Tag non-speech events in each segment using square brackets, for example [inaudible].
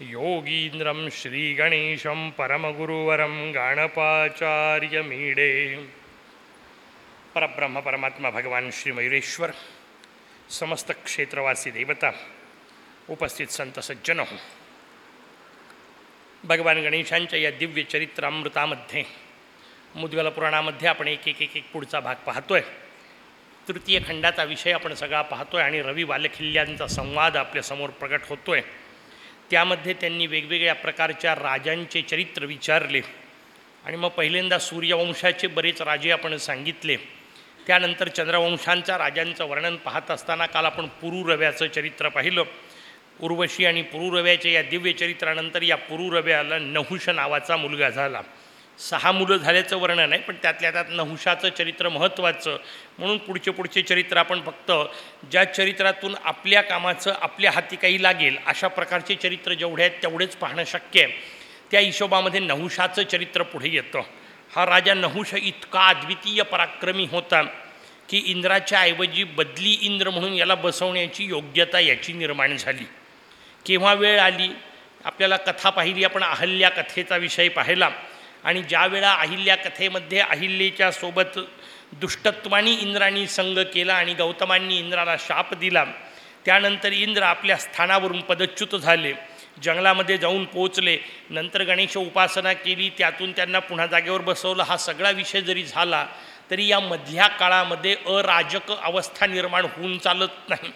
योगीन्द्रं श्रीगणेशं परमगुरुवरं गणपाचार्यमीडे। परब्रह्म परमात्मा भगवान श्री मयुरेश्वर समस्त क्षेत्रवासी देवता उपस्थित संत सज्जन हो भगवान गणेशांच्या या दिव्य चरित्रामृतामध्ये मुद्गल पुराणामध्ये आपण एक एक एक एक पुढचा भाग पाहतोय. तृतीय खंडाचा विषय आपण सगळा पाहतोय आणि रवी बालखिल्ल्यांचा संवाद आपल्यासमोर प्रकट होतोय. त्यामध्ये त्यांनी वेगवेगळ्या प्रकारच्या राजांचे चरित्र विचारले. आणि मग पहिल्यांदा सूर्यवंशाचे बरेच राजे आपण सांगितले. त्यानंतर चंद्रवंशांचा राजांचं वर्णन पाहत असताना काल आपण पुरुरव्याचं चरित्र पाहिलं. उर्वशी आणि पुरुरव्याच्या या दिव्य चरित्रानंतर या पुरुरव्याला नहुष नावाचा मुलगा झाला. सहा मुलं झाल्याचं वर्णन आहे पण त्यातल्या त्यात नहुषाचं चरित्र महत्त्वाचं. म्हणून पुढचे पुढचे चरित्र आपण फक्त ज्या चरित्रातून आपल्या कामाचं आपल्या हाती काही लागेल अशा प्रकारचे चरित्र जेवढे आहेत तेवढेच पाहणं शक्य आहे. त्या हिशोबामध्ये नहुषाचं चरित्र पुढे येतं. हा राजा नहुष इतका अद्वितीय पराक्रमी होता की इंद्राच्या ऐवजी बदली इंद्र म्हणून याला बसवण्याची योग्यता याची निर्माण झाली. केव्हा वेळ आली? आपल्याला कथा पाहिली आपण अहल्या कथेचा विषय पाहिला. आणि ज्यावेळा अहिल्या कथेमध्ये अहिल्याच्या सोबत दुष्टत्वानी इंद्रानी संग केला आणि गौतमांनी इंद्राला शाप दिला त्यानंतर इंद्र आपल्या स्थानावरून पदच्युत झाले जंगलामध्ये जाऊन पोचले नंतर गणेश उपासना केली त्यातून त्यांना पुन्हा जागेवर बसवलं. हा सगळा विषय जरी झाला तरी या मधल्या काळामध्ये अराजक अवस्था निर्माण होऊन चालत नाही.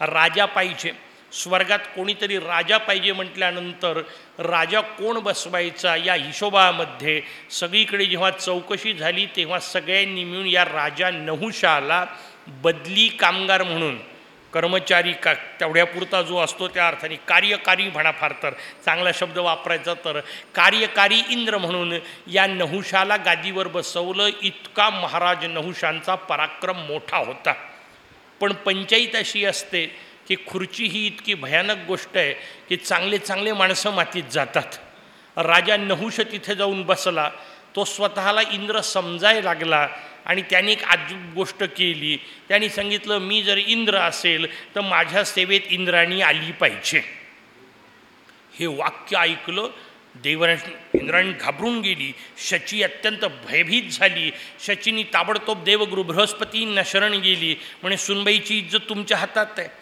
राजा पाहिजे. स्वर्गात कोणीतरी राजा पाहिजे म्हटल्यानंतर राजा कोण बसवायचा या हिशोबामध्ये सगळीकडे जेव्हा चौकशी झाली तेव्हा सगळ्यांनी मिळून या राजा नहुशाला बदली कामगार म्हणून कर्मचारी का तेवढ्यापुरता जो असतो त्या अर्थाने कार्यकारी म्हणा फार तर. चांगला शब्द वापरायचा तर कार्यकारी इंद्र म्हणून या नहुशाला गादीवर बसवलं इतका महाराज नहुशांचा पराक्रम मोठा होता. पण पंचायत अशी असते की खुर्ची ही इतकी भयानक गोष्ट आहे की चांगले चांगले माणसं मातीत जातात. राजा नहुष तिथे जाऊन बसला तो स्वतःला इंद्र समजायला लागला आणि त्याने एक अजूब गोष्ट केली. त्याने सांगितलं मी जर इंद्र असेल तर माझ्या सेवेत इंद्राणी आली पाहिजे. हे वाक्य ऐकलं देवरा इंद्राणी घाबरून गेली. शची अत्यंत भयभीत झाली. शचीनी ताबडतोब देवगुरु बृहस्पतींना शरण गेली. म्हणे सुनबाईची इज्जत तुमच्या हातात आहे.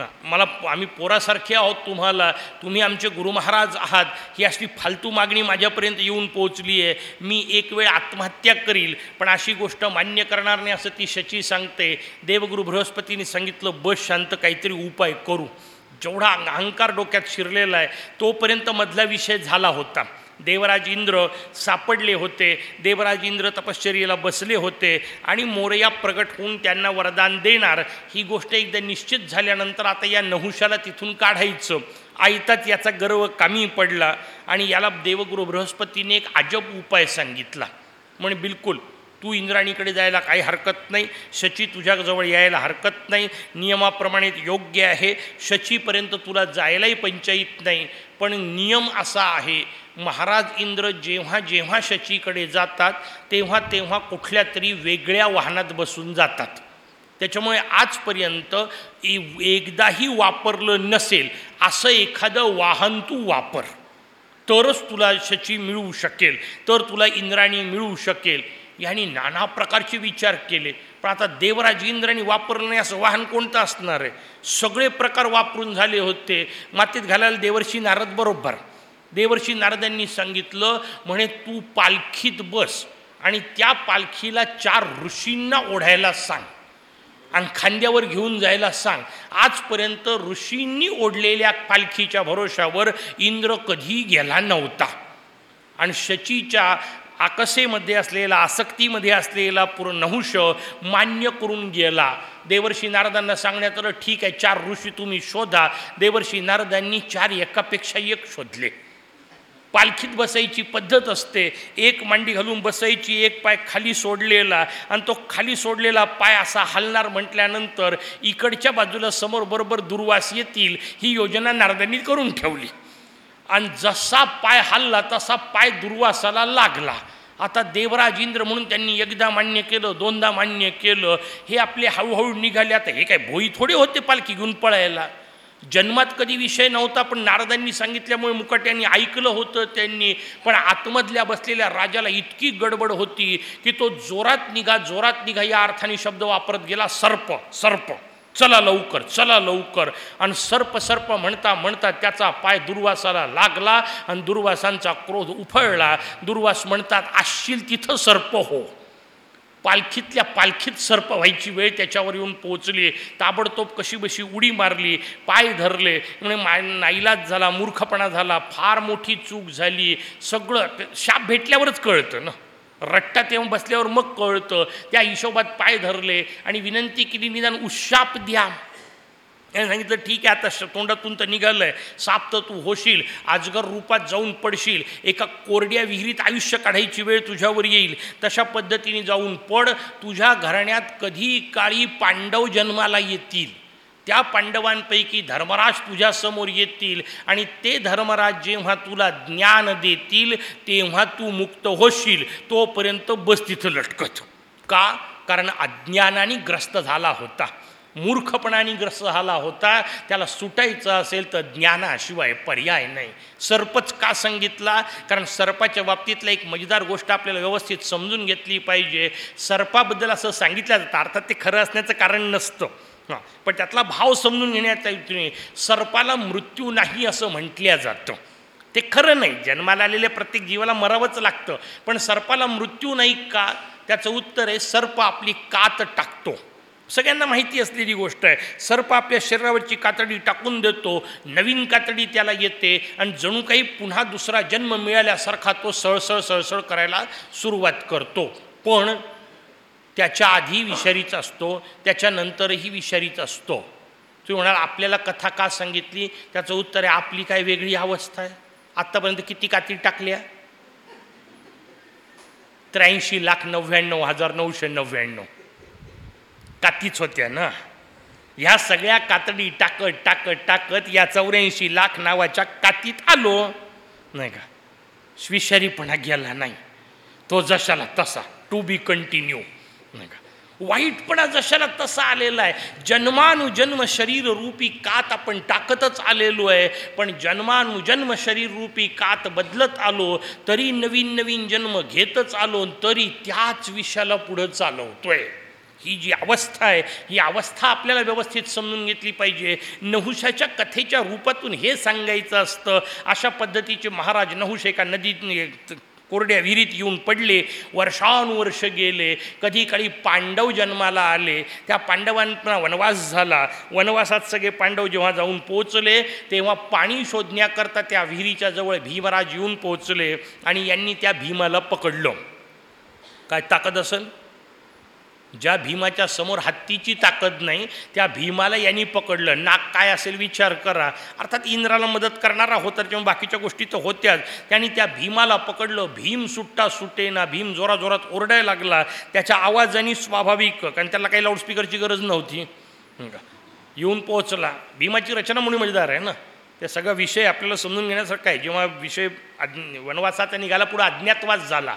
ना मला आम्ही पोरासारखे आहोत तुम्हाला तुम्ही आमचे गुरु महाराज आहात ही अशी फालतू मागणी माझ्यापर्यंत येऊन पोहोचली आहे. मी एक वेळ आत्महत्या करील पण अशी गोष्ट मान्य करणार नाही असं ती शची सांगते. देवगुरु बृहस्पतीने सांगितलं बस शांत काहीतरी उपाय करू. जेवढा अहंकार डोक्यात शिरलेला आहे तोपर्यंत मधला विषय झाला होता. देवराज इंद्र सापडले होते देवराज इंद्र तपश्चर्याला बसले होते आणि मोरया प्रगट होऊन त्यांना वरदान देणार ही गोष्ट एकदा निश्चित झाल्यानंतर आता या नहुशाला तिथून काढायचं. आयतात याचा गर्व कमी पडला आणि याला देवगुरु बृहस्पतीने एक अजब उपाय सांगितला. म्हणे बिलकुल तू इंद्राणीकडे जायला काही हरकत नाही. शची तुझ्याजवळ यायला हरकत नाही. नियमाप्रमाणे योग्य आहे. शचीपर्यंत तुला जायलाही पंचायत नाही. पण नियम असा आहे. महाराज इंद्र जेव्हा जेव्हा शचीकडे जातात तेव्हा तेव्हा कुठल्या तरी वेगळ्या वाहनात बसून जातात. त्याच्यामुळे आजपर्यंत एकदाही वापरलं नसेल असं एखादं वाहन तू वापर. तरच तुला शची मिळू शकेल. तर तुला इंद्राणी मिळू शकेल. यांनी नाना प्रकारचे विचार केले. पण आता देवराज इंद्रांनी वापरलं नाही असं वाहन कोणतं असणार आहे? सगळे प्रकार वापरून झाले होते. मातीत घालायला देवर्षी नारद बरोबर. देवर्षी नारदांनी सांगितलं म्हणे तू पालखीत बस आणि त्या पालखीला चार ऋषींना ओढायला सांग आणि खांद्यावर घेऊन जायला सांग. आजपर्यंत ऋषींनी ओढलेल्या पालखीच्या भरोशावर इंद्र कधी गेला नव्हता. आणि शचीच्या आकसेमध्ये असलेला आसक्तीमध्ये असलेला पूर्ण नहुष मान्य करून गेला. देवर्षी नारदांना सांगण्यात आलं ठीक आहे चार ऋषी तुम्ही शोधा. देवर्षी नारदांनी चार एकापेक्षा एक शोधले. पालखीत बसायची पद्धत असते. एक मांडी घालून बसायची एक पाय खाली सोडलेला आणि तो खाली सोडलेला पाय असा हलणार म्हटल्यानंतर इकडच्या बाजूला समोर बरोबर दुर्वास येतील. ही योजना नारदांनी करून ठेवली. आणि जसा पाय हल्ला तसा पाय दुर्वासाला लागला. आता देवराज इंद्र म्हणून त्यांनी एकदा मान्य केलं दोनदा मान्य केलं हे आपले हळूहळू निघाले. आता हे काय भोई थोडे होते पालखी घेऊन पळायला. जन्मात कधी विषय नव्हता पण नारदांनी सांगितल्यामुळे मुकाट्यांनी ऐकलं होतं त्यांनी. पण आतमधल्या बसलेल्या राजाला इतकी गडबड होती की तो जोरात निघा जोरात निघा या अर्थाने शब्द वापरत गेला सर्प सर्प. चला लवकर चला लवकर. आणि सर्प सर्प म्हणता म्हणता त्याचा पाय दुर्वासाला लागला आणि दुर्वासांचा क्रोध उफळला. दुर्वास म्हणतात आशील तिथं सर्प हो. पालखीतल्या पालखीत सर्प व्हायची वेळ त्याच्यावर येऊन पोहोचली. ताबडतोब कशी बशी उडी मारली पाय धरले. म्हणजे माय नाईलाज झाला मूर्खपणा झाला फार मोठी चूक झाली. सगळं शाप भेटल्यावरच कळतं ना. रट्टात येऊन बसल्यावर मग कळतं. त्या हिशोबात पाय धरले आणि विनंती केली निदान उशाप द्या. त्याने सांगितलं ठीक आहे आता श तोंडातून तर निघालं आहे साप तर तू होशील. आजगर रूपात जाऊन पडशील. एका कोरड्या विहिरीत आयुष्य काढायची वेळ तुझ्यावर येईल. तशा पद्धतीने जाऊन पड. तुझ्या घराण्यात कधी काळी पांडव जन्माला येतील. त्या पांडवांपैकी धर्मराज तुझ्यासमोर येतील आणि ते धर्मराज जेव्हा तुला ज्ञान देतील तेव्हा तू मुक्त होशील. तोपर्यंत बस तिथं लटकत. का? कारण अज्ञानाने ग्रस्त झाला होता. मूर्खपणाने ग्रस्त झाला होता. त्याला सुटायचं असेल तर ज्ञानाशिवाय पर्याय नाही. सर्पच का सांगितला? कारण सर्पाच्या बाबतीतला एक मजेदार गोष्ट आपल्याला व्यवस्थित समजून घेतली पाहिजे. सर्पाबद्दल असं सांगितलं जातं. अर्थात ते खरं असण्याचं कारण नसतं. हां पण त्यातला भाव समजून घेण्याचा युक्तीने सर्पाला मृत्यू नाही असं म्हटल्या जातं. ते खरं नाही. जन्माला आलेल्या प्रत्येक जीवाला मरावंच लागतं. पण सर्पाला मृत्यू नाही का? त्याचं उत्तर आहे सर्प आपली कात टाकतो. सगळ्यांना माहिती असलेली गोष्ट आहे. सर्प आपल्या शरीरावरची कातडी टाकून देतो नवीन कातडी त्याला येते आणि जणू काही पुन्हा दुसरा जन्म मिळाल्यासारखा तो सळसळ सळसळ करायला सुरुवात करतो. पण त्याच्या आधी विषारीच असतो त्याच्यानंतरही विषारीच असतो. तुम्ही म्हणाल आपल्याला कथा का सांगितली? त्याचं उत्तर आहे आपली काय वेगळी अवस्था आहे? आत्तापर्यंत किती काती टाकल्या? त्र्याऐंशी लाख नव्याण्णव हजार नऊशे नव्याण्णव. कातीच होत्या ना? ह्या सगळ्या कातडी टाकत टाकत टाकत या चौऱ्याऐंशी लाख नावाच्या कातीत आलो. नाही का? विषारीपणा गेला नाही. तो जशाला तसा टू बी कंटिन्यू नाही का वाईटपणा जशाला तसा आलेला आहे. जन्मानुजन्म शरीर रूपी कात आपण टाकतच आलेलो आहे. पण जन्मानुजन्म शरीर रूपी कात बदलत आलो तरी नवीन नवीन जन्म घेतच आलो तरी त्याच विषयाला पुढं चालवतोय. ही जी अवस्था आहे ही अवस्था आपल्याला व्यवस्थित समजून घेतली पाहिजे. नहुशाच्या कथेच्या रूपातून हे सांगायचं असतं. अशा पद्धतीचे महाराज नहुश एका नदीत कोरड्या विहिरीत येऊन पडले वर्षानुवर्ष गेले कधी काळी पांडव जन्माला आले त्या पांडवांना वनवास झाला. वनवासात सगळे पांडव जेव्हा जाऊन पोचले तेव्हा पाणी शोधण्याकरता त्या विहिरीच्या जवळ भीमराज येऊन पोचले आणि यांनी त्या भीमाला पकडलं. काय ताकद असेल? ज्या भीमाच्या समोर हत्तीची ताकद नाही त्या भीमाला यांनी पकडलं. नाक काय असेल विचार करा. अर्थात इंद्राला मदत करणारा होता किंवा बाकीच्या गोष्टी तर होत्याच. त्यांनी त्या भीमाला पकडलं. भीम सुट्टा सुटेना भीम जोराजोरात ओरडायला लागला. त्याच्या आवाजाने स्वाभाविक कारण त्याला काही लाऊडस्पीकरची गरज नव्हती. येऊन पोहोचला. भीमाची रचना म्हणून मजेदार आहे ना? ते सगळा विषय आपल्याला समजून घेण्यासारखा आहे. जेव्हा विषय वनवासाचा निघाला पुढं अज्ञातवास झाला.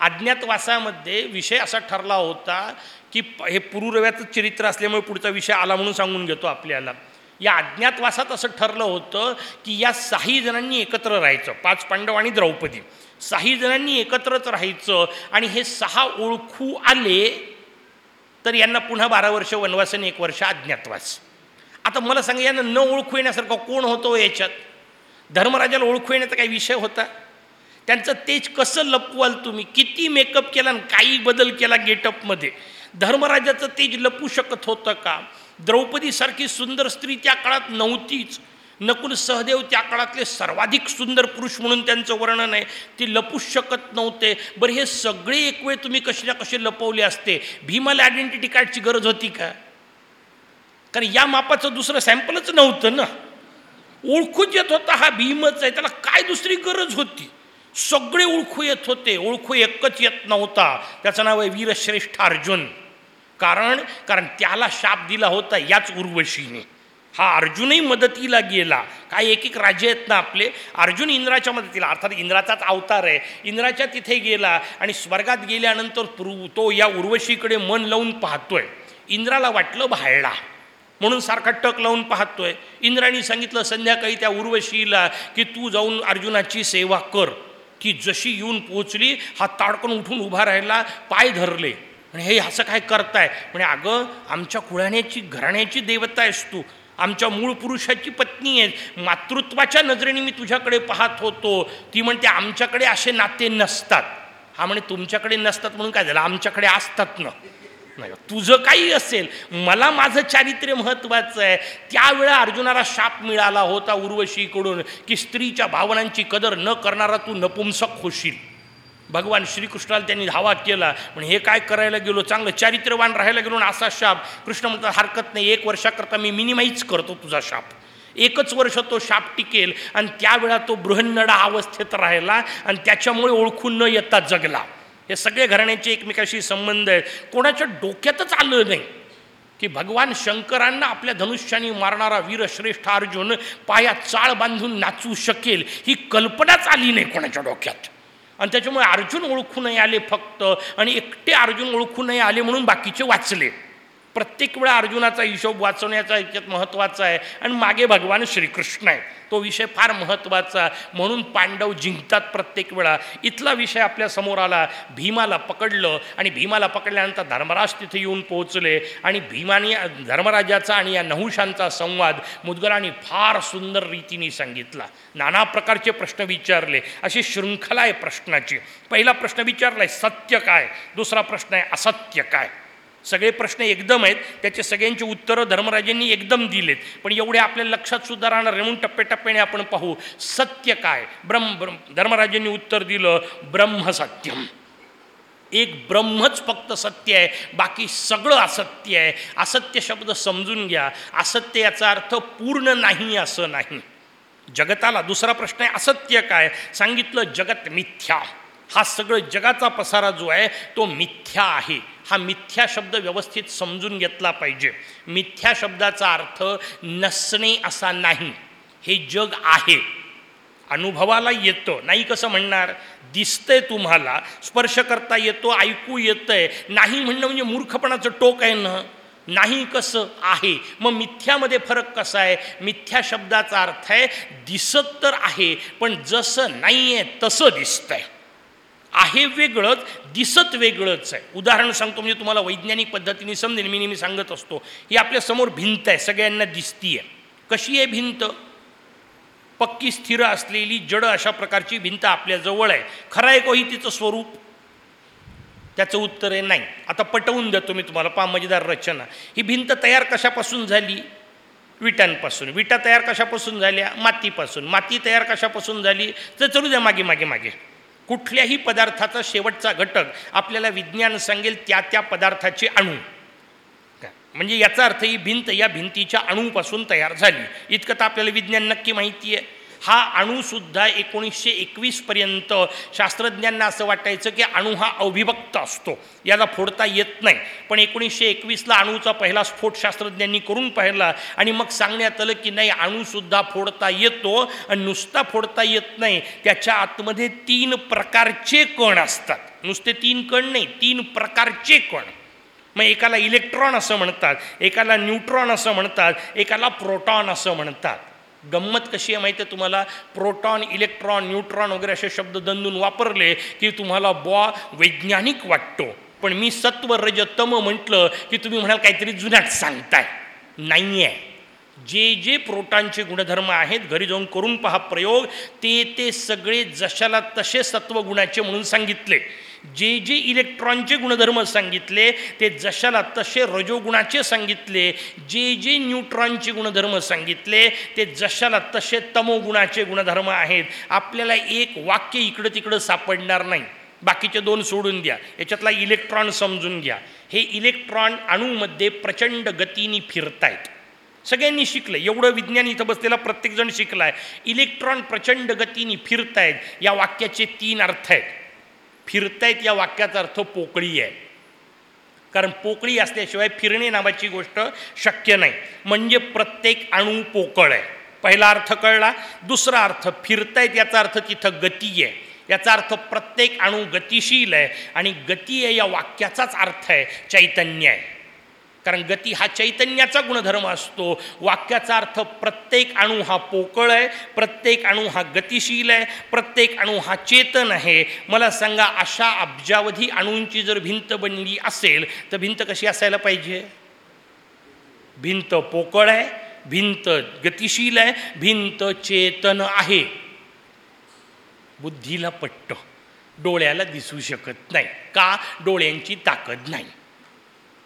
अज्ञातवासामध्ये विषय असा ठरला होता की हे पुरुरव्याचं चरित्र असल्यामुळे पुढचा विषय आला म्हणून सांगून घेतो आपल्याला. या अज्ञातवासात असं ठरलं होतं की या साही जणांनी एकत्र राहायचं पाच पांडव आणि द्रौपदी. साही जणांनी एकत्रच राहायचं आणि हे सहा ओळखू आले तर यांना पुन्हा बारा वर्ष वनवास आणि एक वर्ष अज्ञातवास. आता मला सांगा यांना न ओळखू येण्यासारखं कोण होतो हो याच्यात? धर्मराजाला ओळखू येण्याचा काही विषय होता? त्यांचं तेज कसं लपवाल तुम्ही? किती मेकअप केला आणि काही बदल केला गेटअपमध्ये? धर्मराजाचं तेज लपू शकत होतं का? द्रौपदीसारखी सुंदर स्त्री त्या काळात नव्हतीच. नकुल सहदेव त्या काळातले सर्वाधिक सुंदर पुरुष म्हणून त्यांचं वर्णन आहे. ती लपू शकत नव्हते. बरं हे सगळे एक वेळ तुम्ही कसे ना कसे लपवले असते? भीमाला आयडेंटिटी कार्डची गरज होती का? कारण या मापाचं दुसरं सॅम्पलच नव्हतं ना. ओळखूच येत होता हा भीमच आहे. त्याला काय दुसरी गरज होती? सगळे ओळखू येत होते ओळखू एकच येत नव्हता. त्याचं नाव आहे वीरश्रेष्ठ अर्जुन. कारण कारण त्याला शाप दिला होता याच उर्वशीने. हा अर्जुनही मदतीला गेला. काय एक एक राजे आहेत ना आपले अर्जुन इंद्राच्या मदतीला अर्थात इंद्राचाच अवतार आहे. इंद्राच्या तिथे गेला आणि स्वर्गात गेल्यानंतर तो या उर्वशीकडे मन लावून पाहतोय. इंद्राला वाटलं भाळला. म्हणून सारखा टक लावून पाहतोय. इंद्राने सांगितलं संध्याकाळी त्या उर्वशीला की तू जाऊन अर्जुनाची सेवा कर. की जशी येऊन पोचली हा ताडकन उठून उभा राहिला पाय धरले. आणि हे असं काय करताय? म्हणजे अगं आमच्या कुळाण्याची घराण्याची देवता आहेस तू. आमच्या मूळ पुरुषाची पत्नी आहे मातृत्वाच्या नजरेने मी तुझ्याकडे पाहत होतो. ती म्हणते आमच्याकडे असे नाते नसतात. हा म्हणे तुमच्याकडे नसतात म्हणून काय झालं? आमच्याकडे असतात ना. नाही तुझं काही असेल मला माझं चारित्र्य महत्त्वाचं आहे. त्यावेळा अर्जुनाला शाप मिळाला होता उर्वशीकडून की स्त्रीच्या भावनांची कदर न करणारा तू नपुंसक होशील. भगवान श्रीकृष्णाला त्यांनी धावा केला पण हे काय करायला गेलो? चांगलं चारित्र्यवान राहायला गेलो ना असा शाप. कृष्ण म्हणतात हरकत नाही एक वर्षाकरता मी मिनिमाइज करतो तुझा शाप. एकच वर्ष तो शाप टिकेल आणि त्यावेळा तो बृहन्नडा अवस्थेत राहिला आणि त्याच्यामुळे ओळखून न येता जगला. हे सगळे घराण्याचे एकमेकाशी संबंध आहेत कोणाच्या डोक्यातच आलं नाही की भगवान शंकरांना आपल्या धनुष्याने मारणारा वीरश्रेष्ठ अर्जुन पायात चाळ बांधून नाचू शकेल ही कल्पनाच आली नाही कोणाच्या डोक्यात. आणि त्याच्यामुळे अर्जुन ओळखू नाही आले फक्त आणि एकटे अर्जुन ओळखू नाही आले म्हणून बाकीचे वाचले. प्रत्येक वेळा अर्जुनाचा हिशोब वाचवण्याचा याच्यात महत्त्वाचा आहे. आणि मागे भगवान श्रीकृष्ण आहे तो विषय फार महत्त्वाचा. म्हणून पांडव जिंकतात प्रत्येक वेळा. इथला विषय आपल्यासमोर आला. भीमाला पकडलं आणि भीमाला पकडल्यानंतर धर्मराज तिथे येऊन पोहोचले. आणि भीमाने धर्मराजाचा आणि या नहुशांचा संवाद मुदगलांनी फार सुंदर रीतीने सांगितला. नाना प्रकारचे प्रश्न विचारले. अशी शृंखला आहे प्रश्नाची. पहिला प्रश्न विचारला आहे सत्य काय? दुसरा प्रश्न आहे असत्य काय? सगळे प्रश्न एकदम आहेत त्याचे सगळ्यांची उत्तरं धर्मराजांनी एकदम दिलेत. पण एवढे आपल्या लक्षात सुद्धा राहणार म्हणून टप्प्याटप्प्याने आपण पाहू सत्य काय? ब्रह्म ब्रह्म धर्मराजांनी उत्तर दिलं ब्रह्मसत्यम एक ब्रह्मच फक्त सत्य आहे बाकी सगळं असत्य आहे. असत्य शब्द समजून घ्या. असत्य याचा अर्थ पूर्ण नाही असं नाही. जगताला दुसरा प्रश्न आहे असत्य काय? सांगितलं जगत मिथ्या. हा सगळं जगाचा पसारा जो आहे तो मिथ्या आहे. हा मिथ्या शब्द व्यवस्थित समजून घेतला पाहिजे. मिथ्या शब्दाचा अर्थ नसणे असा नाही. हे जग आहे. अनुभवाला येतं. नाही कसं म्हणणार? दिसतंय तुम्हाला स्पर्श करता येतो ऐकू येतंय. नाही म्हणणं म्हणजे मूर्खपणाचं टोक आहे ना? नाही कसं आहे? मग मिथ्यामध्ये फरक कसा आहे? मिथ्या शब्दाचा अर्थ आहे दिसत तर आहे पण जसं नाही आहे तसं दिसतंय. आहे वेगळंच दिसत वेगळंच आहे. उदाहरण सांगतो म्हणजे तुम्हाला वैज्ञानिक पद्धतीने समजेल मी नेहमी सांगत असतो ही आपल्यासमोर भिंत आहे सगळ्यांना दिसतीये कशी आहे भिंत? पक्की स्थिर असलेली जड अशा प्रकारची भिंत आपल्याजवळ आहे. खरं आहे कोही तिचं स्वरूप? त्याचं उत्तर आहे नाही. आता पटवून देतो मी तुम्हाला पा मजेदार रचना. ही भिंत तयार कशापासून झाली? विटांपासून. विटा तयार कशापासून झाल्या? मातीपासून. माती तयार कशापासून झाली? तर चलू द्या मागे मागे मागे. कुठल्याही पदार्थाचा शेवटचा घटक आपल्याला विज्ञान सांगेल त्या त्या पदार्थाचे अणू. म्हणजे याचा अर्थ ही भिंत या भिंतीच्या अणूपासून तयार झाली. इतकं तर आपल्याला विज्ञान नक्की माहिती आहे हा अणूसुद्धा एकोणीसशे एकवीसपर्यंत शास्त्रज्ञांना असं वाटायचं की अणू हा अविभक्त असतो. याला फोडता येत नाही. पण एकोणीसशे एकवीसला अणूचा पहिला स्फोट शास्त्रज्ञांनी करून पाहिला आणि मग सांगण्यात आलं की नाही अणूसुद्धा फोडता येतो आणि नुसता फोडता येत नाही. त्याच्या आतमध्ये तीन प्रकारचे कण असतात. नुसते तीन कण नाही तीन प्रकारचे कण. मग एकाला इलेक्ट्रॉन असं म्हणतात एकाला न्यूट्रॉन असं म्हणतात एकाला प्रोटॉन असं म्हणतात. गंमत कशी आहे माहिती आहे तुम्हाला? प्रोटॉन इलेक्ट्रॉन न्यूट्रॉन वगैरे असे शब्द दंदून वापरले की तुम्हाला बॉ वैज्ञानिक वाटतो. पण मी सत्व रजतम म्हटलं की तुम्ही म्हणाल काहीतरी जुन्यात सांगताय. नाही आहे जे जे प्रोटॉनचे गुणधर्म आहेत घरी जाऊन करून पहा प्रयोग ते ते सगळे जशाला तसे सत्वगुणाचे म्हणून सांगितले. जे जे इलेक्ट्रॉनचे गुणधर्म सांगितले ते जशाला तसे रजोगुणाचे सांगितले जे जे न्यूट्रॉनचे गुणधर्म सांगितले ते जशाला तसे तमोगुणाचे गुणधर्म आहेत. आपल्याला एक वाक्य इकडं तिकडं सापडणार नाही. बाकीचे दोन सोडून द्या. याच्यातला इलेक्ट्रॉन समजून घ्या. हे इलेक्ट्रॉन अणूमध्ये प्रचंड गतीने फिरतायत. सगळ्यांनी शिकलं एवढं विज्ञान इथं बसलेला प्रत्येकजण शिकलाय. इलेक्ट्रॉन प्रचंड गतीने फिरतायत. या वाक्याचे तीन अर्थ आहेत. फिरतायत या वाक्याचा अर्थ पोकळी आहे. कारण पोकळी असल्याशिवाय फिरणे नावाची गोष्ट शक्य नाही. म्हणजे प्रत्येक अणू पोकळ आहे. पहिला अर्थ कळला दुसरा अर्थ फिरतायत याचा अर्थ तिथं गती आहे. याचा अर्थ प्रत्येक अणू गतिशील आहे आणि गती आहे या वाक्याचाच अर्थ आहे चैतन्य आहे. कारण गती हा चैतन्याचा गुणधर्म असतो. वाक्याचा अर्थ प्रत्येक अणू हा पोकळ आहे प्रत्येक अणू हा गतिशील आहे प्रत्येक अणू हा चेतन आहे. मला सांगा अशा अब्जावधी अणूंची जर भिंत बनली असेल तर भिंत कशी असायला पाहिजे? भिंत पोकळ आहे भिंत गतिशील आहे भिंत चेतन आहे. बुद्धीला पट्ट डोळ्याला दिसू शकत नाही. का? डोळ्यांची ताकद नाही.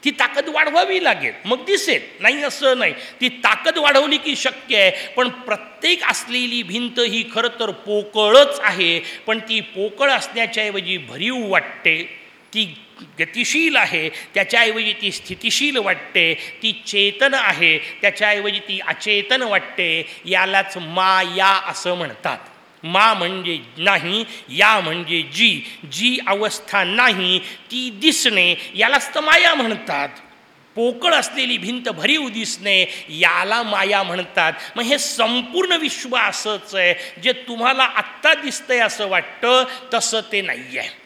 ती ताकद वाढवावी लागेल. मग दिसेल. नाही असं नाही. ती ताकद वाढवली की शक्य आहे पण प्रत्येक असलेली भिंत ही खरं तर पोकळच आहे पण ती पोकळ असण्याच्याऐवजी भरीव वाटते. ती गतिशील आहे त्याच्याऐवजी ती स्थितिशील वाटते. ती चेतन आहे त्याच्याऐवजी ती अचेतन वाटते. यालाच माया असं म्हणतात. मा म्हणजे नाही या म्हणजे जी. जी अवस्था नाही ती दिसणे यालाच तर माया म्हणतात. पोकळ असलेली भिंत भरीव दिसणे याला माया म्हणतात. मग हे संपूर्ण विश्व असंच आहे जे तुम्हाला आत्ता दिसतंय असं वाटतं तसं ते नाही आहे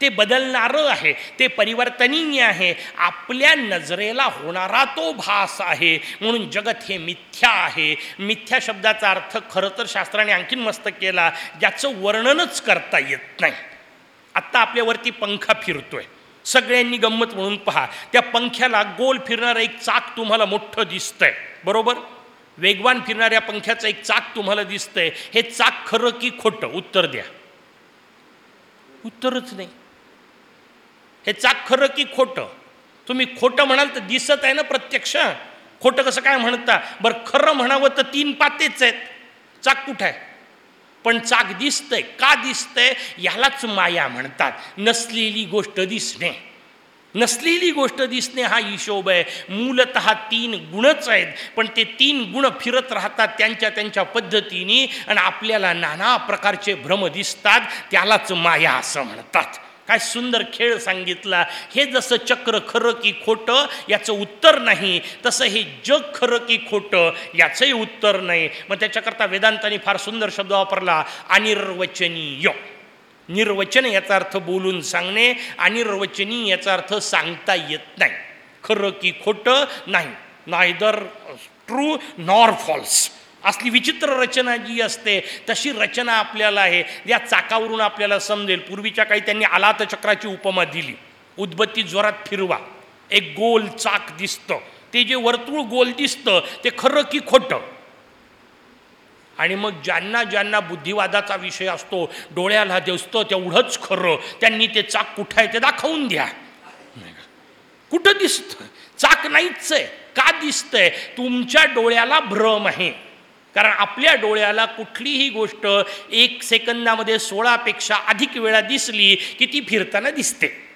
ते बदलणारं आहे ते परिवर्तनीय आहे. आपल्या नजरेला होणारा तो भास आहे. म्हणून जगत हे मिथ्या आहे. मिथ्या शब्दाचा अर्थ खरं तर शास्त्राने आणखीन मस्त केला ज्याचं वर्णनच करता येत नाही. आत्ता आपल्यावरती पंखा फिरतोय. सगळ्यांनी गंमत म्हणून पहा. त्या पंख्याला गोल फिरणारं एक चाक तुम्हाला मोठं दिसतंय. बरोबर? वेगवान फिरणाऱ्या पंख्याचं एक चाक तुम्हाला दिसतंय. हे चाक खरं की खोटं? उत्तर द्या. उत्तरच नाही. हे चाक खरं की खोटं? तुम्ही खोटं म्हणाल तर दिसत आहे ना प्रत्यक्ष? खोटं कसं काय म्हणता? बरं खरं म्हणावं तर तीन पातेच आहेत. चाक कुठं आहे? पण चाक दिसतंय. का दिसतंय? यालाच माया म्हणतात. नसलेली गोष्ट दिसणे. नसलेली गोष्ट दिसणे हा हिशोब आहे. मूलत तीन गुणच आहेत. पण ते तीन गुण फिरत राहतात त्यांच्या त्यांच्या पद्धतीने आणि आपल्याला नाना प्रकारचे भ्रम दिसतात. त्यालाच माया असं म्हणतात. काय सुंदर खेळ सांगितला. हे जसं चक्र खरं की खोटं याचं उत्तर नाही. तसं हे जग खरं की खोटं याचंही उत्तर नाही. मग त्याच्याकरता वेदांताने फार सुंदर शब्द वापरला अनिर्वचनीय. निर्वचन याचा अर्थ बोलून सांगणे अनिर्वचनीय याचा अर्थ सांगता येत नाही. खरं की खोटं नाही. नायदर ट्रू नॉर फॉल्स असली विचित्र रचना जी असते तशी रचना आपल्याला आहे. या चाकावरून आपल्याला समजेल. पूर्वीच्या काही त्यांनी आलात चक्राची उपमा दिली. उद्बत्ती जोरात फिरवा. एक गोल चाक दिसतं. ते जे वर्तुळ गोल दिसतं ते खरं की खोटं? आणि मग ज्यांना ज्यांना बुद्धिवादाचा विषय असतो डोळ्याला दिसतं तेवढंच खरं. त्यांनी ते चाक कुठं आहे ते दाखवून द्या. कुठं दिसतं? चाक नाहीच आहे. का दिसतंय? तुमच्या डोळ्याला भ्रम आहे. कारण आपल्या डोळ्याला कुठलीही गोष्ट एक सेकंदामध्ये सोळापेक्षा अधिक वेळा दिसली की ती फिरताना दिसते.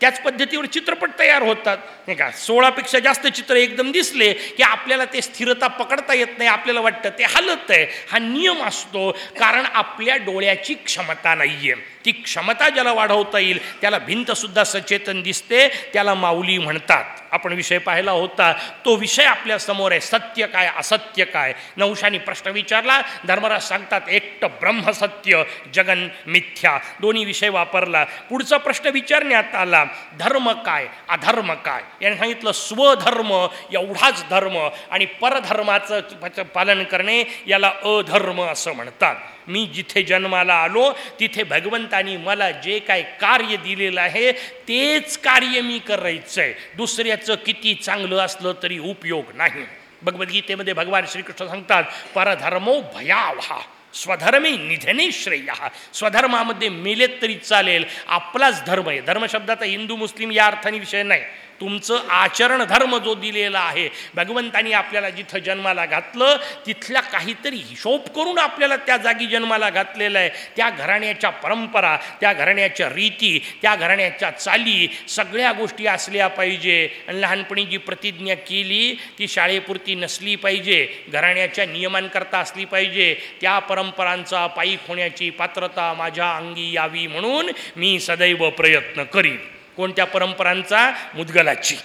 त्याच पद्धतीवर चित्रपट तयार होतात. नाही का? सोळापेक्षा जास्त चित्र एकदम दिसले की आपल्याला ते स्थिरता पकडता येत नाही आपल्याला वाटतं ते हलत आहे. हा नियम असतो कारण आपल्या डोळ्याची क्षमता नाही आहे ती क्षमता ज्याला वाढवता येईल त्याला भिंतसुद्धा सचेतन दिसते त्याला माऊली म्हणतात. आपण विषय पाहिला होता तो विषय आपल्यासमोर आहे. सत्य काय असत्य काय? नवशानी प्रश्न विचारला. धर्मराज सांगतात एकटं ब्रह्मसत्य जगन मिथ्या. दोन्ही विषय वापरला. पुढचा प्रश्न विचारण्यात आला धर्म काय अधर्म काय? याने सांगितलं स्वधर्म एवढाच धर्म आणि परधर्माचं पालन करणे याला अधर्म असं म्हणतात. मी जिथे जन्माला आलो तिथे भगवंतानी मला जे काय कार्य दिलेलं आहे तेच कार्य मी करायचं आहे दुसऱ्याचं किती चांगलं असलं तरी उपयोग नाही. भगवद्गीतेमध्ये भगवान श्रीकृष्ण सांगतात परधर्मो भयावहा स्वधर्मी निधने श्रेय. स्वधर्मामध्ये मेलेत तरी चालेल आपलाच धर्म आहे. धर्मशब्दाचा हिंदू मुस्लिम या अर्थाने विषय नाही. तुमचं आचरण धर्म जो दिलेला आहे भगवंतानी आपल्याला जिथं जन्माला घातलं तिथल्या काहीतरी हिशोब करून आपल्याला त्या जागी जन्माला घातलेलं आहे. त्या घराण्याच्या परंपरा त्या घराण्याच्या रीती त्या घराण्याच्या चाली सगळ्या गोष्टी असल्या पाहिजे. आणि लहानपणी जी प्रतिज्ञा केली ती शाळेपुरती नसली पाहिजे. घराण्याच्या नियमांकरता असली पाहिजे. त्या परंपरांचा पायीक होण्याची पात्रता माझ्या अंगी यावी म्हणून मी सदैव प्रयत्न करीन. कोणत्या परंपरांचा? मुदगलाची.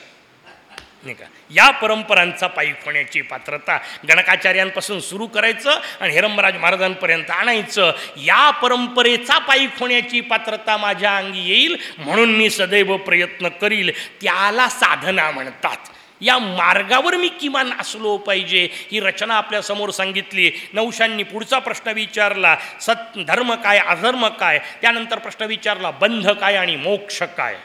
नाही का? या परंपरांचा पायी होण्याची पात्रता गणकाचार्यांपासून सुरू करायचं आणि हिरंबराज महाराजांपर्यंत आणायचं. या परंपरेचा पायी होण्याची पात्रता माझ्या अंगी येईल म्हणून मी सदैव प्रयत्न करील. त्याला साधना म्हणतात. या मार्गावर मी किमान असलो पाहिजे. ही रचना आपल्यासमोर सांगितली. नवशांनी पुढचा प्रश्न विचारला सत धर्म काय अधर्म काय? त्यानंतर प्रश्न विचारला बंध काय आणि मोक्ष काय?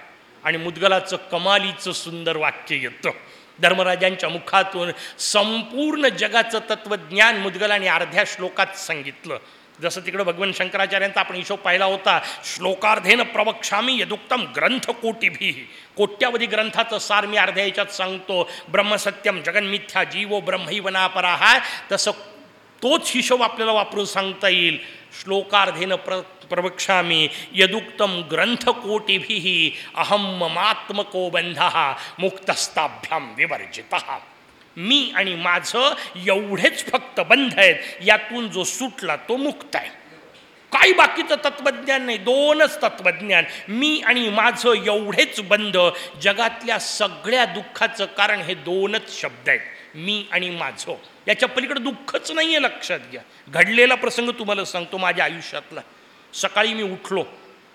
आणि मुदगलाचं कमालीचं सुंदर वाक्य येतं. धर्मराजांच्या मुखातून संपूर्ण जगाचं तत्त्वज्ञान मुदगलाने अर्ध्या श्लोकात सांगितलं. जसं तिकडं भगवान शंकराचार्यांचा आपण हिशोब पाहिला होता श्लोकार्धेन प्रवक्षामी यदुक्तम ग्रंथ कोटीभी कोट्यावधी ग्रंथाचं सार मी अर्ध्या याच्यात सांगतो ब्रह्मसत्यम जगन्मिथ्या जीवो ब्रह्मैवनापरा. हा तसं तोच हिशोब आपल्याला वापरून सांगता येईल. श्लोकार्धेन प्र प्रवक्षामी यदुक्तम ग्रंथकोटीभिः अहम ममात्मको बंध मुक्तस्ताभ्याम विवर्जित। मी आणि माझं एवढेच फक्त बंध आहेत यातून जो सुटला तो मुक्त आहे. काही बाकीचं तत्त्वज्ञान नाही दोनच तत्त्वज्ञान. मी आणि माझं एवढेच बंध जगातल्या सगळ्या दुःखाचं कारण हे दोनच शब्द आहेत मी आणि माझं. याच्या पलीकडे दुःखच नाही आहे लक्षात घ्या. घडलेला प्रसंग तुम्हाला सांगतो माझ्या आयुष्यातला. सकाळी मी उठलो.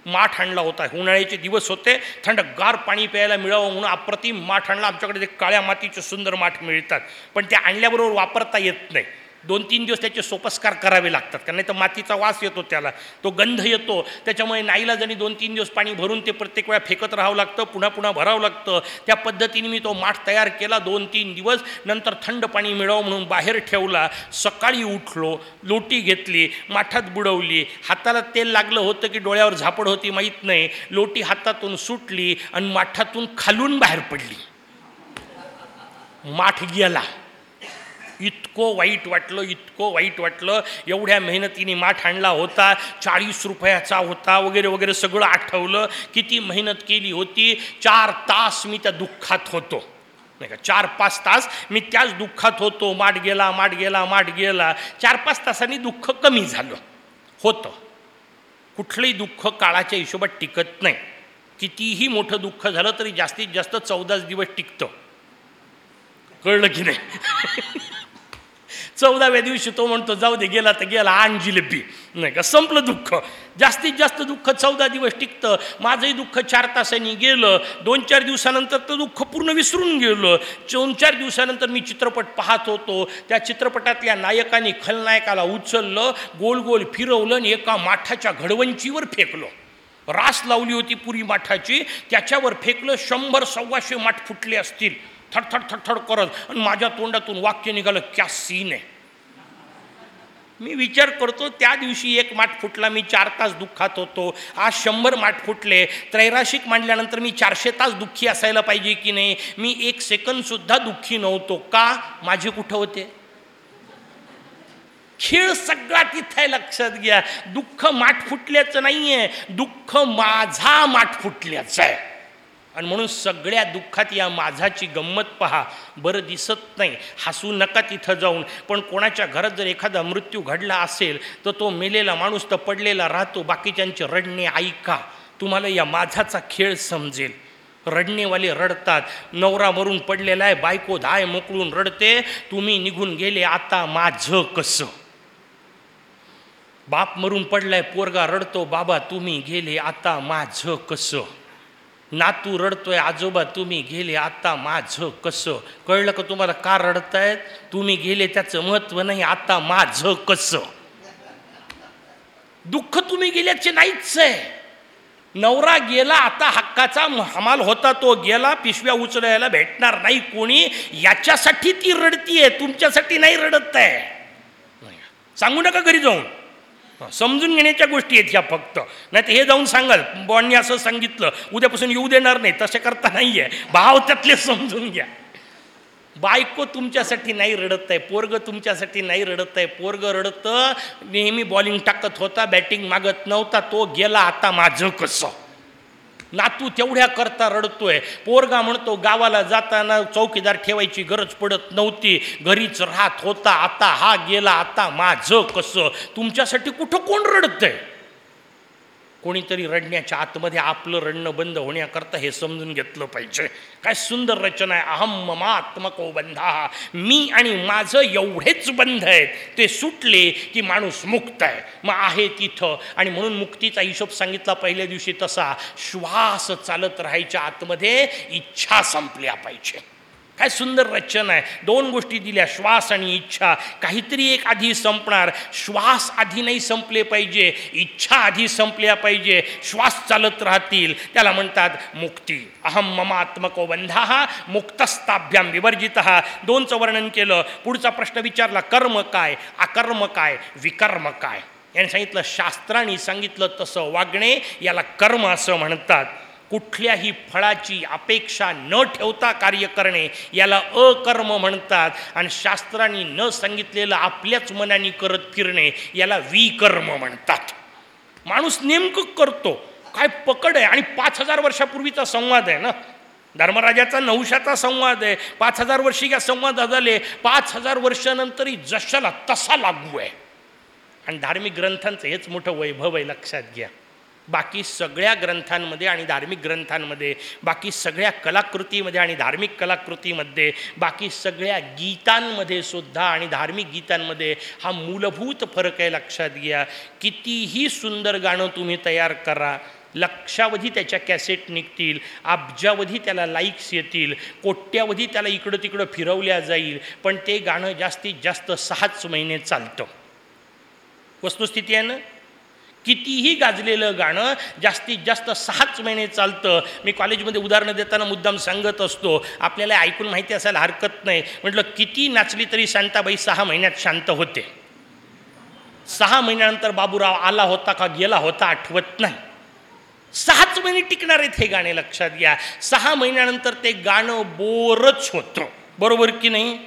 माठ आणला होता. उन्हाळ्याचे दिवस होते. थंडगार पाणी प्यायला मिळावं म्हणून अप्रतिम माठ आणला. आमच्याकडे ते काळ्या मातीचे सुंदर माठ मिळतात. पण ते आणल्याबरोबर वापरता येत नाही. दोन तीन दिवस त्याचे सोपस्कार करावे लागतात कारण नाही तर मातीचा वास येतो त्याला तो गंध येतो. त्याच्यामुळे नाईला जणी दोन तीन दिवस पाणी भरून ते प्रत्येक वेळा फेकत राहावं लागतं पुन्हा पुन्हा भरावं लागतं त्या पद्धतीने मी तो माठ तयार केला दोन तीन दिवस नंतर थंड पाणी मिळावं म्हणून बाहेर ठेवला. सकाळी उठलो लोटी घेतली माठात बुडवली. हाताला तेल लागलं होतं की डोळ्यावर झापड होती माहीत नाही. लोटी हातातून सुटली आणि माठातून खालून बाहेर पडली. माठ गेला. इतकं वाईट वाटलं इतकं वाईट वाटलं. एवढ्या मेहनतीने माठ आणला होता चाळीस रुपयाचा होता वगैरे वगैरे सगळं आठवलं. किती मेहनत केली होती. चार तास मी त्या दुःखात होतो. नाही का? चार पाच तास मी त्याच दुःखात होतो. माठ गेला माठ गेला माठ गेला. चार पाच तासांनी दुःख कमी झालं. होतं. कुठलंही दुःख काळाच्या हिशोबात टिकत नाही. कितीही मोठं दुःख झालं तरी जास्तीत जास्त चौदाच दिवस टिकतं. कळलं की नाही? [laughs] चौदाव्या दिवशी तो म्हणतो जाऊ दे गेला तर गेला आण जिलेबी नाही का? संपलं दुःख. जास्तीत जास्त दुःख चौदा दिवस टिकतं. माझंही दुःख चार तासांनी गेलं. दोन चार दिवसानंतर तर दुःख पूर्ण विसरून गेलं. दोन चार दिवसानंतर मी चित्रपट पाहत होतो. त्या चित्रपटातल्या नायकाने खलनायकाला उचललं गोल गोल फिरवलं आणि एका माठाच्या घडवंचीवर फेकलं. रास लावली होती पुरी माठाची. त्याच्यावर फेकलं शंभर सव्वाशे माठ फुटले असतील. थडथड थडथड करत आणि माझ्या तोंडातून वाक्य निघालं क्या सीन आहे मी विचार करतो त्या दिवशी एक माठ फुटला मी चार तास दुःखात होतो. आज शंभर माठ फुटले. त्रैराशिक मांडल्यानंतर मी चारशे तास दुःखी असायला पाहिजे की नाही? मी एक सेकंदसुद्धा दुःखी नव्हतो. का? माझे कुठं होते? खेळ सगळा तिथं आहे लक्षात घ्या. दुःख माठ फुटल्याचं नाही आहे दुःख माझा माठ फुटल्याचं आहे. आणि म्हणून सगळ्या दुःखात या माझाची गंमत पहा. बरं दिसत नाही. हसू नका तिथं जाऊन. पण कोणाच्या घरात जर एखादा मृत्यू घडला असेल तर तो मेलेला माणूस तर पडलेला राहतो. बाकीच्यांचे रडणे ऐका. तुम्हाला या माझाचा खेळ समजेल. रडणेवाले रडतात. नवरा मरून पडलेला आहे. बायको धाय मोकळून रडते. तुम्ही निघून गेले. आता माझं कसं? बाप मरून पडलाय. पोरगा रडतो. बाबा तुम्ही गेले. आता माझं कसं? नातू रडतोय आजोबा तुम्ही गेले आता माझं कसं? कळलं का तुम्हाला का रडतायत? तुम्ही गेले त्याचं महत्त्व नाही आता माझं कसं? दुःख तुम्ही गेल्याचे नाहीच आहे. नवरा गेला आता हक्काचा हमाल होता तो गेला पिशव्या उचलायला भेटणार नाही कोणी. याच्यासाठी ती रडतीये तुमच्यासाठी नाही रडत आहे. सांगू नका घरी जाऊन. समजून घेण्याच्या गोष्टी आहेत ह्या फक्त. नाही तर हे जाऊन सांगाल बॉननी असं सांगितलं उद्यापासून येऊ देणार नाही तसे करता नाही आहे भाव त्यातले समजून घ्या. बायको तुमच्यासाठी नाही रडत आहे पोरग तुमच्यासाठी नाही रडत आहे. पोरग रडतं नेहमी बॉलिंग टाकत होता बॅटिंग मागत नव्हता तो गेला आता माझं कसं? नातू तेवढ्या करता रडतोय. पोरगा म्हणतो गावाला जाताना चौकीदार ठेवायची गरज पडत नव्हती. घरीच राहत होता. आता हा गेला. आता माझं कसं? तुमच्यासाठी कुठं कोण रडतंय? कोणीतरी रडण्याच्या आतमध्ये आपलं रडणं बंद होण्याकरता हे समजून घेतलं पाहिजे. काय सुंदर रचना आहे. अहम ममात्मको बंधा. मी आणि माझं एवढेच बंध आहेत. ते सुटले की माणूस मुक्त आहे. मग आहे तिथं. आणि म्हणून मुक्तीचा हिशोब सांगितला पहिल्या दिवशी तसा. श्वास चालत राहायच्या आतमध्ये इच्छा संपल्या पाहिजे. काय सुंदर रचना आहे. दोन गोष्टी दिल्या श्वास आणि इच्छा. काहीतरी एक आधी संपणार. श्वास आधी नाही संपले पाहिजे इच्छा आधी संपल्या पाहिजे. श्वास चालत राहतील. त्याला म्हणतात मुक्ती. अहम ममात्मको बंधा मुक्तस्ताभ्याम विवर्जित. दोनचं वर्णन केलं. पुढचा प्रश्न विचारला कर्म काय? अकर्म काय? विकर्म काय? याने सांगितलं शास्त्राने सांगितलं तसं वागणे याला कर्म असं म्हणतात. कुठल्याही फळाची अपेक्षा न ठेवता कार्य करणे याला अकर्म म्हणतात. आणि शास्त्रांनी न सांगितलेलं आपल्याच मनाने करत फिरणे याला विकर्म म्हणतात. माणूस नेमकं करतो. काय पकड आहे? आणि पाच हजार वर्षापूर्वीचा संवाद आहे ना? धर्मराजाचा नवशाचा संवाद आहे. पाच हजार वर्षी या संवाद झाले. पाच हजार वर्षानंतरही जशाला तसा लागू आहे. आणि धार्मिक ग्रंथांचं हेच मोठं वैभव आहे लक्षात घ्या. बाकी सगळ्या ग्रंथांमध्ये आणि धार्मिक ग्रंथांमध्ये बाकी सगळ्या कलाकृतीमध्ये आणि धार्मिक कलाकृतीमध्ये बाकी सगळ्या गीतांमध्ये सुद्धा आणि धार्मिक गीतांमध्ये हा मूलभूत फरक आहे लक्षात घ्या. कितीही सुंदर गाणं तुम्ही तयार करा लक्षावधी त्याच्या कॅसेट निघतील अब्जावधी त्याला लाईक्स येतील कोट्यावधी त्याला इकडं तिकडं फिरवल्या जाईल पण ते गाणं जास्तीत जास्त सहाच महिने चालतं. वस्तुस्थिती आहे ना? कितीही गाजलेलं गाणं जास्तीत जास्त सहाच महिने चालतं. मी कॉलेजमध्ये उदाहरणं देताना मुद्दाम सांगत असतो आपल्याला ऐकून माहिती असायला हरकत नाही. म्हटलं किती नाचली तरी शांताबाई सहा महिन्यात शांत होते. सहा महिन्यानंतर बाबूराव आला होता का गेला होता आठवत नाही. सहाच महिने टिकणार आहेत हे गाणे लक्षात घ्या. सहा महिन्यानंतर ते गाणं बोरच होतं. बरोबर की नाही?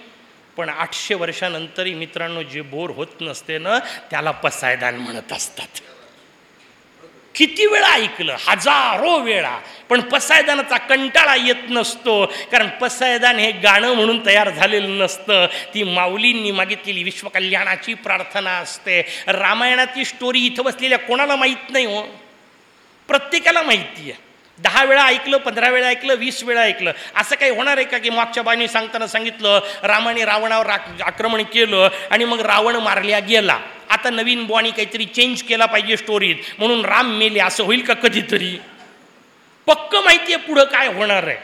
पण आठशे वर्षानंतरही मित्रांनो जे बोर होत नसते ना त्याला पसायदान म्हणत असतात. किती वेळा ऐकलं? हजारो वेळा. पण पसायदानाचा कंटाळा येत नसतो. कारण पसायदान हे गाणं म्हणून तयार झालेलं नसतं. ती माऊलींनी मागितलेली विश्वकल्याणाची प्रार्थना असते. रामायणाची स्टोरी इथं बसलेल्या कोणाला माहीत नाही हो? प्रत्येकाला माहिती आहे. दहा वेळा ऐकलं पंधरा वेळा ऐकलं वीस वेळा ऐकलं. असं काही होणार आहे का की मागच्या बाईने सांगताना सांगितलं रामाने रावणावर आक्रमण केलं आणि मग रावण मारल्या गेला. आता नवीन बॉनी काहीतरी चेंज केला पाहिजे स्टोरीत म्हणून राम मेले असं होईल का कधीतरी? पक्क माहिती आहे पुढं काय होणार आहे.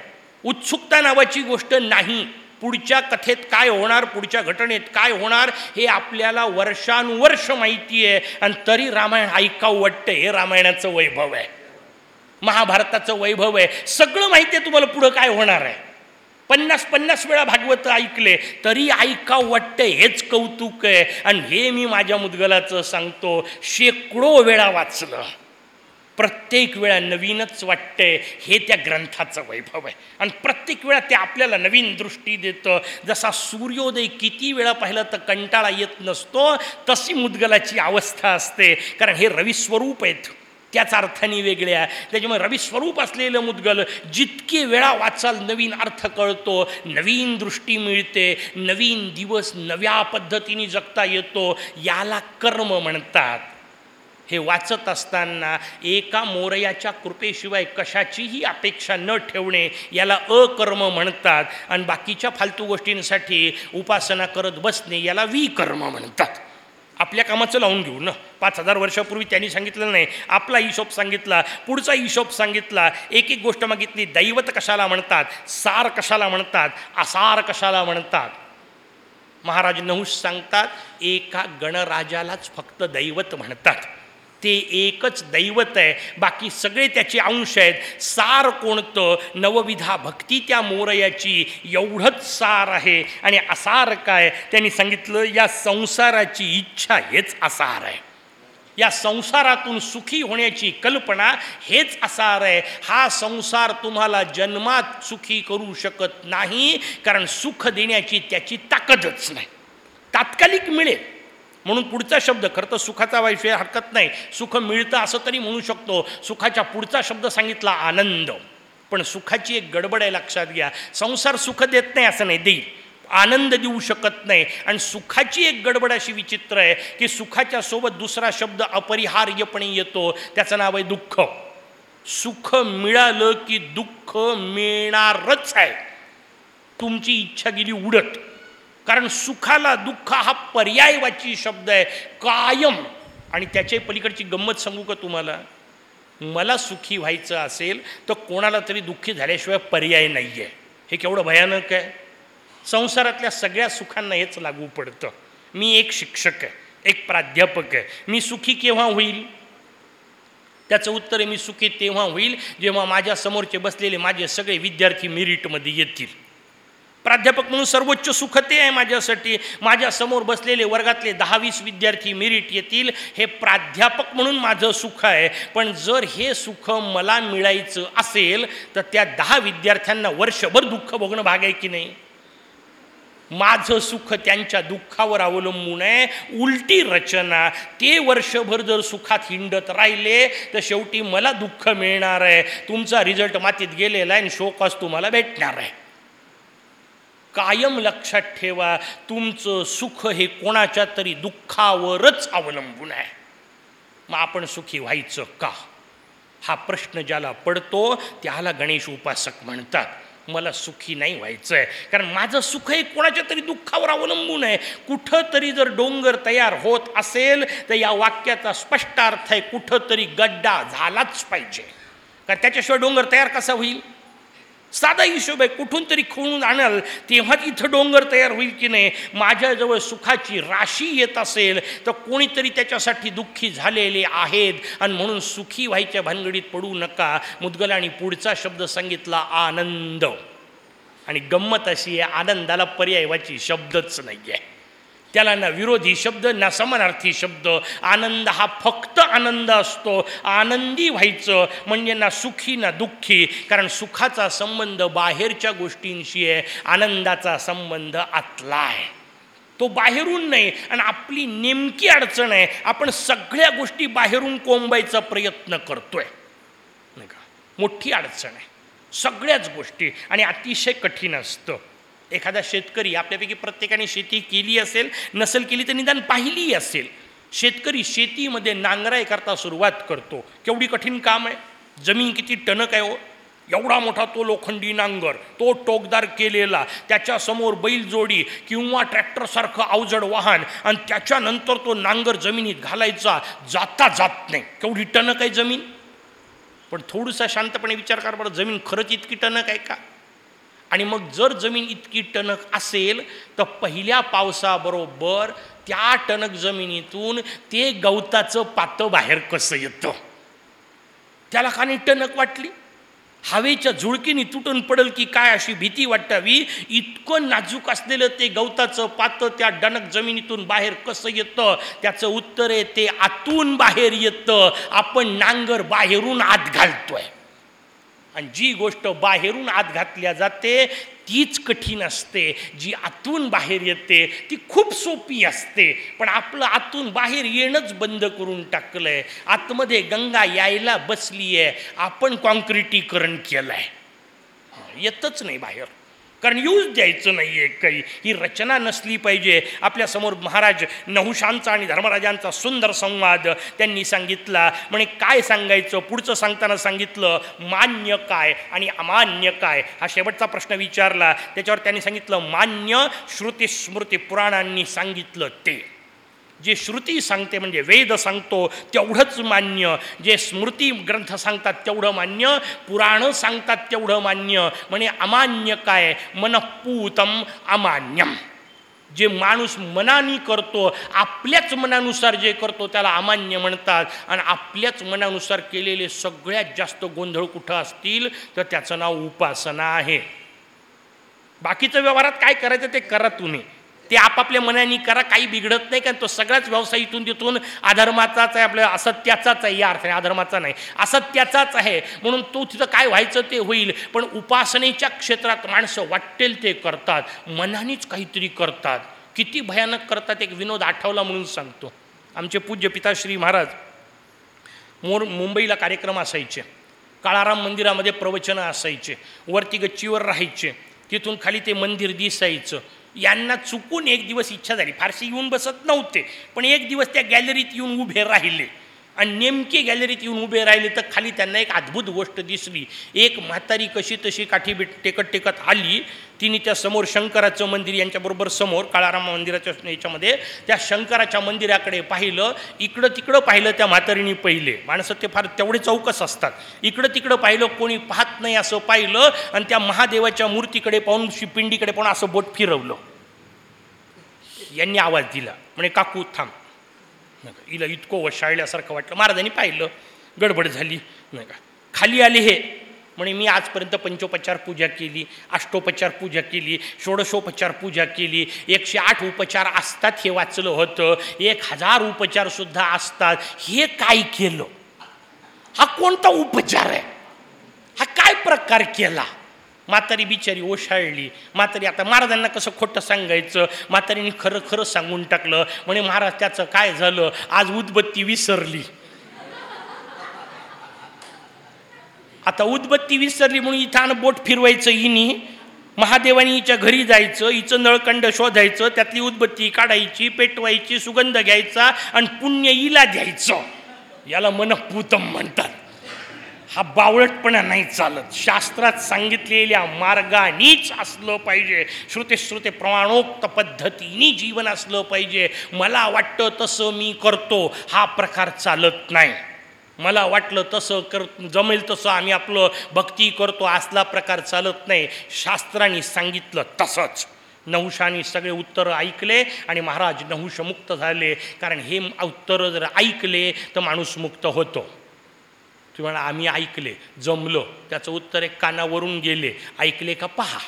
उत्सुकता नावाची गोष्ट नाही. पुढच्या कथेत काय होणार पुढच्या घटनेत काय होणार हे आपल्याला वर्षानुवर्ष माहिती आहे आणि तरी रामायण ऐकावं वाटतं हे रामायणाचं वैभव आहे. महाभारताचं वैभव आहे. सगळं माहिती आहे तुम्हाला पुढं काय होणार आहे. पन्नास पन्नास वेळा भागवत ऐकले तरी ऐका वाटतं हेच कौतुक आहे. आणि हे मी माझ्या मुदगलाचं सांगतो शेकडो वेळा वाचलं. प्रत्येक वेळा नवीनच वाटतंय. हे त्या ग्रंथाचं वैभव आहे. आणि प्रत्येक वेळा ते आपल्याला नवीन दृष्टी देतं. जसा सूर्योदय किती वेळा पाहिलं तर कंटाळा येत नसतो तशी मुदगलाची अवस्था असते. कारण हे रविस्वरूप आहेत. त्याच अर्थाने वेगळ्या. त्याच्यामुळे रविस्वरूप असलेलं मुद्गल जितके वेळा वाचाल नवीन अर्थ कळतो नवीन दृष्टी मिळते नवीन दिवस नव्या पद्धतीने जगता येतो याला कर्म म्हणतात. हे वाचत असताना एका मोरयाच्या कृपेशिवाय कशाचीही अपेक्षा न ठेवणे याला अकर्म म्हणतात. आणि बाकीच्या फालतू गोष्टींसाठी उपासना करत बसणे याला विकर्म म्हणतात. आपल्या कामाचं लावून घेऊ ना. पाच हजार वर्षापूर्वी त्यांनी सांगितलं नाही. आपला हिशोब सांगितला पुढचा हिशोब सांगितला. एक एक गोष्ट मागितली दैवत कशाला म्हणतात? सार कशाला म्हणतात? असार कशाला म्हणतात? महाराज नहुष सांगतात एका गणराजालाच फक्त दैवत म्हणतात. ते एकच दैवत आहे. बाकी सगळे त्याचे अंश आहेत. सार कोणतं? नवविधा भक्ती त्या मोरयाची. एवढंच सार आहे. आणि असार काय? त्यांनी सांगितलं या संसाराची इच्छा हेच असार आहे. या संसारातून सुखी होण्याची कल्पना हेच असार आहे. हा संसार तुम्हाला जन्मात सुखी करू शकत नाही. कारण सुख देण्याची त्याची ताकदच नाही. तात्कालिक मिळेल. म्हणून पुढचा शब्द खरं तर सुखाचा विषय हरकत नाही. सुख मिळतं असं तरी म्हणू शकतो. सुखाच्या पुढचा शब्द सांगितला आनंद. पण सुखाची एक गडबड आहे लक्षात घ्या. संसार सुख देत नाही असं नाही देईल. आनंद देऊ शकत नाही. आणि सुखाची एक गडबड अशी विचित्र आहे की सुखाच्या सोबत दुसरा शब्द अपरिहार्यपणे येतो. त्याचं नाव आहे दुःख. सुख मिळालं की दुःख मिळणारच आहे. तुमची इच्छा गेली उडत. कारण सुखाला दुःख हा पर्यायवाची शब्द आहे. कायम. आणि त्याच्या पलीकडची गंमत सांगू का तुम्हाला? मला सुखी व्हायचं असेल तर कोणाला तरी दुःखी झाल्याशिवाय पर्याय नाही आहे हे केवढं भयानक आहे? संसारातल्या सगळ्या सुखांना हेच लागू पडतं. मी एक शिक्षक आहे एक प्राध्यापक आहे. मी सुखी केव्हा होईल? त्याचं उत्तर मी सुखी तेव्हा होईल जेव्हा माझ्या समोरचे बसलेले माझे सगळे विद्यार्थी मेरिटमध्ये येतील. प्राध्यापक म्हणून सर्वोच्च सुख ते आहे माझ्यासाठी. माझ्यासमोर बसलेले वर्गातले दहा वीस विद्यार्थी मेरिट येतील हे प्राध्यापक म्हणून माझं सुख आहे. पण जर हे सुख मला मिळायचं असेल तर त्या दहा विद्यार्थ्यांना वर्षभर दुःख भोगणं भाग आहे की नाही? माझं सुख त्यांच्या दुःखावर अवलंबून आहे. उलटी रचना ते वर्षभर जर सुखात हिंडत राहिले तर शेवटी मला दुःख मिळणार आहे. तुमचा रिझल्ट मातीत गेलेला आहे आणि शोकॉस तुम्हाला भेटणार आहे. कायम लक्षात ठेवा तुमचं सुख हे कोणाच्या तरी दुःखावरच अवलंबून आहे. मग आपण सुखी व्हायचं का? हा प्रश्न ज्याला पडतो त्याला गणेश उपासक म्हणतात. मला सुखी नाही व्हायचं आहे कारण माझं सुख हे कोणाच्या तरी दुःखावर अवलंबून आहे. कुठं तरी जर डोंगर तयार होत असेल तर या वाक्याचा स्पष्ट अर्थ आहे कुठं तरी गड्डा झालाच पाहिजे. कारण त्याच्याशिवाय डोंगर तयार कसा होईल? साधा हिशोब आहे कुठून तरी खोळून आणाल तेव्हा इथं डोंगर तयार होईल की नाही? माझ्याजवळ सुखाची राशी येत असेल तर कोणीतरी त्याच्यासाठी दुःखी झालेले आहेत. आणि म्हणून सुखी व्हायच्या भानगडीत पडू नका. मुदगलाने पुढचा शब्द सांगितला आनंद. आणि गंमत अशी आहे आनंदाला पर्यायवाची शब्दच नाही आहे त्याला ना विरोधी शब्द ना समानार्थी शब्द. आनंद हा फक्त आनंद असतो. आनंदी व्हायचं म्हणजे ना सुखी ना दुःखी. कारण सुखाचा संबंध बाहेरच्या गोष्टींशी आहे. आनंदाचा संबंध आतला आहे. तो बाहेरून नाही आणि आपली नेमकी अडचण आहे. आपण सगळ्या गोष्टी बाहेरून कोंबायचा प्रयत्न करतोय. नाही का? मोठी अडचण आहे. सगळ्याच गोष्टी. आणि अतिशय कठीण असतं. एखादा शेतकरी आपल्यापैकी प्रत्येकाने शेती केली असेल नसेल केली तर निदान पाहिली असेल. शेतकरी शेतीमध्ये नांगराय करता सुरुवात करतो. केवढी कठीण काम आहे. जमीन किती टणक आहे हो. एवढा मोठा तो लोखंडी नांगर तो टोकदार केलेला त्याच्यासमोर बैलजोडी किंवा ट्रॅक्टरसारखं अवजड वाहन आणि त्याच्यानंतर तो नांगर जमिनीत घालायचा जाता जात नाही. केवढी टणक आहे जमीन? पण थोडंसा शांतपणे विचार करा बरं जमीन खरंच इतकी टणक आहे का? आणि मग जर जमीन इतकी टणक असेल तर पहिल्या पावसाबरोबर त्या टणक जमिनीतून ते गवताचं पातं बाहेर कसं येतं? त्याला का टणक वाटली? हवेच्या झुळकीने तुटून पडेल की काय अशी भीती वाटावी? इतकं नाजूक असलेलं ते गवताचं पातं त्या डणक जमिनीतून बाहेर कसं येतं? त्याचं उत्तर आहे ते आतून बाहेर येतं. आपण नांगर बाहेरून आत घालतोय. आणि जी गोष्ट बाहेरून आत घातल्या जाते तीच कठीण असते. जी आतून बाहेर येते ती खूप सोपी असते. पण आपलं आतून बाहेर येणंच बंद करून टाकलं आहे आतमध्ये गंगा यायला बसली आहे आपण कॉन्क्रिटीकरण केलं आहे येतच नाही बाहेर. कारण यूज द्यायचं नाही आहे काही. ही रचना नसली पाहिजे. आपल्यासमोर महाराज नहुशांचा आणि धर्मराजांचा सुंदर संवाद त्यांनी सांगितला. म्हणे काय सांगायचं? पुढचं सांगताना सांगितलं मान्य काय आणि अमान्य काय? हा शेवटचा प्रश्न विचारला. त्याच्यावर त्यांनी सांगितलं मान्य श्रुती स्मृती पुराणांनी सांगितलं ते. जे श्रुती सांगते म्हणजे वेद सांगतो तेवढंच मान्य. जे स्मृती ग्रंथ सांगतात तेवढं मान्य. पुराणं सांगतात तेवढं मान्य. म्हणे अमान्य काय? मनपूतम अमान्यम. जे माणूस मनानी करतो आपल्याच मनानुसार जे करतो त्याला अमान्य म्हणतात. आणि आपल्याच मनानुसार केलेले सगळ्यात जास्त गोंधळ कुठं असतील? तर त्याचं नाव उपासना आहे. बाकीचं व्यवहारात काय करायचं ते करा तुम्ही. ते आपापल्या मनाने करा काही बिघडत नाही कारण तो सगळाच व्यवसाय इथून तिथून अधर्माचाच आहे आपल्या असत्याचाच आहे या अर्थाने अधर्माचा नाही असत्याचाच आहे. म्हणून तो तिथं काय व्हायचं ते होईल पण उपासनेच्या क्षेत्रात माणसं वाटेल ते करतात मनानेच काहीतरी करतात. किती भयानक करतात एक विनोद आठवला म्हणून सांगतो. आमचे पूज्य पिताश्री महाराज मोर मुंबईला कार्यक्रम असायचे काळाराम मंदिरामध्ये प्रवचनं असायचे वरती गच्चीवर राहायचे तिथून खाली ते मंदिर दिसायचं यांना चुकून एक दिवस इच्छा झाली. फारशी येऊन बसत नव्हते. पण एक दिवस त्या गॅलरीत येऊन उभे राहिले. आणि नेमकी गॅलरीत येऊन उभे राहिले तर खाली त्यांना एक अद्भुत गोष्ट दिसली. एक म्हातारी कशी तशी काठी बिट टेकत टेकत आली. तिने त्या समोर शंकराचं मंदिर यांच्याबरोबर समोर काळाराम मंदिराच्या याच्यामध्ये त्या शंकराच्या मंदिराकडे पाहिलं. इकडं तिकडं पाहिलं त्या म्हातारीने पहिले. माणसं ते फार तेवढे चौकस असतात. इकडं तिकडं पाहिलं कोणी पाहत नाही असं पाहिलं आणि त्या महादेवाच्या मूर्तीकडे पाहून शिपिंडीकडे पाहून असं बोट फिरवलं. यांनी आवाज दिला. म्हणे काकू थांब. नाही का हिला इतकं वशाळल्यासारखं वाटलं. महाराजांनी पाहिलं गडबड झाली. नाही का खाली आले हे. म्हणे मी आजपर्यंत पंचोपचार पूजा केली अष्टोपचार पूजा केली षोडशोपचार पूजा केली एकशे आठ उपचार असतात हे वाचलं होतं एक हजार उपचारसुद्धा असतात. हे काय केलं? हा कोणता उपचार आहे? हा काय प्रकार केला? म्हातारी बिचारी ओशाळली. म्हातारी आता महाराजांना कसं खोटं सांगायचं? म्हातारीने खरं खरं सांगून टाकलं. म्हणे महाराज त्याचं काय झालं? आज उदबत्ती विसरली. आता उदबत्ती विसरली म्हणून इथं बोट फिरवायचं हिनी महादेवानी हिच्या घरी जायचं हिचं नळकंड शोधायचं त्यातली उदबत्ती काढायची पेटवायची सुगंध घ्यायचा आणि पुण्य हिला द्यायचं. याला मनपूतम म्हणतात. हा बावळटपणा नाही चालत. शास्त्रात सांगितलेल्या मार्गानीच असलं पाहिजे. श्रुते श्रुते प्रमाणोक्त पद्धतीने जीवन असलं पाहिजे. मला वाटतं तसं मी करतो. हा प्रकार चालत नाही. मला वाटलं तसं कर जमेल तसं आम्ही आपलं भक्ती करतो. असला प्रकार चालत नाही. शास्त्राने सांगितलं तसंच. नहुशाने सगळे उत्तरं ऐकले आणि महाराज नहुषमुक्त झाले. कारण हे उत्तरं जर ऐकले तर माणूस मुक्त होतो. किंवा आम्ही ऐकले जमलो. त्याचं उत्तर एक कानावरून गेले. ऐकले का? पहा.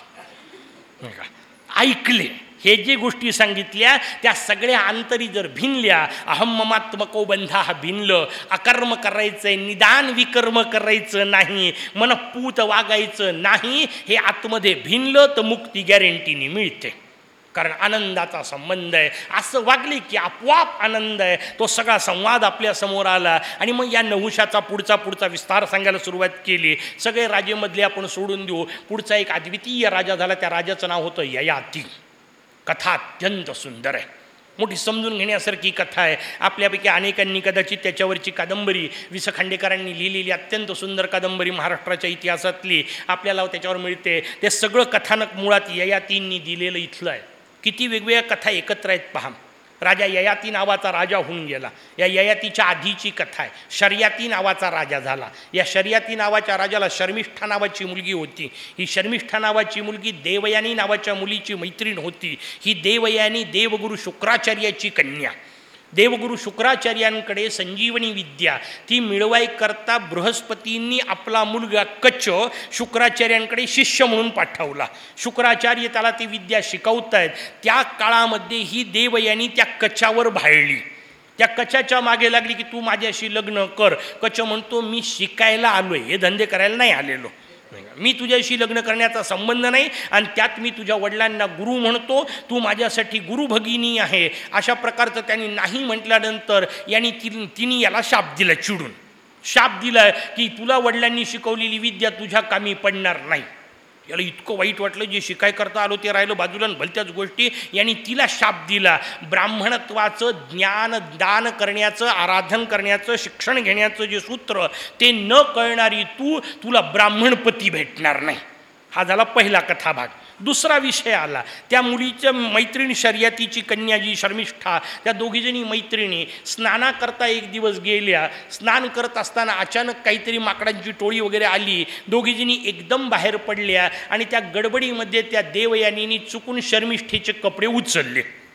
ऐकले. हे जे गोष्टी सांगितल्या त्या सगळ्या अंतरी जर भिनल्या अहम ममात्मको बंधा हा भिनलं. अकर्म करायचंय निदान विकर्म करायचं नाही. मनपूत वागायचं नाही. हे आतमध्ये भिनलं तर मुक्ती गॅरंटीने मिळते. कारण आनंदाचा संबंध आहे. असं वागली की आपोआप आनंद आहे. तो सगळा संवाद आपल्यासमोर आला आणि मग या नहुशाचा पुढचा पुढचा विस्तार सांगायला सुरुवात केली. सगळे राजेमधले आपण सोडून देऊ. पुढचा एक अद्वितीय राजा झाला. त्या राजाचं नाव होतं ययाती. कथा अत्यंत सुंदर आहे. मोठी समजून घेण्यासारखी कथा आहे. आपल्यापैकी अनेकांनी कदाचित त्याच्यावरची कादंबरी वि स खांडेकरांनी लिहिलेली अत्यंत सुंदर कादंबरी महाराष्ट्राच्या इतिहासातली आपल्याला त्याच्यावर मिळते. ते सगळं कथानक मुळात ययातींनी दिलेलं इथलं आहे. किती वेगवेगळ्या कथा एकत्र आहेत पहा. राजा ययाती नावाचा राजा होऊन गेला. या ययातीच्या आधीची कथा आहे. शर्याती नावाचा राजा झाला. या शर्याती नावाच्या राजाला शर्मिष्ठा नावाची मुलगी होती. ही शर्मिष्ठा नावाची मुलगी देवयानी नावाच्या मुलीची मैत्रीण होती. ही देवयानी देवगुरु शुक्राचार्याची कन्या. देवगुरु शुक्राचार्यांकडे संजीवनी विद्या. ती मिळवायकरता बृहस्पतींनी आपला मुलगा कच शुक्राचार्यांकडे शिष्य म्हणून पाठवला. शुक्राचार्य त्याला ती विद्या शिकवत आहेत त्या काळामध्ये ही देव यांनी त्या कचावर भाळली. त्या कचाच्या मागे लागली की तू माझ्याशी लग्न कर. कच म्हणतो मी शिकायला आलोय. हे धंदे करायला नाही आलेलो. मी तुझ्याशी लग्न करण्याचा संबंध नाही आणि त्यात मी तुझ्या वडिलांना गुरु म्हणतो तू माझ्यासाठी गुरु भगिनी आहे. अशा प्रकारचं त्यांनी नाही म्हटल्यानंतर यांनी ति तिने याला शाप दिला चिडून. शाप दिला की तुला वडिलांनी शिकवलेली विद्या तुझ्या कामी पडणार नाही. याला इतकं वाईट वाटलं जे शिकाय करता आलो ते राहिलं बाजूला भलत्याच गोष्टी यांनी तिला शाप दिला. ब्राह्मणत्वाचं ज्ञान दान करण्याचं आराधन करण्याचं शिक्षण घेण्याचं जे सूत्र ते न कळणारी तू तुला ब्राह्मणपती भेटणार नाही. हा झाला पहिला कथाभाग. दुसरा विषय आला. त्या मुलीच्या मैत्रीण शर्यतीची कन्या जी शर्मिष्ठा त्या दोघीजणी मैत्रिणी स्नानाकरता एक दिवस गेल्या. स्नान करत असताना अचानक काहीतरी माकडांची टोळी वगैरे आली. दोघीजणी एकदम बाहेर पडल्या आणि त्या गडबडीमध्ये त्या देवयानीनी चुकून शर्मिष्ठेचे कपडे उचलले.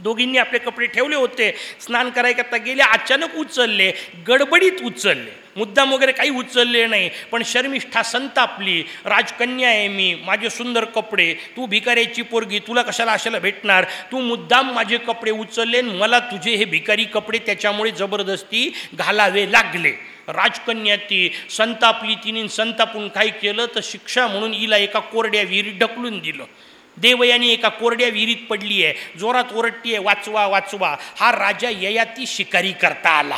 दोघींनी आपले कपडे ठेवले होते स्नान करायकरता गेले अचानक उचलले गडबडीत उचलले. मुद्दाम वगैरे काही उचलले नाही पण शर्मिष्ठा संतापली राजकन्या आहे मी माझे सुंदर कपडे तू भिकाऱ्याची पोरगी तुला कशाला अशाला भेटणार? तू मुद्दाम माझे कपडे उचलले आणि मला तुझे हे भिकारी कपडे त्याच्यामुळे जबरदस्ती घालावे लागले. राजकन्या ती संतापली तिने संतापून काय केलं? तर शिक्षा म्हणून हिला एका कोरड्या विहिरीत ढकलून दिलं. देवयानी एका कोरड्या विहिरीत पडली आहे. जोरात ओरडती आहे वाचवा वाचवा. हा राजा ययाती शिकारी करता आला.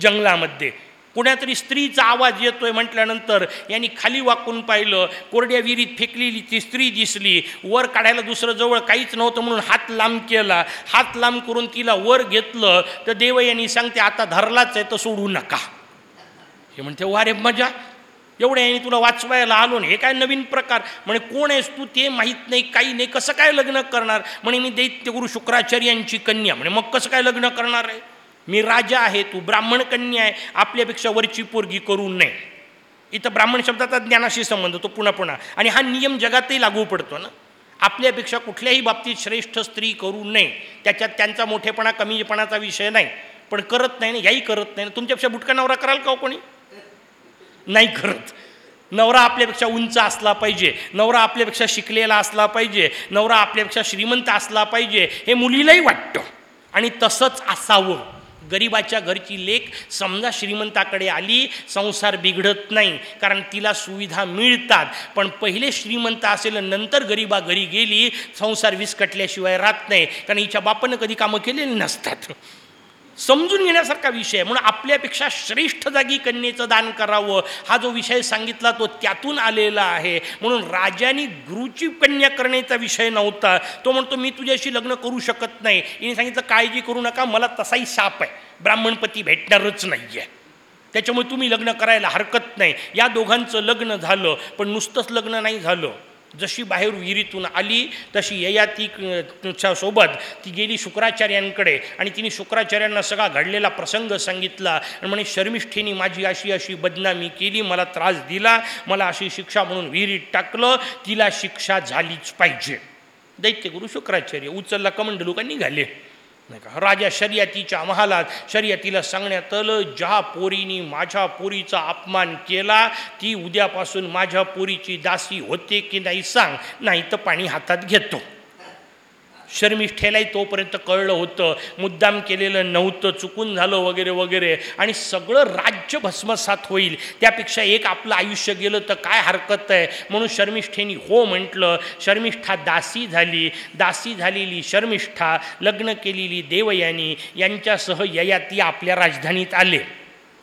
जंगलामध्ये. कुण्यातरी स्त्रीचा आवाज येतोय म्हटल्यानंतर यांनी खाली वाकून पाहिलं कोरड्या विहिरीत फेकलेली ती स्त्री दिसली. वर काढायला दुसरं जवळ काहीच नव्हतं म्हणून हात लांब केला. हात लांब करून तिला वर घेतलं. तर देवयानी सांगते आता धरलाच आहे तर सोडू नका. हे म्हणते वारे मजा. एवढे आहे तुला वाचवायला आलो नाही हे काय नवीन प्रकार? म्हणे कोण आहेस तू ते माहीत नाही काही नाही कसं काय लग्न करणार? म्हणे मी दैत्यगुरु शुक्राचार्यांची कन्या. म्हणे मग कसं काय लग्न करणार आहे? मी राजा आहे तू ब्राह्मण कन्या आहे आपल्यापेक्षा वरची पोरगी करू नये. इथं ब्राह्मण शब्दाचा ज्ञानाशी संबंध तो पुन्हा पुन्हा. आणि हा नियम जगातही लागू पडतो ना. आपल्यापेक्षा कुठल्याही बाबतीत श्रेष्ठ स्त्री करू नये. त्याच्यात त्यांचा मोठेपणा कमीपणाचा विषय नाही. पण करत नाही ना याही करत नाही ना. तुमच्यापेक्षा बुटका नवरा कराल का हो कोणी? नाही करत. नवरा आपल्यापेक्षा उंच असला पाहिजे नवरा आपल्यापेक्षा शिकलेला असला पाहिजे नवरा आपल्यापेक्षा श्रीमंत असला पाहिजे हे मुलीलाही वाटतं. आणि तसंच असावं. गरिबाच्या घरची लेख समजा श्रीमंताकडे आली संसार बिघडत नाही कारण तिला सुविधा मिळतात. पण पहिले श्रीमंत असेल नंतर गरिबा घरी गेली संसार विस्कटल्याशिवाय राहत नाही कारण हिच्या बापानं कधी कामं केलेली नसतात. समजून घेण्यासारखा विषय म्हणून आपल्यापेक्षा श्रेष्ठ जागी कन्येचं दान करावं हा जो विषय सांगितला तो त्यातून आलेला आहे. म्हणून राजाने गुरुची कन्या करण्याचा विषय नव्हता. तो म्हणतो मी तुझ्याशी लग्न करू शकत नाही. हिने सांगितलं काळजी करू नका मला तसाही साप आहे. ब्राह्मणपती भेटणारच नाही आहे त्याच्यामुळे तुम्ही लग्न करायला हरकत नाही. या दोघांचं लग्न झालं पण नुसतंच लग्न नाही झालं. जशी बाहेर विहिरीतून आली तशी ययाती सोबत ती गेली शुक्राचार्यांकडे आणि तिने शुक्राचार्यांना सगळा घडलेला प्रसंग सांगितला. आणि म्हणे शर्मिष्ठेने माझी अशी अशी बदनामी केली मला त्रास दिला मला अशी शिक्षा म्हणून विहिरीत टाकलं तिला शिक्षा झालीच पाहिजे. दैत्यगुरु शुक्राचार्य उचलला कमंडलुका निघाले? नाही का? राजा शर्यतीच्या महालात शर्यतीला सांगण्यात आलं ज्या पोरीनी माझ्या पोरीचा अपमान केला ती उद्यापासून माझ्या पोरीची दासी होते की नाही सांग. नाही तर पाणी हातात घेतो. शर्मिष्ठेलाही तोपर्यंत कळलं होतं. मुद्दाम केलेलं नव्हतं चुकून झालं वगैरे वगैरे. आणि सगळं राज्य भस्मसात होईल. त्यापेक्षा एक आपलं आयुष्य गेलं तर काय हरकत आहे? म्हणून शर्मिष्ठेनी हो म्हटलं शर्मिष्ठा दासी झाली. दासी झालेली शर्मिष्ठा लग्न केलेली देवयानी यांच्यासह ययाती आपल्या राजधानीत आले.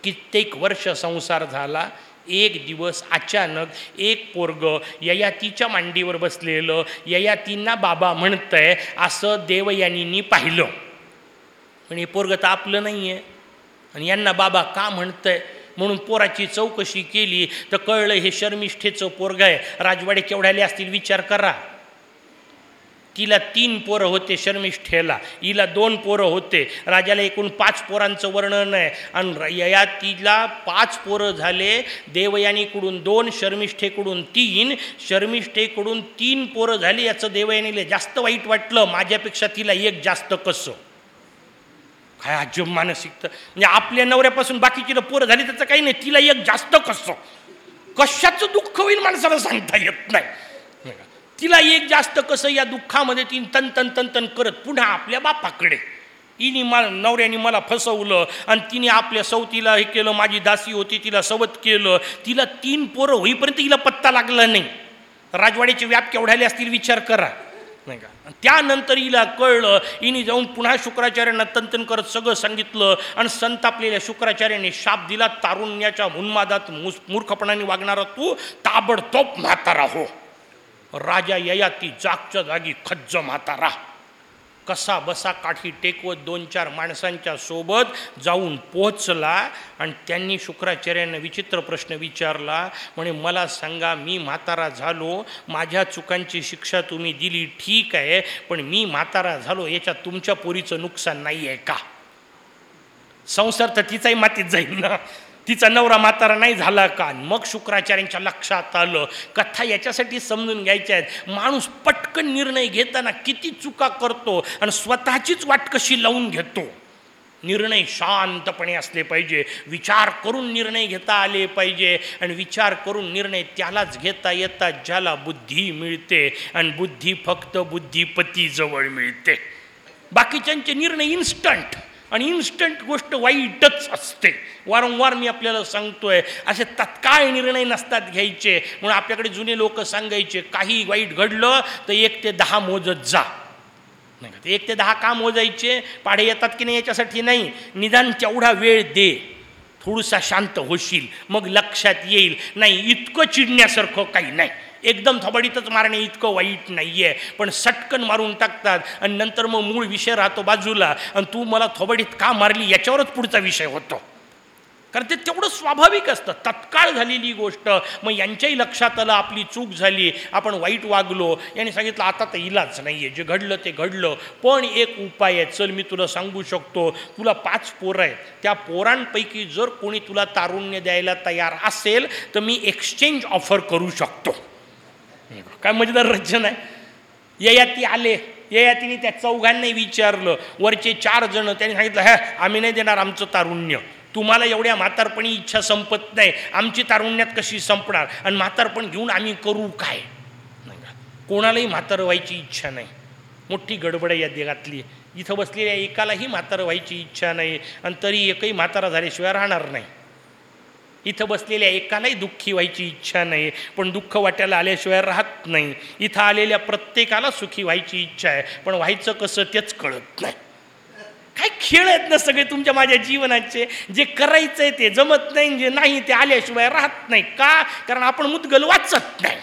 कित्येक वर्ष संसार झाला एक दिवस अचानक एक पोरग ययातीच्या मांडीवर बसलेलं ययातींना बाबा म्हणतंय असं देवयानींनी पाहिलं. पण हे पोरग तर आपलं नाही आहे आणि यांना बाबा का म्हणतंय? म्हणून पोराची चौकशी केली. तर कळलं हे शर्मिष्ठेचं पोरग आहे. राजवाडे केवढ्याले असतील विचार करा. तिला तीन पोरं होते शर्मिष्ठेला हिला दोन पोरं होते. राजाला एकूण पाच पोरांचं वर्णन आहे. आणि या तिला पाच पोरं झाले. देवयानीकडून दोन शर्मिष्ठेकडून तीन. शर्मिष्ठेकडून तीन पोरं झाली. याचं देवयानीला जास्त वाईट वाटलं. माझ्यापेक्षा तिला एक जास्त कसं? काय अजब मानसिकता म्हणजे आपल्या नवऱ्यापासून बाकीची पोरं झाली त्याचं काही नाही. तिला एक जास्त कसं? कशाचं दुःख होईल माणसाला सांगता येत नाही. तिला एक जास्त कसं या दुःखामध्ये ती तन तन तन तन करत पुन्हा आपल्या बापाकडे. हिने मला नवऱ्याने मला फसवलं आणि तिने आपल्या सवतीला हे केलं माझी दासी होती तिला सवत केलं. तिला तीन पोरं होईपर्यंत हिला पत्ता लागला नाही. राजवाड्याचे व्याप केवढ्याले असतील विचार करा. नाही का? त्यानंतर हिला कळलं हिने जाऊन पुन्हा शुक्राचार्यांना तंतन करत सगळं सांगितलं आणि संतापलेल्या शुक्राचार्याने शाप दिला तारुण्याच्या उन्मादात मूर्खपणाने वागणारा तू ताबडतोब म्हातारा हो. राजा ययाती जागच्या जागी खज्ज म्हातारा कसा बसा काठी टेकवत दोन चार माणसांच्या सोबत जाऊन पोहोचला आणि त्यांनी शुक्राचार्यांना विचित्र प्रश्न विचारला म्हणे मला सांगा मी म्हातारा झालो माझ्या चुकांची शिक्षा तुम्ही दिली ठीक आहे पण मी म्हातारा झालो याच्यात तुमच्या पोरीचं नुकसान नाही आहे का? संसार तर तिचाही मातीत जाईल ना. तिचा नवरा म्हातारा नाही झाला का? मग शुक्राचार्यांच्या लक्षात आलं कथा याच्यासाठी समजून घ्यायच्या आहेत. माणूस पटकन निर्णय घेताना किती चुका करतो आणि स्वतःचीच वाट कशी लावून घेतो? निर्णय शांतपणे असले पाहिजे. विचार करून निर्णय घेता आले पाहिजे. आणि विचार करून निर्णय त्यालाच घेता येतात ज्याला बुद्धी मिळते. आणि बुद्धी फक्त बुद्धिपतीजवळ मिळते. बाकीच्यांचे निर्णय इन्स्टंट आणि इन्स्टंट गोष्ट वाईटच असते. वारंवार मी आपल्याला सांगतोय असे तत्काळ निर्णय नसतात घ्यायचे. म्हणून आपल्याकडे जुने लोक सांगायचे काही वाईट घडलं तर एक ते दहा मोजत जा. नाही का? ते एक ते दहा का मोजायचे? पाढे येतात की नाही याच्यासाठी नाही. निदान तेवढा वेळ दे. थोडासा शांत होशील. मग लक्षात येईल. नाही इतकं चिडण्यासारखं काही नाही. एकदम थबडीतच मारणे इतकं वाईट नाही आहे पण सटकन मारून टाकतात आणि नंतर मग मूळ विषय राहतो बाजूला आणि तू मला थोबाडीत का मारली याच्यावरच पुढचा विषय होतो. कारण ते तेवढं स्वाभाविक असतं. तत्काळ झालेली गोष्ट मग यांच्याही लक्षात आलं आपली चूक झाली आपण वाईट वागलो. यांनी सांगितलं आता तर इलाज नाही आहे जे घडलं ते घडलं. पण एक उपाय आहे. चल मी तुला सांगू शकतो. तुला पाच पोरं आहेत. त्या पोरांपैकी जर कोणी तुला तारुण्य द्यायला तयार असेल तर मी एक्सचेंज ऑफर करू शकतो. काय मजेदार रचना आहे. ययाती आले ययातीने त्या चौघांनाही विचारलं वरचे चार जण त्यांनी सांगितलं ह्या आम्ही नाही देणार आमचं तारुण्य. तुम्हाला एवढ्या म्हातारपणी इच्छा संपत नाही. आमची तारुण्यात कशी संपणार? आणि म्हातारपण घेऊन आम्ही करू काय? नाही का? कोणालाही म्हातार व्हायची इच्छा नाही. मोठी गडबड आहे या देगातली इथं बसलेल्या एकालाही म्हातार व्हायची इच्छा नाही. आणि तरी एकही म्हातारा झाल्याशिवाय राहणार नाही. इथं बसलेल्या एकालाही दुःखी व्हायची इच्छा नाही. पण दुःख वाट्याला आल्याशिवाय राहत नाही. इथं आलेल्या प्रत्येकाला सुखी व्हायची इच्छा आहे. पण व्हायचं कसं तेच कळत नाही. काय खेळ आहेत ना सगळे तुमच्या माझ्या जीवनाचे? जे करायचं आहे ते जमत नाही जे नाही ते आल्याशिवाय राहत नाही. का? कारण आपण मुद्गल वाचत नाही.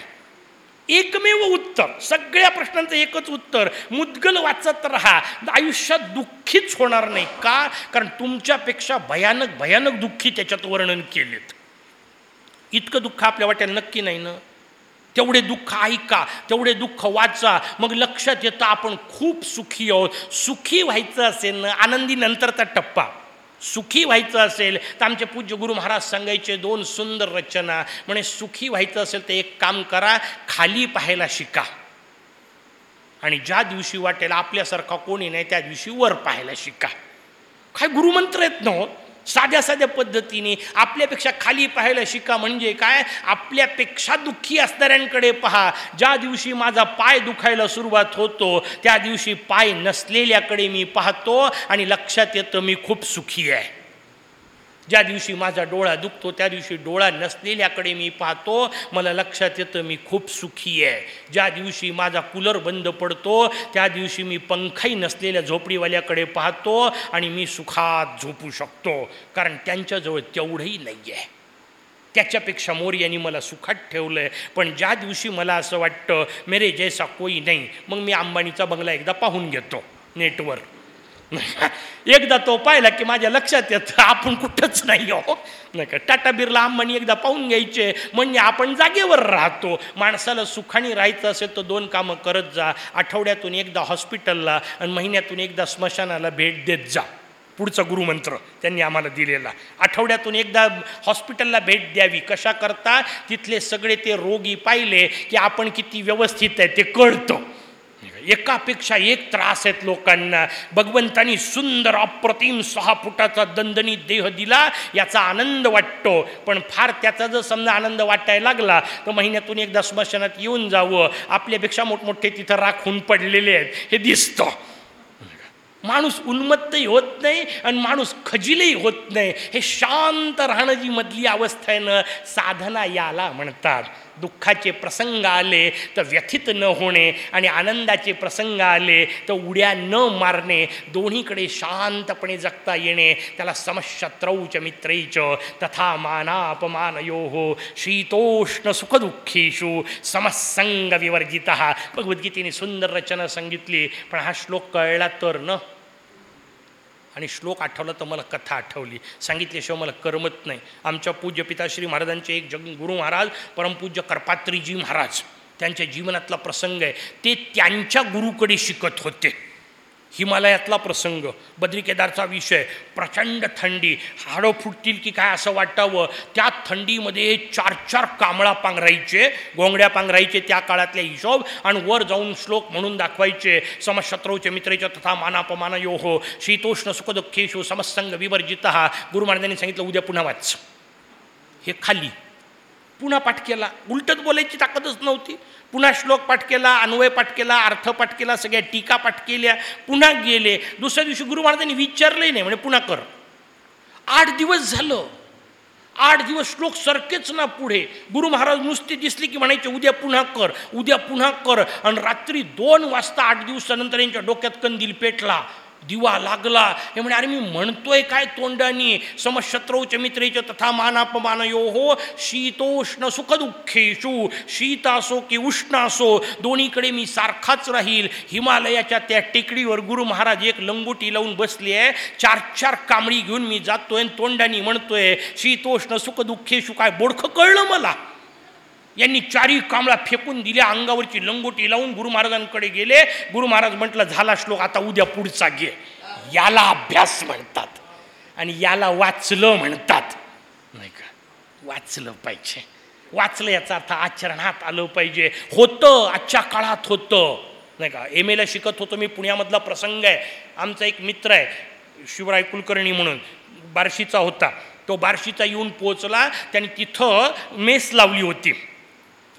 एकमेव उत्तर सगळ्या प्रश्नांचं एकच उत्तर मुद्गल वाचत राहा. आयुष्यात दुःखीच होणार नाही. का? कारण तुमच्यापेक्षा भयानक भयानक दुःखी त्याच्यात वर्णन केलेत. इतकं दुःख आपल्या वाट्याला नक्की नाही ना? तेवढे दुःख ऐका तेवढे दुःख वाचा. मग लक्षात येतं आपण खूप सुखी आहोत. सुखी व्हायचं असेल ना आनंदी नंतरचा टप्पा. सुखी व्हायचं असेल तर आमचे पूज्य गुरु महाराज सांगायचे दोन सुंदर रचना. म्हणे सुखी व्हायचं असेल तर एक काम करा खाली पाहायला शिका. आणि ज्या दिवशी वाटेल आपल्यासारखा कोणी नाही त्या दिवशी वर पाहायला शिका. काय गुरुमंत्र येत नव्हत साध्या साध्या पद्धतीने आपल्यापेक्षा खाली पाहायला शिका म्हणजे काय? आपल्यापेक्षा दुःखी असणाऱ्यांकडे पहा. ज्या दिवशी माझा पाय दुखायला सुरुवात होतो त्या दिवशी पाय नसलेल्याकडे मी पाहतो आणि लक्षात येतं मी खूप सुखी आहे. ज्या दिवशी माझा डोळा दुखतो त्या दिवशी डोळा नसलेल्याकडे मी पाहतो. मला लक्षात येतं मी खूप सुखी आहे. ज्या दिवशी माझा कूलर बंद पडतो त्या दिवशी मी पंखाही नसलेल्या झोपडीवाल्याकडे पाहतो आणि मी सुखात झोपू शकतो. कारण त्यांच्याजवळ तेवढंही नाही आहे त्याच्यापेक्षा मोर यांनी मला सुखात ठेवलं आहे पण ज्या दिवशी मला असं वाटतं मेरे जैसा कोई नाही मग मी अंबानीचा बंगला एकदा पाहून घेतो नेटवर. [laughs] एकदा तो पाहिला की माझ्या लक्षात येतं आपण कुठंच नाही हो नाही का टाटा बिर्ला अंबानी एकदा पाहून घ्यायचे. म्हणजे आपण जागेवर राहतो. माणसाला सुखाने राहायचं असेल तर दोन कामं करत जा. आठवड्यातून एकदा हॉस्पिटलला आणि महिन्यातून एकदा स्मशानाला भेट देत जा. पुढचा गुरुमंत्र त्यांनी आम्हाला दिलेला. आठवड्यातून एकदा हॉस्पिटलला भेट द्यावी. कशा करता? तिथले सगळे ते रोगी पाहिले की आपण किती व्यवस्थित आहे ते कळतं. एकापेक्षा एक त्रास आहेत लोकांना. भगवंतानी सुंदर अप्रतिम सहा फुटाचा दंदनी देह दिला याचा आनंद वाटतो. पण फार त्याचा जर समजा आनंद वाटायला लागला तर महिन्यातून एकदा स्मशानात येऊन जावं. आपल्यापेक्षा मोठमोठे तिथं राखून पडलेले आहेत. हे दिसतं. माणूस उन्मत्तही होत नाही आणि माणूस खजिलही होत नाही. हे शांत राहणं जी मधली अवस्था आहे ना साधना याला म्हणतात. दुःखाचे प्रसंग आले तर व्यथित न होणे आणि आनंदाचे प्रसंग आले तर उड्या न मारणे दोन्हीकडे शांतपणे जगता येणे त्याला समशत्रौच मित्रैच तथा मानापमानयो शीतोष्ण सुखदुःखेषु समसंग विवर्जित. भगवद्गीतेने सुंदर रचना सांगितली पण हा श्लोक कळला तर न? आणि श्लोक आठवला तर मला कथा आठवली. सांगितल्याशिवाय मला करमत नाही. आमच्या पूज्य पिताश्री महाराजांचे एक जग गुरु महाराज परमपूज्य कर्पात्रीजी महाराज त्यांच्या जीवनातला प्रसंग आहे. ते त्यांच्या गुरुकडे शिकत होते. हिमालयातला प्रसंग बद्री केदारचा विषय प्रचंड थंडी हाडं फुटतील की काय असं वाटावं त्या थंडीमध्ये चार चार कांबळा पांघरायचे गोंगड्या पांघरायचे त्या काळातल्या हिशोब आणि वर जाऊन श्लोक म्हणून दाखवायचे समशत्रूचे मित्रेच तथा मानापमान यो हो शीतोष्ण सुखदुःखेशु समसंग विवर्जित गुरु महाराजांनी सांगितलं उद्या पुन्हा वाच. हे खाली. पुन्हा पाठ केला. उलटत बोलायची ताकदच नव्हती. पुन्हा श्लोक पाठ केला अन्वय पाठ केला अर्थ पाठ केला सगळ्या टीका पाठ केल्या पुन्हा गेले. दुसऱ्या दिवशी गुरु महाराजांनी विचारलंही नाही म्हणजे पुन्हा कर. आठ दिवस झालं. आठ दिवस श्लोक सरकेच ना पुढे. गुरु महाराज नुसते दिसले की म्हणायचे उद्या पुन्हा कर उद्या पुन्हा कर. आणि रात्री दोन वाजता आठ दिवसानंतर यांच्या डोक्यात कंदील पेटला. दिवा लागला. हे म्हणे अरे मी म्हणतोय काय तोंडानी? समशत्रौच मित्रेच तथा मानापमानयो हो. शीतोष्ण सुखदुःखेशू शीत असो की उष्ण असो दोन्हीकडे मी सारखाच राहील. हिमालयाच्या त्या टेकडीवर गुरु महाराज एक लंगोटी लावून बसली. आहे चार चार कांबळी घेऊन मी जातोय तोंडानी म्हणतोय शीतोष्ण सुखदुःखेषु काय बोडखं कळलं मला? यांनी चारी कांबळा फेकून दिल्या अंगावरची लंगोटी लावून गुरु महाराजांकडे गेले. गुरु महाराज म्हटलं झाला श्लोक आता उद्या पुढचा घे. याला अभ्यास म्हणतात आणि याला वाचलं म्हणतात. नाही का? वाचलं पाहिजे. वाचलं याचा अर्थ आचरणात आलं पाहिजे. होतं आजच्या काळात होतं. नाही का? एम एला शिकत होतो मी पुण्यामधला प्रसंग आहे. आमचा एक मित्र आहे शिवराय कुलकर्णी म्हणून बार्शीचा होता. तो बार्शीचा येऊन पोचला त्याने तिथं मेस लावली होती.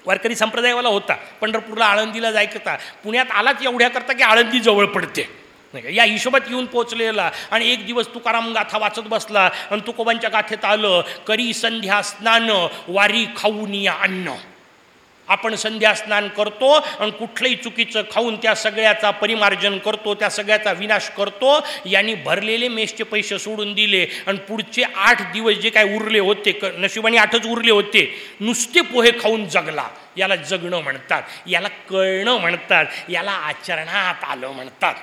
वारकरी संप्रदायवाला होता. पंढरपूरला आळंदीला जायचं पुण्यात आलाच एवढ्या करता की आळंदी जवळ पडते. नाही या हिशोबात येऊन पोचलेला आणि एक दिवस तुकाराम गाथा वाचत बसला आणि तुकोबांच्या गाथेत आलं करी संध्या स्नान वारी खाऊनिया अन्न. आपण संध्या स्नान करतो आणि कुठलंही चुकीचं खाऊन त्या सगळ्याचा परिमार्जन करतो त्या सगळ्याचा विनाश करतो यांनी भरलेले मेसचे पैसे सोडून दिले आणि पुढचे आठ दिवस जे काय उरले होते क नशिबाने आठच उरले होते नुसते पोहे खाऊन जगला. याला जगणं म्हणतात याला कळणं म्हणतात याला आचरणात आलं म्हणतात.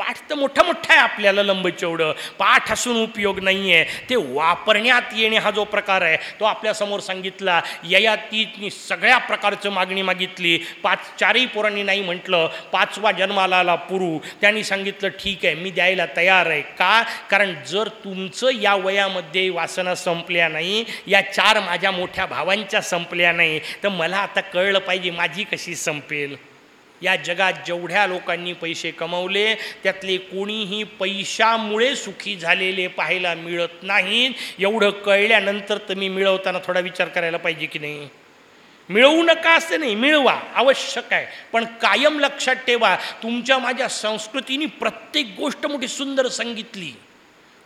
पाठ तर मोठा मोठा आहे आपल्याला लंबचेवढं पाठ असून उपयोग नाही आहे ते वापरण्यात येणे हा जो प्रकार आहे तो आपल्यासमोर सांगितला. ययातीतनी सगळ्या प्रकारचं मागणी मागितली. पाच चारही पोरांनी नाही म्हटलं. पाचवा जन्माला आला पुरू. त्यांनी सांगितलं ठीक आहे मी द्यायला तयार आहे. का? कारण जर तुमचं या वयामध्ये वासना संपल्या नाही या चार माझ्या मोठ्या भावांच्या संपल्या नाही तर मला आता कळलं पाहिजे माझी कशी संपेल? या जगात जेवढ्या लोकांनी पैसे कमवले त्यातले कोणीही पैशामुळे सुखी झालेले पाहायला मिळत नाहीत. एवढं कळल्यानंतर तुम्ही मिळवताना थोडा विचार करायला पाहिजे की नाही? मिळवू नका असं नाही मिळवा आवश्यक आहे. पण कायम लक्षात ठेवा तुमच्या माझ्या संस्कृतीने प्रत्येक गोष्ट मोठी सुंदर सांगितली.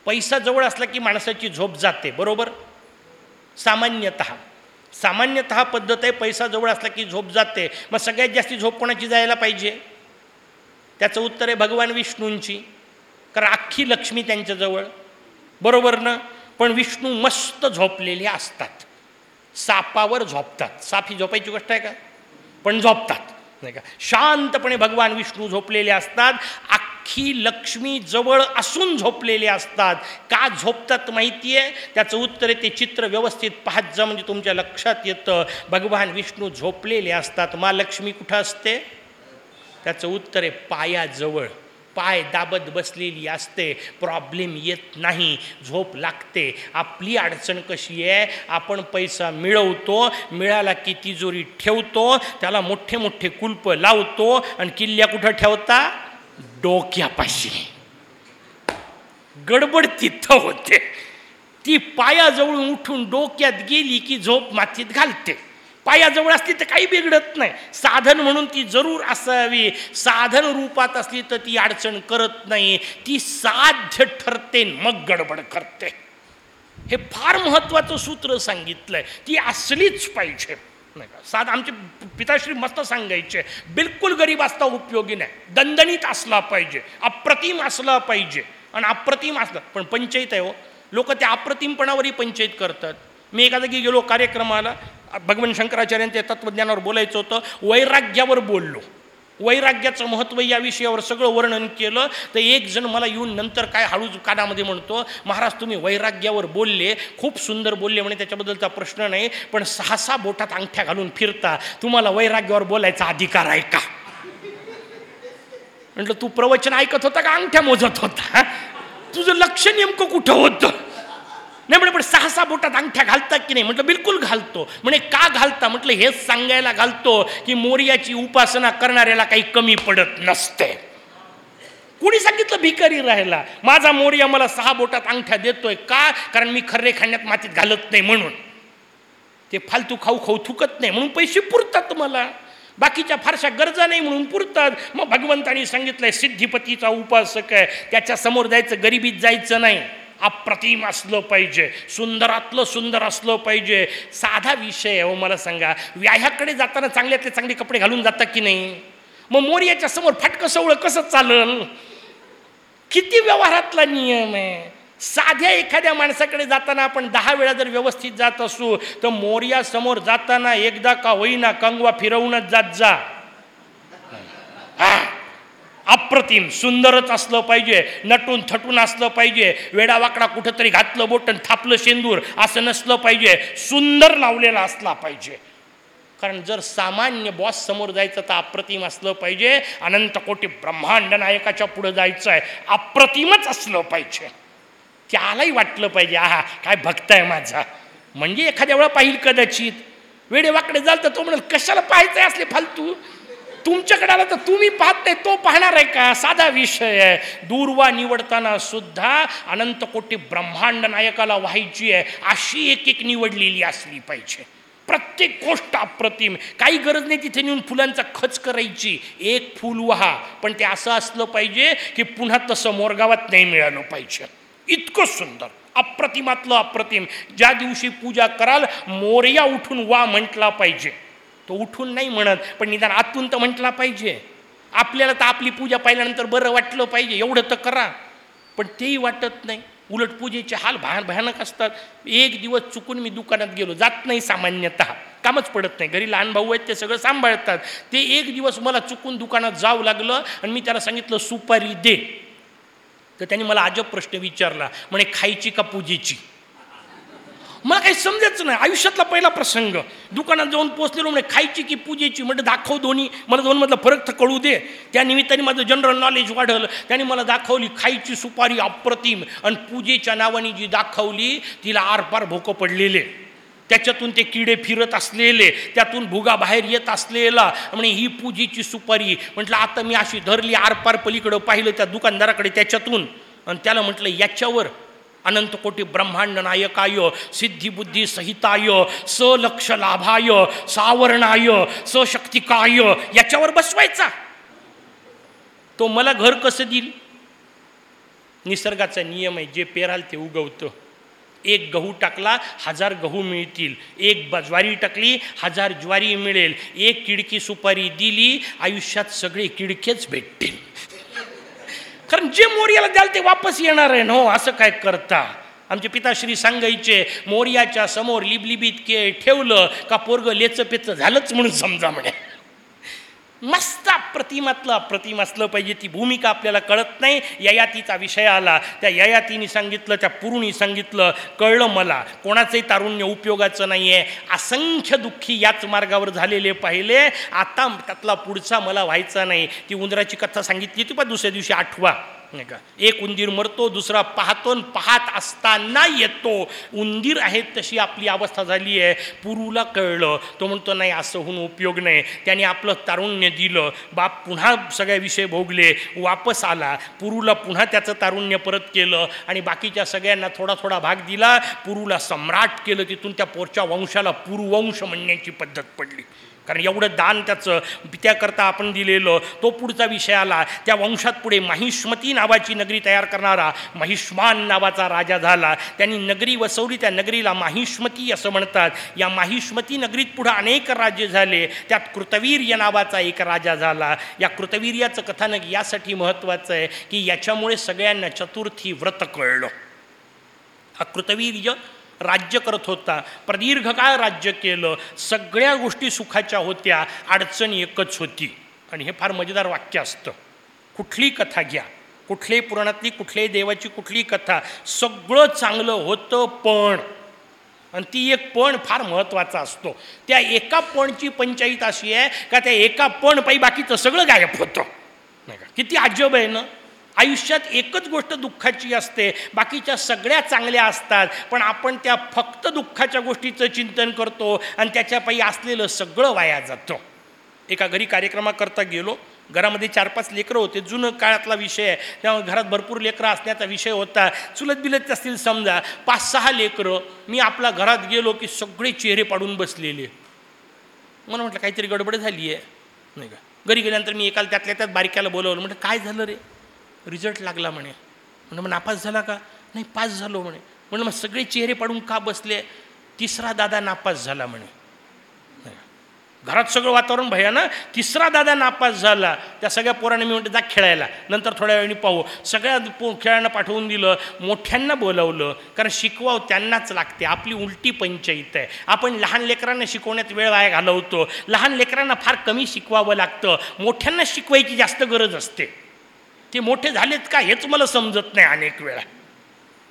पैसा जवळ असला की माणसाची झोप जाते बरोबर? सामान्यतः. सामान्यतः पद्धत आहे पैसा जवळ असला की झोप जाते. मग सगळ्यात जास्ती झोप कोणाची जायला पाहिजे? त्याचं उत्तर आहे भगवान विष्णूंची. कारण अख्खी लक्ष्मी त्यांच्याजवळ. बरोबर ना? पण विष्णू मस्त झोपलेले असतात. सापावर झोपतात. साप ही झोपायची गोष्ट आहे का? पण झोपतात. नाही का? शांतपणे भगवान विष्णू झोपलेले असतात. अख्खी लक्ष्मी जवळ असून झोपलेले असतात. का झोपतात माहिती आहे त्याचं उत्तर आहे ते चित्र व्यवस्थित पाहत जा म्हणजे तुमच्या लक्षात येतं. भगवान विष्णू झोपलेले असतात. मा लक्ष्मी कुठं असते? त्याचं उत्तर आहे पायाजवळ. पाय दाबत बसलेली असते. प्रॉब्लेम येत नाही. झोप लागते. आपली अडचण कशी आहे? आपण पैसा मिळवतो मिळाला की तिजोरी ठेवतो त्याला मोठे मोठे कुल्प लावतो आणि किल्ल्या कुठं ठेवता? डोक्यापाशी. गडबड तिथं होते. ती पायाजवळून उठून डोक्यात गेली की झोप मातीत घालते. पायाजवळ असली तर काही बिघडत नाही. साधन म्हणून ती जरूर असावी. साधन रूपात असली तर ती अडचण करत नाही. ती साध्य ठरते मग गडबड करते. हे फार महत्त्वाचं सूत्र सांगितलंय. ती असलीच पाहिजे. नाही का? साध आमचे पिताश्री मस्त सांगायचे बिलकुल गरीब असता उपयोगी नाही. दणदणीत असला पाहिजे अप्रतिम असला पाहिजे. आणि अप्रतिम असलं पण पंचायत आहे हो. लोक त्या अप्रतिमपणावरही पंचायत करतात. मी एका जागी गेलो कार्यक्रमाला भगवान शंकराचार्यांच्या तत्त्वज्ञानावर बोलायचं होतं वैराग्यावर बोललो. वैराग्याचं महत्त्व या विषयावर सगळं वर्णन केलं. तर एक जण मला येऊन नंतर काय हळू कानामध्ये म्हणतो महाराज तुम्ही वैराग्यावर बोलले खूप सुंदर बोलले म्हणे त्याच्याबद्दलचा प्रश्न नाही पण सहसा बोटात अंगठ्या घालून फिरता तुम्हाला वैराग्यावर बोलायचा अधिकार आहे का? म्हटलं तू प्रवचन ऐकत होता का? अंगठ्या मोजत होता तुझं लक्ष नेमकं कुठं होतं? नाही म्हणे पण सहा सहा बोटात अंगठ्या घालतात की नाही? म्हटलं बिलकुल घालतो. म्हणे का घालता? म्हटलं हेच सांगायला घालतो की मोर्याची उपासना करणाऱ्याला काही कमी पडत नसते. कुणी सांगितलं भिकारी राहायला? माझा मोर्या मला सहा बोटात अंगठ्या देतोय. का? कारण मी खर्रे खाण्यात मातीत घालत नाही म्हणून. ते फालतू खाऊ खाऊ थुकत नाही म्हणून पैसे पुरतात मला. बाकीच्या फारशा गरजा नाही म्हणून पुरतात. मग भगवंतानी सांगितलंय सिद्धिपतीचा उपासक आहे. त्याच्यासमोर जायचं गरिबीत जायचं नाही. अप्रतिम असलं पाहिजे सुंदरातलं सुंदर असलं पाहिजे. साधा विषय आहे हो मला सांगा. व्याह्याकडे जाताना चांगल्यातले चांगले कपडे घालून जातात की नाही? मग मोर्याच्या समोर फाटकं सवळं कसं चालल किती व्यवहारातला नियम आहे. साध्या एखाद्या माणसाकडे जाताना आपण दहा वेळा जर व्यवस्थित जात असू तर मोर्यासमोर जाताना एकदा का होईना कंगवा फिरवूनच जात जा. हा. अप्रतिम सुंदरच असलं पाहिजे नटून थटून असलं पाहिजे वेडावाकडा कुठंतरी घातलं बोटन थापलं शेंदूर असं नसलं पाहिजे सुंदर लावलेला असला पाहिजे. कारण जर सामान्य बॉस समोर जायचं तर अप्रतिम असलं पाहिजे अनंत कोटी ब्रह्मांड नायकाच्या पुढं जायचं आहे अप्रतिमच असलं पाहिजे. त्यालाही वाटलं पाहिजे आहा काय भक्त आहे माझा. म्हणजे एखाद्या वेळा पाहिल कदाचित. वेडेवाकडे जाल तर तो म्हणाल कशाला पाहायचं आहे असले फालतू? तुमच्याकडे आला तर तुम्ही पाहत नाही तो पाहणार आहे का? साधा विषय आहे. दूर्वा निवडताना सुद्धा अनंत कोटी ब्रह्मांड नायकाला व्हायची आहे अशी एक एक निवडलेली असली पाहिजे. प्रत्येक गोष्ट अप्रतिम. काही गरज नाही तिथे नेऊन फुलांचा खच करायची. एक फूल व्हा. पण ते असं असलं पाहिजे की पुन्हा तसं मोरगावात नाही मिळालं पाहिजे. इतकं सुंदर. अप्रतिमातलं अप्रतिम. ज्या दिवशी पूजा कराल मोर्या उठून वा म्हटला पाहिजे. तो उठून नाही म्हणत पण निदान आतून तर म्हटला पाहिजे. आपल्याला तर आपली पूजा पाहिल्यानंतर बरं वाटलं पाहिजे एवढं तर करा. पण तेही वाटत नाही. उलट पूजेचे हाल भया भयानक असतात. एक दिवस चुकून मी दुकानात गेलो जात नाही सामान्यतः. कामच पडत नाही. घरी लहान भाऊ आहेत ते सगळं सांभाळतात. ते एक दिवस मला चुकून दुकानात जावं लागलं आणि मी त्याला सांगितलं सुपारी दे. तर त्यांनी मला अजब प्रश्न विचारला म्हणे खायची का पूजेची? मला काही समजायचं नाही. आयुष्यातला पहिला प्रसंग. दुकानात जाऊन पोचलेलो म्हणजे खायची की पूजेची? म्हणजे दाखव दोन्ही. मला दोनमधला फरक तर कळू दे. त्या निमित्ताने माझं जनरल नॉलेज वाढलं. त्याने मला दाखवली खायची सुपारी अप्रतिम. आणि पूजेच्या नावाने जी दाखवली तिला आरपार भोकं पडलेले. त्याच्यातून ते किडे फिरत असलेले. त्यातून भुगा बाहेर येत असलेला. म्हणे ही पूजेची सुपारी. म्हटलं आता मी अशी धरली आरपार पलीकडं पाहिलं त्या दुकानदाराकडे त्याच्यातून. आणि त्याला म्हटलं याच्यावर अनंतकोटी ब्रह्मांड नायकाय सिद्धिबुद्धी सहिताय सलक्ष लाभाय सावरणाय सशक्तिकाय याच्यावर बसवायचा. तो मला घर कसं देईल? निसर्गाचा नियम आहे जे पेराल ते उगवतं. एक गहू टाकला हजार गहू मिळतील. एक ब ज्वारी टाकली हजार ज्वारी मिळेल. एक किडकी सुपारी दिली आयुष्यात सगळे किडकेच भेटतील. कारण जे मोर्याला द्याल ते वापस येणार आहे. नो हो, असं काय करता? आमचे पिताश्री सांगायचे मोर्याच्या समोर लिबलिबीत के ठेवलं का पोरग लेचं पेचं झालंच म्हणून समजा म्हणे. मस्त प्रतिमातलं अप्रतिम असलं पाहिजे ती भूमिका आपल्याला कळत नाही. ययातीचा विषय आला त्या ययातीने सांगितलं त्या पुरुणी सांगितलं कळलं मला कोणाचंही तारुण्य उपयोगाचं नाही आहे असंख्य दुःखी याच मार्गावर झालेले पाहिले आता त्यातला पुढचा मला व्हायचा नाही. ती उंदराची कथा सांगितली ती पण दुसऱ्या दिवशी आठवा. नाही का? एक उंदीर मरतो दुसरा पाहतो आणि पाहत असताना येतो. उंदीर आहे तशी आपली अवस्था झाली आहे. पुरूला कळलं. तो म्हणतो नाही असं होऊन उपयोग नाही. त्याने आपलं तारुण्य दिलं. बाप पुन्हा सगळ्या विषय भोगले. वापस आला. पुरूला पुन्हा त्याचं तारुण्य परत केलं आणि बाकीच्या सगळ्यांना थोडा थोडा भाग दिला. पुरूला सम्राट केलं. तिथून त्या पोरच्या वंशाला पुरुवंश म्हणण्याची पद्धत पडली. कारण एवढं दान त्याचं त्याकरता आपण दिलेलं तो पुढचा विषय आला. त्या वंशात पुढे महिष्मती नावाची नगरी तयार करणारा महिष्मान नावाचा राजा झाला. त्यांनी नगरी वसवली त्या नगरीला माहिष्मती असं म्हणतात. या माहिष्मती नगरीत पुढं अनेक राज्य झाले. त्यात कृतवीर्य नावाचा एक राजा झाला. या कृतवीर्याचं कथानक यासाठी महत्त्वाचं आहे की याच्यामुळे सगळ्यांना चतुर्थी व्रत कळलं. हा कृतवीर्य राज्य करत होता. प्रदीर्घ काळ राज्य केलं. सगळ्या गोष्टी सुखाच्या होत्या. अडचण एकच होती. आणि हे फार मजेदार वाक्य असतं. कुठली कथा घ्या. कुठल्याही पुराणातली कुठल्याही देवाची कुठली कथा. सगळं चांगलं होतं पण. आणि ती एक पण फार महत्त्वाचा असतो. त्या एका पणची पंचायत अशी आहे का त्या एका पण पायी बाकीचं सगळं गायब होतं. नाही का? किती अजब आहे ना? आयुष्यात एकच गोष्ट दुःखाची असते. बाकीच्या सगळ्या चांगल्या असतात. पण आपण त्या फक्त दुःखाच्या गोष्टीचं चिंतन करतो आणि त्याच्यापायी असलेलं सगळं वाया जातं. एका घरी कार्यक्रमाकरता गेलो. घरामध्ये चार पाच लेकरं होते. जुनं काळातला विषय आहे. त्यामुळे घरात भरपूर लेकरं असण्याचा विषय होता. चुलत बिलत असतील समजा पाच सहा लेकरं. मी आपल्या घरात गेलो की सगळे चेहरे पाडून बसलेले. मला म्हटलं काहीतरी गडबड झाली आहे नाही का? घरी गेल्यानंतर मी एकाला त्यातल्या त्यात बारीक्याला बोलवलं. म्हटलं काय झालं रे? रिझल्ट लागला म्हणे. म्हणून मग नापास झाला का? नाही पास झालो म्हणे. म्हणून मग सगळे चेहरे पाडून का बसले? तिसरा दादा नापास झाला म्हणे. घरात सगळं वातावरण भयानं तिसरा दादा नापास झाला. त्या सगळ्या पोरांनी मी म्हणते जा खेळायला. नंतर थोड्या वेळाने पाहू. सगळ्या पो खेळांना पाठवून दिलं. मोठ्यांना बोलावलं. कारण शिकवाव त्यांनाच लागते. आपली उलटी पंचायत आहे. आपण लहान लेकरांना शिकवण्यात वेळ वाया घालवतो. लहान लेकरांना फार कमी शिकवावं लागतं. मोठ्यांना शिकवायची जास्त गरज असते. ते मोठे झालेत का हेच मला समजत नाही अनेक वेळा.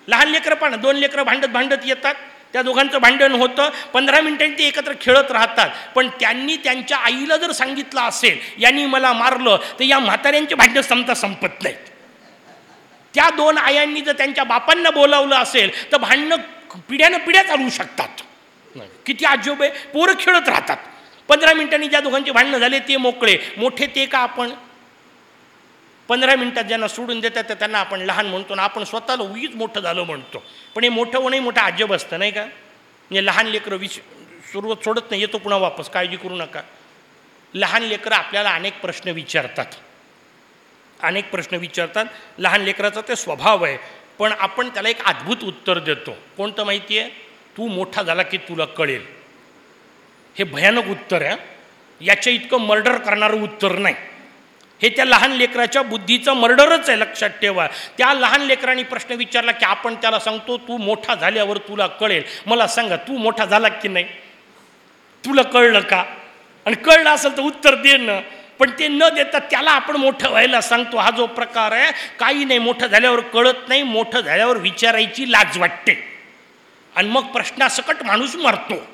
लहान लेकरं पण दोन लेकरं भांडत भांडत येतात. त्या दोघांचं भांडण होतं. पंधरा मिनिटांनी ते एकत्र खेळत राहतात. पण त्यांनी त्यांच्या आईला जर सांगितलं असेल यांनी मला मारलं तर या म्हाताऱ्यांचे भांडणं संपता संपत नाहीत. त्या दोन आयांनी जर त्यांच्या बापांना बोलावलं असेल तर भांडणं पिढ्यानं पिढ्या चालवू शकतात. किती आजोब आहे. पोरं खेळत राहतात. पंधरा मिनिटांनी ज्या दोघांचे भांडणं झाले ते मोकळे. मोठे ते का आपण? पंधरा मिनटात ज्यांना सोडून देतात तर त्यांना आपण लहान म्हणतो ना आपण स्वतःला उगीच मोठं झालं म्हणतो. पण हे मोठं होणंही मोठं अजब असतं नाही का? म्हणजे लहान लेकरं विश सुरुवात सोडत नाही येतो पुन्हा वापस काळजी करू नका. लहान लेकरं आपल्याला अनेक प्रश्न विचारतात. अनेक प्रश्न विचारतात. लहान लेकराचा ते स्वभाव आहे. पण आपण त्याला एक अद्भुत उत्तर देतो. कोणतं माहिती आहे? तू मोठा झाला की तुला कळेल. हे भयानक उत्तर आहे याच्या इतकं मर्डर करणारं उत्तर नाही. हे त्या लहान लेकराच्या बुद्धीचं मर्डरच आहे लक्षात ठेवा. त्या लहान लेकरांनी प्रश्न विचारला की आपण त्याला सांगतो तू मोठा झाल्यावर तुला कळेल. मला सांगा तू मोठा झाला की नाही? तुला कळलं का? आणि कळलं असेल तर उत्तर दे ना. पण ते न देता त्याला आपण मोठं व्हायला सांगतो. हा जो प्रकार आहे काही नाही मोठं झाल्यावर कळत नाही मोठं झाल्यावर विचारायची लाज वाटते. आणि मग प्रश्नासकट माणूस मरतो.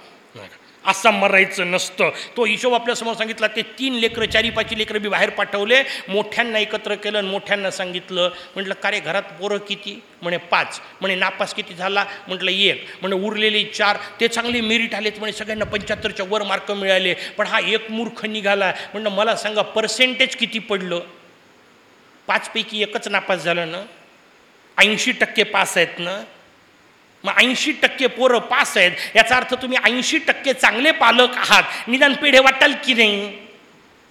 असं मरायचं नसतं. तो हिशोब आपल्यासमोर सांगितला ते तीन लेकरं चारी पाची लेकरं बी बाहेर पाठवले मोठ्यांना एकत्र केलं आणि मोठ्यांना सांगितलं म्हटलं का रे घरात पोरं किती? म्हणे पाच. म्हणे नापास किती झाला? म्हटलं एक. म्हणे उरलेले चार. ते चांगले मेरिट आलेत म्हणे सगळ्यांना पंच्याहत्तरच्या वर मार्क मिळाले पण हा एक मूर्ख निघाला. म्हणलं मला सांगा पर्सेंटेज किती पडलं? पाचपैकी एकच नापास झालं ना? ऐंशी टक्के पास आहेत ना? मग ऐंशी टक्के पोरं पास आहेत. याचा अर्थ तुम्ही ऐंशी टक्के चांगले पालक आहात. निदान पेढे वाटाल की नाही?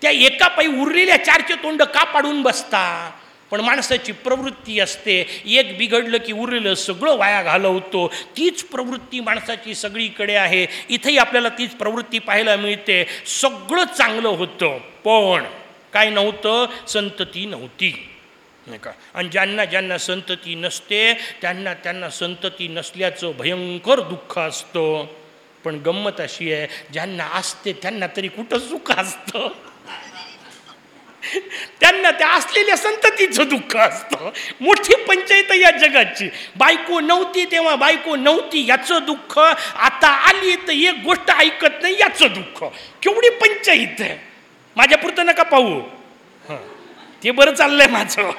त्या एका पायी उरलेल्या चारचे तोंड का पाडून बसता? पण माणसाची प्रवृत्ती असते. एक बिघडलं की उरलेलं सगळं वाया घालवतो. तीच प्रवृत्ती माणसाची सगळीकडे आहे. इथेही आपल्याला तीच प्रवृत्ती पाहायला मिळते. सगळं चांगलं होतं. पण काय नव्हतं? संतती नव्हती. नाही का आणि ज्यांना ज्यांना संतती नसते त्यांना त्यांना संतती नसल्याचं भयंकर दुःख असतं. पण गंमत अशी आहे ज्यांना असते त्यांना तरी कुठं सुख असतं? त्यांना त्या असलेल्या संततीचं दुःख असतं. मोठी पंचायत या जगाची. बायको नव्हती तेव्हा बायको नव्हती याचं दुःख. आता आली तर एक गोष्ट ऐकत नाही याचं दुःख. केवढी पंचायत आहे. माझ्यापुरतं नका पाहू. हां. ते बरं चाललंय माझं.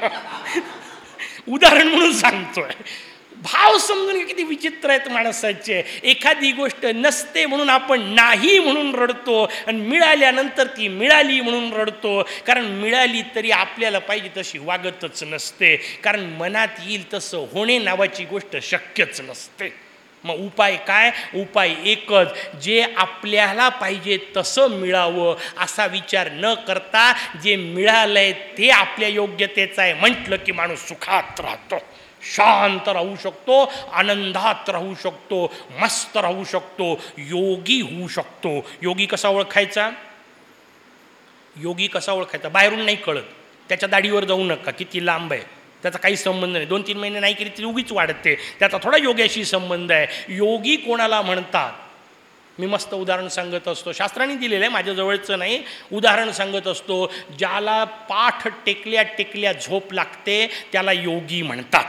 उदाहरण म्हणून सांगतोय. भाव समजून किती विचित्र आहेत माणसाचे. एखादी गोष्ट नसते म्हणून आपण नाही म्हणून रडतो आणि मिळाल्यानंतर ती मिळाली म्हणून रडतो. कारण मिळाली तरी आपल्याला पाहिजे तशी वागतच नसते. कारण मनात येईल तसं होणे नावाची गोष्ट शक्यच नसते. मग उपाय काय? उपाय एकच जे आपल्याला पाहिजे तसं मिळावं असा विचार न करता जे मिळालंय ते आपल्या योग्यतेचं आहे. म्हटलं की माणूस सुखात राहतो शांत राहू शकतो आनंदात राहू शकतो मस्त राहू शकतो योगी होऊ शकतो. योगी कसा ओळखायचा? योगी कसा ओळखायचा? बाहेरून नाही कळत. त्याच्या दाढीवर जाऊ नका किती लांब आहे. त्याचा काही संबंध नाही. दोन तीन महिने नाही केली तरी उगीच वाढते. त्याचा थोडा योग्याशी संबंध आहे. योगी कोणाला म्हणतात? मी मस्त उदाहरण सांगत असतो. शास्त्रांनी दिलेलं आहे माझ्याजवळचं नाही. उदाहरण सांगत असतो ज्याला पाठ टेकल्या टेकल्या झोप लागते त्याला योगी म्हणतात.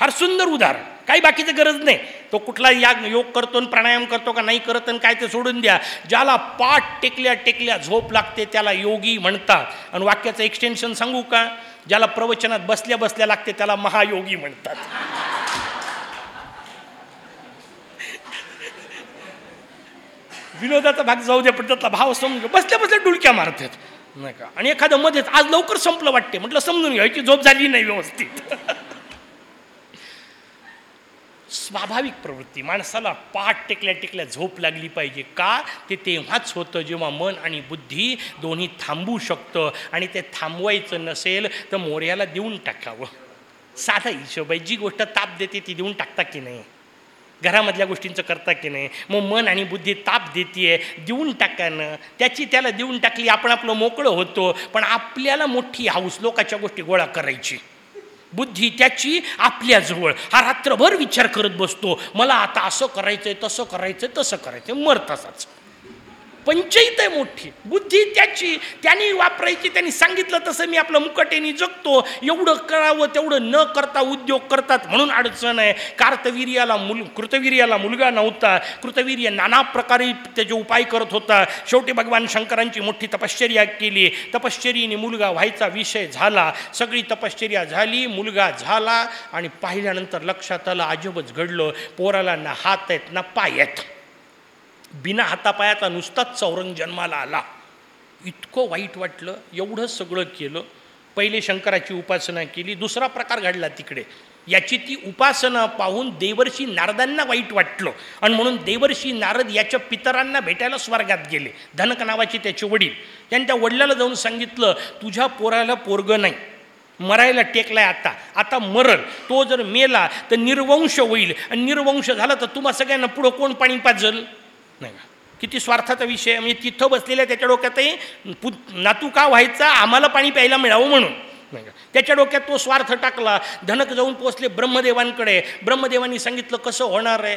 फार सुंदर उदाहरण. काही बाकीचं गरज नाही. तो कुठला याग योग करतो आणि प्राणायाम करतो का नाही करत आणि काय ते सोडून द्या. ज्याला पाठ टेकल्या टेकल्या झोप लागते त्याला योगी म्हणतात. आणि वाक्याचं एक्सटेन्शन सांगू का? ज्याला प्रवचनात बसल्या बसल्या लागते त्याला महायोगी म्हणतात. विनोदाचा भाग जाऊ दे पण त्यातला भाव समजून बसल्या बसल्या डुलक्या मारतात. नाही का? आणि एखादं मध्येच आज लवकर संपलं वाटते. म्हटलं समजून घ्यायची झोप झाली नाही व्यवस्थित. स्वाभाविक प्रवृत्ती. माणसाला पाठ टेकल्या टेकल्या झोप लागली पाहिजे. का? ते तेव्हाच होतं जेव्हा मन आणि बुद्धी दोन्ही थांबू शकतं आणि ते थांबवायचं नसेल तर मोर्याला देऊन टाकावं. साधा हिशोबाई जी गोष्ट ताप देते ती देऊन टाकता की नाही? घरामधल्या गोष्टींचं करता की नाही? मग मन आणि बुद्धी ताप देते देऊन टाकानं. त्याची त्याला देऊन टाकली आपण आपलं मोकळं होतो. पण आपल्याला मोठी हाऊस लोकाच्या गोष्टी गोळा करायची. बुद्धी त्याची आपल्याजवळ हा रात्रभर विचार करत बसतो. मला आता असं करायचं आहे तसं करायचं आहे तसं करायचं मर तसाच. पंचईत आहे मोठी. बुद्धी त्याची. त्यांनी वापरायची त्यांनी सांगितलं तसं मी आपलं मुकटेने जगतो. एवढं करावं तेवढं न करता उद्योग करतात म्हणून अडचण आहे. कार्तवीर्याला मुल कृतवीर्याला मुलगा नव्हता. कृतवीर्य नाना प्रकारे त्याचे उपाय करत होता. शेवटी भगवान शंकरांची मोठी तपश्चर्या केली. तपश्चर्याने मुलगा व्हायचा विषय झाला. सगळी तपश्चर्या झाली मुलगा झाला आणि पाहिल्यानंतर लक्षात आलं अजबच घडलं. पोराला ना हात आहेत ना पाय आहेत. बिना हातापायाचा नुसताच चौरंग जन्माला आला. इतकं वाईट वाटलं एवढं सगळं केलं. पहिले शंकराची उपासना केली दुसरा प्रकार घडला तिकडे. याची ती उपासना पाहून देवर्षी नारदांना वाईट वाटलं आणि म्हणून देवर्षी नारद याच्या पितरांना भेटायला स्वर्गात गेले. धनक नावाचे त्याचे वडील. त्यांनी त्या वडिलाला जाऊन सांगितलं तुझ्या पोराला पोरगं नाही. मरायला टेकलाय आता. आता मरल. तो जर मेला तर निर्वंश होईल. आणि निर्वंश झाला तर तुम्हा सगळ्यांना पुढं कोण पाणी पाजल नाही का? किती स्वार्थाचा विषय आहे. म्हणजे तिथं बसलेल्या त्याच्या डोक्यातही पु नातू का व्हायचा आम्हाला पाणी प्यायला मिळावं म्हणून. नाही का? त्याच्या डोक्यात तो स्वार्थ टाकला. धनक जाऊन पोचले ब्रह्मदेवांकडे. ब्रह्मदेवांनी सांगितलं कसं होणार आहे?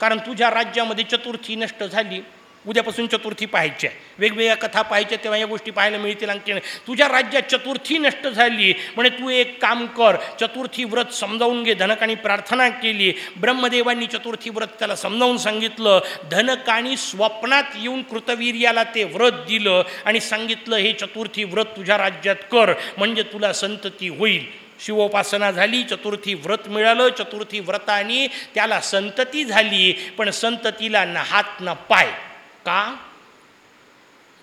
कारण तुझ्या राज्यामध्ये चतुर्थी नष्ट झाली. उद्यापासून चतुर्थी पाहायची आहे. वेगवेगळ्या कथा पाहायच्या तेव्हा या गोष्टी पाहायला मिळतील आणखी. तुझ्या राज्यात चतुर्थी नष्ट झाली म्हणजे तू एक काम कर चतुर्थी व्रत समजावून घे धनकानी प्रार्थना केली ब्रह्मदेवांनी चतुर्थी व्रत त्याला समजावून सांगितलं धनकानी स्वप्नात येऊन कृतवीर्याला ते व्रत दिलं आणि सांगितलं हे चतुर्थी व्रत तुझ्या राज्यात कर म्हणजे तुला संतती होईल. शिवोपासना झाली चतुर्थी व्रत मिळालं चतुर्थी व्रताने त्याला संतती झाली पण संततीला ना हात ना पाय. का?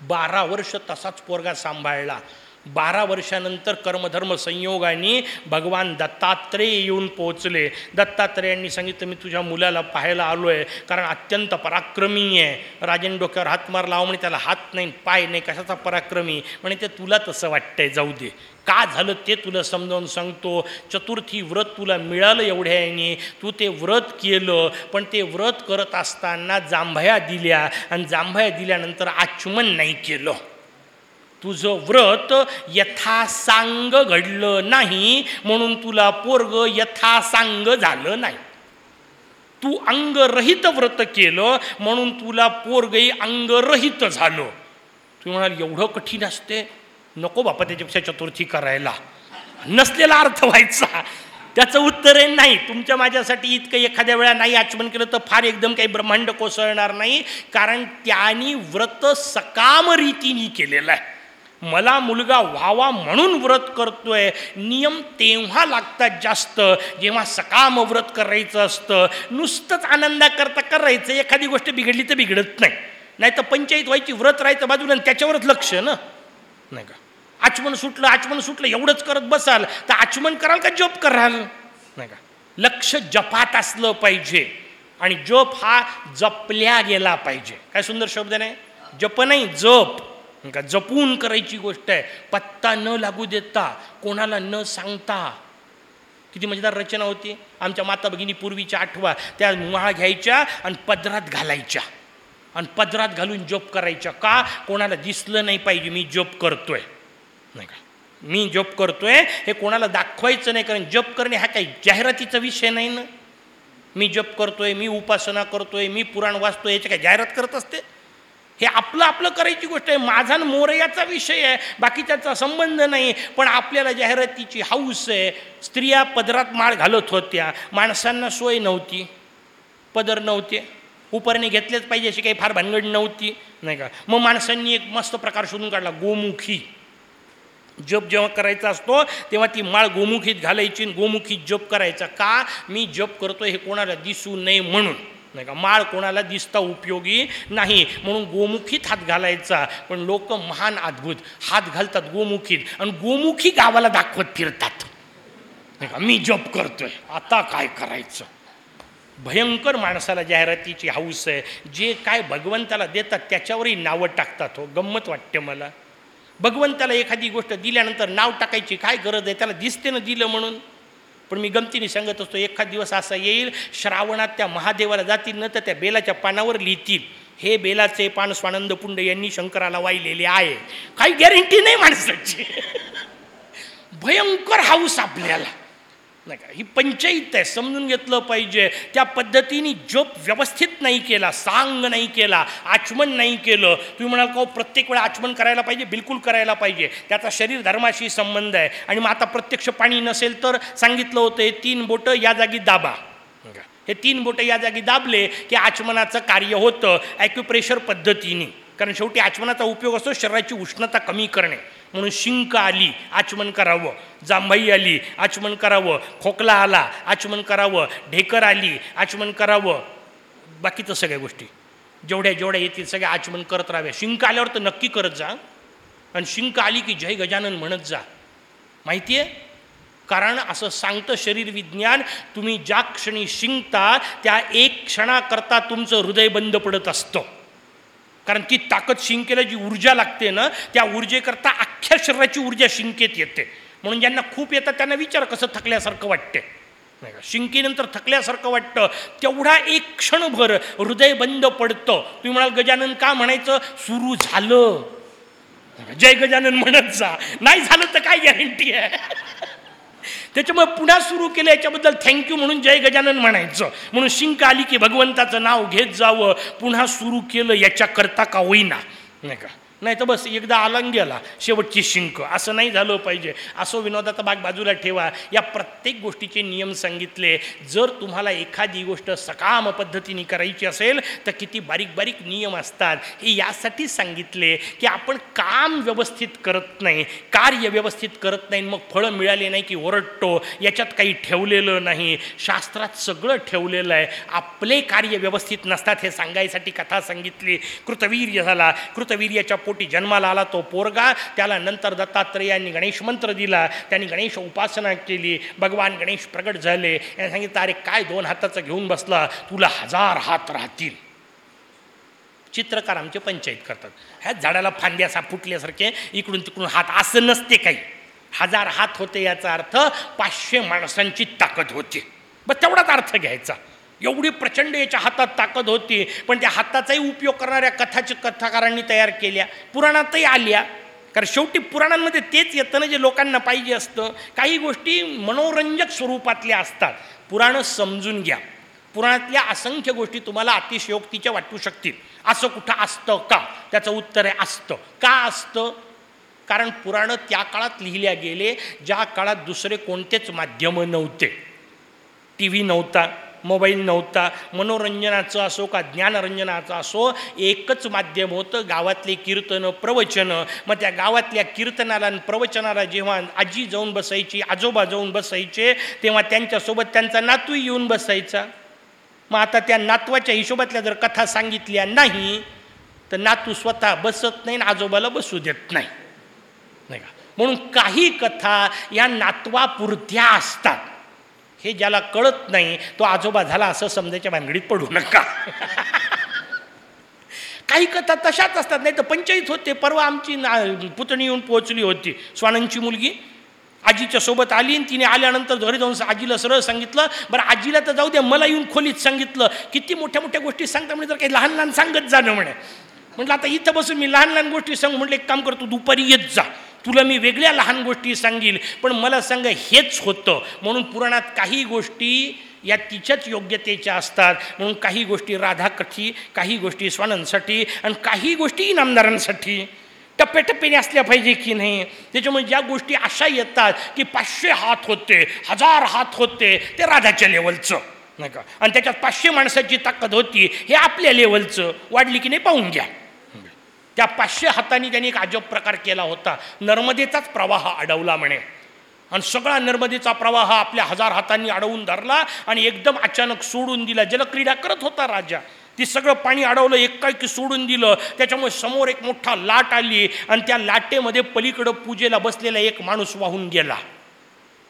बारा वर्ष तसाच पोरगा सांभाळला. बारा वर्षानंतर कर्मधर्म संयोगाने भगवान दत्तात्रेय येऊन पोहोचले. दत्तात्रेयांनी सांगितलं मी तुझ्या मुलाला पाहायला आलो आहे कारण अत्यंत पराक्रमी आहे. राजन डोक्यावर हात मारला म्हणे त्याला हात नाही पाय नाही कशाचा पराक्रमी? म्हणे ते तुला तसं वाटतंय जाऊ दे. का झालं ते तुला समजावून सांगतो. चतुर्थी व्रत तुला मिळालं एवढ्या याने तू ते व्रत केलं पण ते व्रत करत असताना जांभया दिल्या आणि जांभया दिल्यानंतर आचमन नाही केलं. तुझं व्रत यथासांग घडलं नाही म्हणून तुला पोरग यथासांग झालं नाही. तू अंगरहित व्रत केलं म्हणून तुला पोरगही अंगरहित झालं. तुम्ही म्हणाल एवढं कठीण असते? नको बापा त्याच्यापेक्षा चतुर्थी करायला नसलेला अर्थ व्हायचा. त्याचं उत्तर आहे नाही. तुमच्या माझ्यासाठी इतकं एखाद्या वेळा नाही आचमन केलं तर फार एकदम काही ब्रह्मांड कोसळणार नाही. कारण त्यांनी व्रत सकाम रीतीने केलेलं आहे. मला मुलगा व्हावा म्हणून व्रत करतोय. नियम तेव्हा लागतात जास्त. जेव्हा सकाम व्रत करायचं असतं नुसतंच आनंदा करता करायचं. एखादी गोष्ट बिघडली तर बिघडत नाही. नाही तर पंचायत व्हायची व्रत राहायचं बाजूला आणि त्याच्यावरच लक्ष ना? नाही का? आचमन सुटलं आचमन सुटलं एवढंच करत बसाल. तर आचमन कराल का जप कराल? नाही का? लक्ष जपात असलं पाहिजे. आणि जप हा जपल्या गेला पाहिजे. काय सुंदर शब्द नाही? जप नाही जप. का? जपून करायची गोष्ट आहे. पत्ता न लागू देता कोणाला न सांगता. किती मजेदार रचना होती. आमच्या माता भगिनी पूर्वीच्या आठवा त्या माळ घ्यायच्या आणि पदरात घालायच्या. आणि पदरात घालून जप करायच्या. का? कोणाला दिसलं नाही पाहिजे मी जप करतोय. नाही का? मी जप करतोय हे कोणाला दाखवायचं नाही कारण जप करणे हा काही जाहिरातीचा विषय नाही ना. मी जप करतोय मी उपासना करतोय मी पुराण वाचतोय याची काय जाहिरात करत असते? हे आपलं आपलं करायची गोष्ट आहे माझा मोरयाचा विषय आहे बाकीच्याचा संबंध नाही पण आपल्याला जाहिरातीची हाऊस आहे. स्त्रिया पदरात माळ घालत होत्या माणसांना सोय नव्हती. पदर नव्हते उपरणे घेतलेच पाहिजे अशी काही फार भानगड नव्हती नाही का? मग माणसांनी एक मस्त प्रकार शोधून काढला गोमुखी. जप जेव्हा करायचा असतो तेव्हा ती माळ गोमुखीत घालायची आणि गोमुखीत जप करायचा. का? मी जप करतो हे कोणाला दिसू नये म्हणून. नाही का? माळ कोणाला दिसता उपयोगी नाही. म्हणून गोमुखीत हात घालायचा. पण लोक महान अद्भुत. हात घालतात गोमुखीत आणि गोमुखी गावाला दाखवत फिरतात. नाही का? मी जप करतोय. आता काय करायचं? भयंकर माणसाला जाहिरातीची हाऊस आहे. जे काय भगवंताला देतात त्याच्यावरही नावं टाकतात हो. गंमत वाटते मला. भगवंताला एखादी गोष्ट दिल्यानंतर नाव टाकायची काय गरज आहे? त्याला दिसते ना दिलं म्हणून. पण मी गमतीने सांगत असतो एखाद दिवस असा येईल श्रावणात त्या महादेवाला जातील ना तर त्या बेलाच्या पानावर लिहितील. हे बेलाचे पान स्वानंद पुंड यांनी शंकराला वाहिलेले आहे. काही गॅरंटी नाही माणसाची. [laughs] भयंकर हाऊस आपल्याला. नाही का? ही पंचायत आहे समजून घेतलं पाहिजे. त्या पद्धतीने जप व्यवस्थित नाही केला सांग नाही केला आचमन नाही केलं. तुम्ही म्हणाल का हो, प्रत्येक वेळा आचमन करायला पाहिजे? बिलकुल करायला पाहिजे. त्याचा शरीर धर्माशी संबंध आहे. आणि मग आता प्रत्यक्ष पाणी नसेल तर सांगितलं होतं हे तीन बोटं या जागी दाबा. हे तीन बोटं या जागी दाबले की आचमनाचं कार्य होतं ॲक्युप्रेशर पद्धतीने. कारण शेवटी आचमनाचा उपयोग असतो शरीराची उष्णता कमी करणे. म्हणून शिंक आली आचमन करावं. जांभाई आली आचमन करावं. खोकला आला आचमन करावं. ढेकर आली आचमन करावं. बाकीचं सगळ्या गोष्टी. जेवढ्या जेवढ्या येतील सगळ्या आचमन करत राहाव्या. शिंक आल्यावर तर नक्की करत जा. आणि शिंक आली की जय गजानन म्हणत जा. माहिती आहे कारण असं सांगतं शरीर विज्ञान तुम्ही ज्या क्षणी शिंकता त्या एक क्षणाकरता तुमचं हृदय बंद पडत असतं. कारण ती ताकद शिंकेला जी ऊर्जा लागते ना त्या ऊर्जेकरता अख्ख्या शरीराची ऊर्जा शिंकेत येते. म्हणून ज्यांना खूप येतात त्यांना विचार कसं थकल्यासारखं वाटते. नाही का? शिंकेनंतर थकल्यासारखं वाटतं. तेवढा एक क्षणभर हृदय बंद पडतं. तुम्ही म्हणाल गजानन का म्हणायचं? सुरू झालं. जय गजानन म्हणत जा. नाही झालं तर काय गॅरंटी आहे? त्याच्यामुळे पुन्हा सुरू केलं याच्याबद्दल थँक्यू म्हणून जय गजानन म्हणायचं. म्हणून शिंक आली की भगवंताचं नाव घेत जावं. पुन्हा सुरू केलं याच्याकरता का होईना. नाही का? नाही तर बस एकदा आलंग गेला शेवटची शिंक. असं नाही झालं पाहिजे. असो विनोदाचा भाग बाजूला ठेवा. या प्रत्येक गोष्टीचे नियम सांगितले. जर तुम्हाला एखादी गोष्ट सकाम पद्धतीने करायची असेल तर किती बारीक बारीक नियम असतात. हे यासाठी सांगितले की आपण काम व्यवस्थित करत नाही कार्य व्यवस्थित करत नाही मग फळं मिळाले नाही की ओरडतो. याच्यात काही ठेवलेलं नाही. शास्त्रात सगळं ठेवलेलं आहे. आपले कार्य व्यवस्थित नसतात हे सांगायसाठी कथा सांगितली. कृतवीर्य झाला. कृतवीर्याच्या पोट जन्माला आला तो पोरगा. त्याला नंतर दत्तात्रेयांनी गणेश मंत्र दिला. त्यांनी गणेश उपासना केली. भगवान गणेश प्रगट झाले. यांनी सांगितलं अरे काय दोन हाताचं घेऊन बसला? तुला हजार हात राहतील. चित्रकार आमचे पंचायत करतात. ह्या झाडाला फांद्या असा फुटल्यासारखे इकडून तिकडून हात असं नसते काही. हजार हात होते याचा अर्थ पाचशे माणसांची ताकद होती. बस तेवढाच अर्थ घ्यायचा. एवढी प्रचंड याच्या हातात ताकद होती पण त्या हाताचाही उपयोग करणाऱ्या कथाच्या कथाकारांनी तयार केल्या पुराणातही आल्या. कारण शेवटी पुराणांमध्ये तेच येतं ना जे लोकांना पाहिजे असतं काही गोष्टी मनोरंजक स्वरूपातल्या असतात. पुराणं समजून घ्या. पुराणातल्या असंख्य गोष्टी तुम्हाला अतिशयोक्तीच्या वाटू शकतील. असं कुठं असतं का? त्याचं उत्तर आहे असतं. का असतं? कारण पुराणं त्या काळात लिहिल्या गेले ज्या काळात दुसरे कोणतेच माध्यमं नव्हते. टी व्ही नव्हता. मोबाईल नव्हता मनोरंजनाचं असो का ज्ञानरंजनाचं असो एकच माध्यम होतं गावातले कीर्तनं प्रवचनं. मग त्या गावातल्या कीर्तनाला आणि प्रवचनाला जेव्हा आजी जाऊन बसायची आजोबा जाऊन बसायचे तेव्हा त्यांच्यासोबत त्यांचा नातूही येऊन बसायचा. मग आता त्या नातवाच्या हिशोबातल्या जर कथा सांगितल्या नाही तर नातू स्वतः बसत नाही आणि आजोबाला बसू देत नाही. नाही का? म्हणून काही कथा या नातवापुरत्या असतात. हे ज्याला कळत नाही तो आजोबा झाला असं समजायच्या भानगडीत पडू नका. काही कथा तशाच असतात नाही तर पंचायत होते परवा आमची ना पुतणी येऊन पोहोचली होती स्वानंची मुलगी. आजीच्या सोबत आली आणि तिने आल्यानंतर घरी जाऊन आजीला सरळ सांगितलं बरं आजीला तर जाऊ द्या मला येऊन खोलीत सांगितलं. किती मोठ्या मोठ्या गोष्टी सांगता म्हणजे तर काही लहान लहान सांगत जाणं म्हणे. म्हटलं आता इथं बसून मी लहान लहान गोष्टी सांगू म्हटलं एक काम करतो दुपारी येत जा. तुला मी वेगळ्या लहान गोष्टी सांगील पण मला सांग हेच होतं. म्हणून पुराणात काही गोष्टी या तिच्याच योग्यतेच्या असतात. म्हणून काही गोष्टी राधाकठी काही गोष्टी स्वानंसाठी आणि काही गोष्टी इनामदारांसाठी टप्प्याटप्प्याने असल्या पाहिजे की नाही. त्याच्यामुळे ज्या गोष्टी अशा येतात की पाचशे हात होते हजार हात होते ते राधाच्या लेवलचं. नाही का? आणि त्याच्यात पाचशे माणसाची ताकद होती हे आपल्या लेवलचं. वाढली की नाही पाहून घ्या. त्या पाचशे हातांनी त्यांनी एक अजब प्रकार केला होता. नर्मदेचाच प्रवाह अडवला म्हणे. आणि सगळा नर्मदेचा प्रवाह आपल्या हजार हातांनी अडवून धरला आणि एकदम अचानक सोडून दिला. जलक्रीडा करत होता राजा. ती सगळं पाणी अडवलं एकाएकी सोडून दिलं. त्याच्यामुळे समोर एक मोठा लाट आली आणि त्या लाटेमध्ये पलीकडं पूजेला बसलेला एक माणूस वाहून गेला.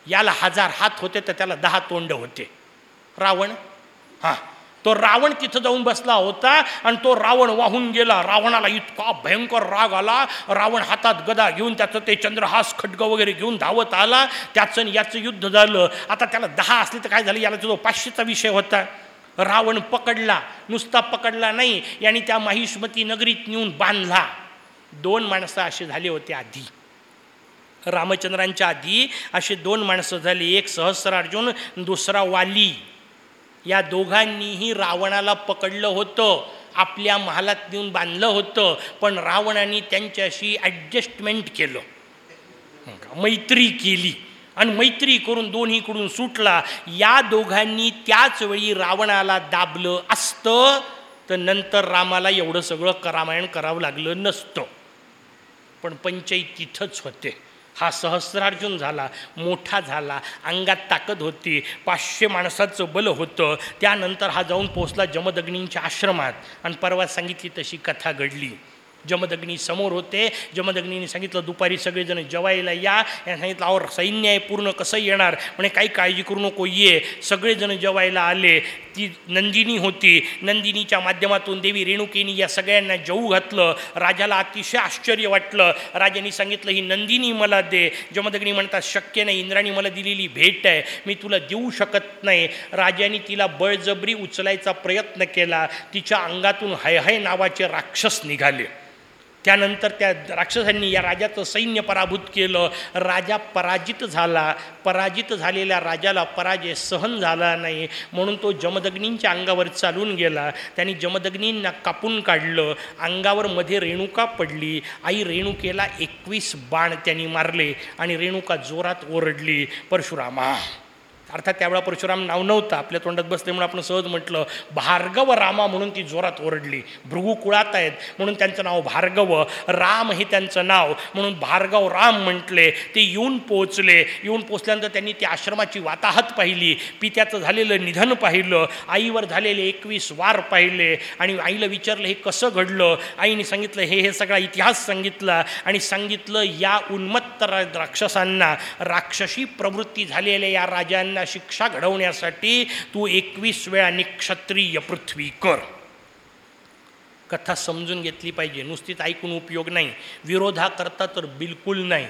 याला हजार हात होते तर त्याला दहा तोंड होते. रावण? हां. तो रावण तिथं जाऊन बसला होता आणि तो रावण वाहून गेला. रावणाला इतका भयंकर राग आला. रावण हातात गदा घेऊन त्याचं ते चंद्रहास खड्ग वगैरे घेऊन धावत आला. त्याचं याचं युद्ध झालं. आता त्याला दहा असले तर काय झालं? याला तो पाचशेचा विषय होता. रावण पकडला. नुसता पकडला नाही. याने त्या माहिष्मती नगरीत नेऊन बांधला. दोन माणसं असे झाले होते आधी. रामचंद्रांच्या आधी असे दोन माणसं झाली. एक सहस्रार्जुन दुसरा वाली. या दोघांनीही रावणाला पकडलं होतं. आपल्या महालात नेऊन बांधलं होतं. पण रावणाने त्यांच्याशी ॲडजस्टमेंट केलं. मैत्री केली. आणि मैत्री करून दोन्हीकडून सुटला. या दोघांनी त्याच वेळी रावणाला दाबलं असतं तर नंतर रामाला एवढं सगळं रामायण करावं लागलं नसतं. पण पंचायत तिथंच होते. हा सहस्रार्जुन झाला मोठा झाला अंगात ताकद होती पाचशे माणसाचं बल होतं. त्यानंतर हा जाऊन पोचला जमदग्नींच्या आश्रमात आणि परवा सांगितली तशी कथा घडली. जमदग्नी समोर होते. जमदग्नीने सांगितलं दुपारी सगळेजण जेवायला या. याने सांगितलं अहो सैन्य आहे पूर्ण कसं येणार? म्हणे काही काळजी करू नको ये. सगळेजण जेवायला आले. ती नंदिनी होती. नंदिनीच्या माध्यमातून देवी रेणुकेनी या सगळ्यांना जाऊ घातलं. राजाला अतिशय आश्चर्य वाटलं. राजाने सांगितलं ही नंदिनी मला दे. जमदग्नी म्हणतात शक्य नाही इंद्राणी मला दिलेली भेट आहे. मी तुला देऊ शकत नाही. राजाने तिला बळजबरी उचलायचा प्रयत्न केला. तिच्या अंगातून हयहय नावाचे राक्षस निघाले. त्यानंतर त्या राक्षसांनी या राजाचं सैन्य पराभूत केलं. राजा पराजित झाला. पराजित झालेल्या राजाला पराजय सहन झाला नाही. म्हणून तो जमदग्नींच्या अंगावर चालून गेला. त्यांनी जमदग्नींना कापून काढलं. अंगावर मध्ये रेणुका पडली. आई रेणुकेला एकवीस बाण त्यांनी मारले आणि रेणुका जोरात ओरडली परशुरामा अर्थात त्यावेळा परशुराम नाव नव्हतं आपल्या तोंडात बसले म्हणून आपण सहज म्हटलं भार्गव रामा म्हणून ती जोरात ओरडली. भृगू कुळात आहेत म्हणून त्यांचं नाव भार्गव राम हे त्यांचं नाव म्हणून भार्गव राम म्हटले. ते येऊन पोचले येऊन पोचल्यानंतर त्यांनी त्या आश्रमाची वाताहत पाहिली. पित्याचं झालेलं निधन पाहिलं. आईवर झालेले एकवीस वार पाहिले. आणि आईला विचारलं हे कसं घडलं? आईने सांगितलं हे हे सगळा इतिहास सांगितला आणि सांगितलं या उन्मत्त राक्षसांना. राक्षसी प्रवृत्ती झालेल्या या राजांना शिक्षा घडवण्यासाठी तू एकवीस वेळा निक्षत्रिय पृथ्वी कर. कथा समजून घेतली पाहिजे. नुसतीच ऐकून उपयोग नाही. विरोधा करता तर बिलकुल नाही.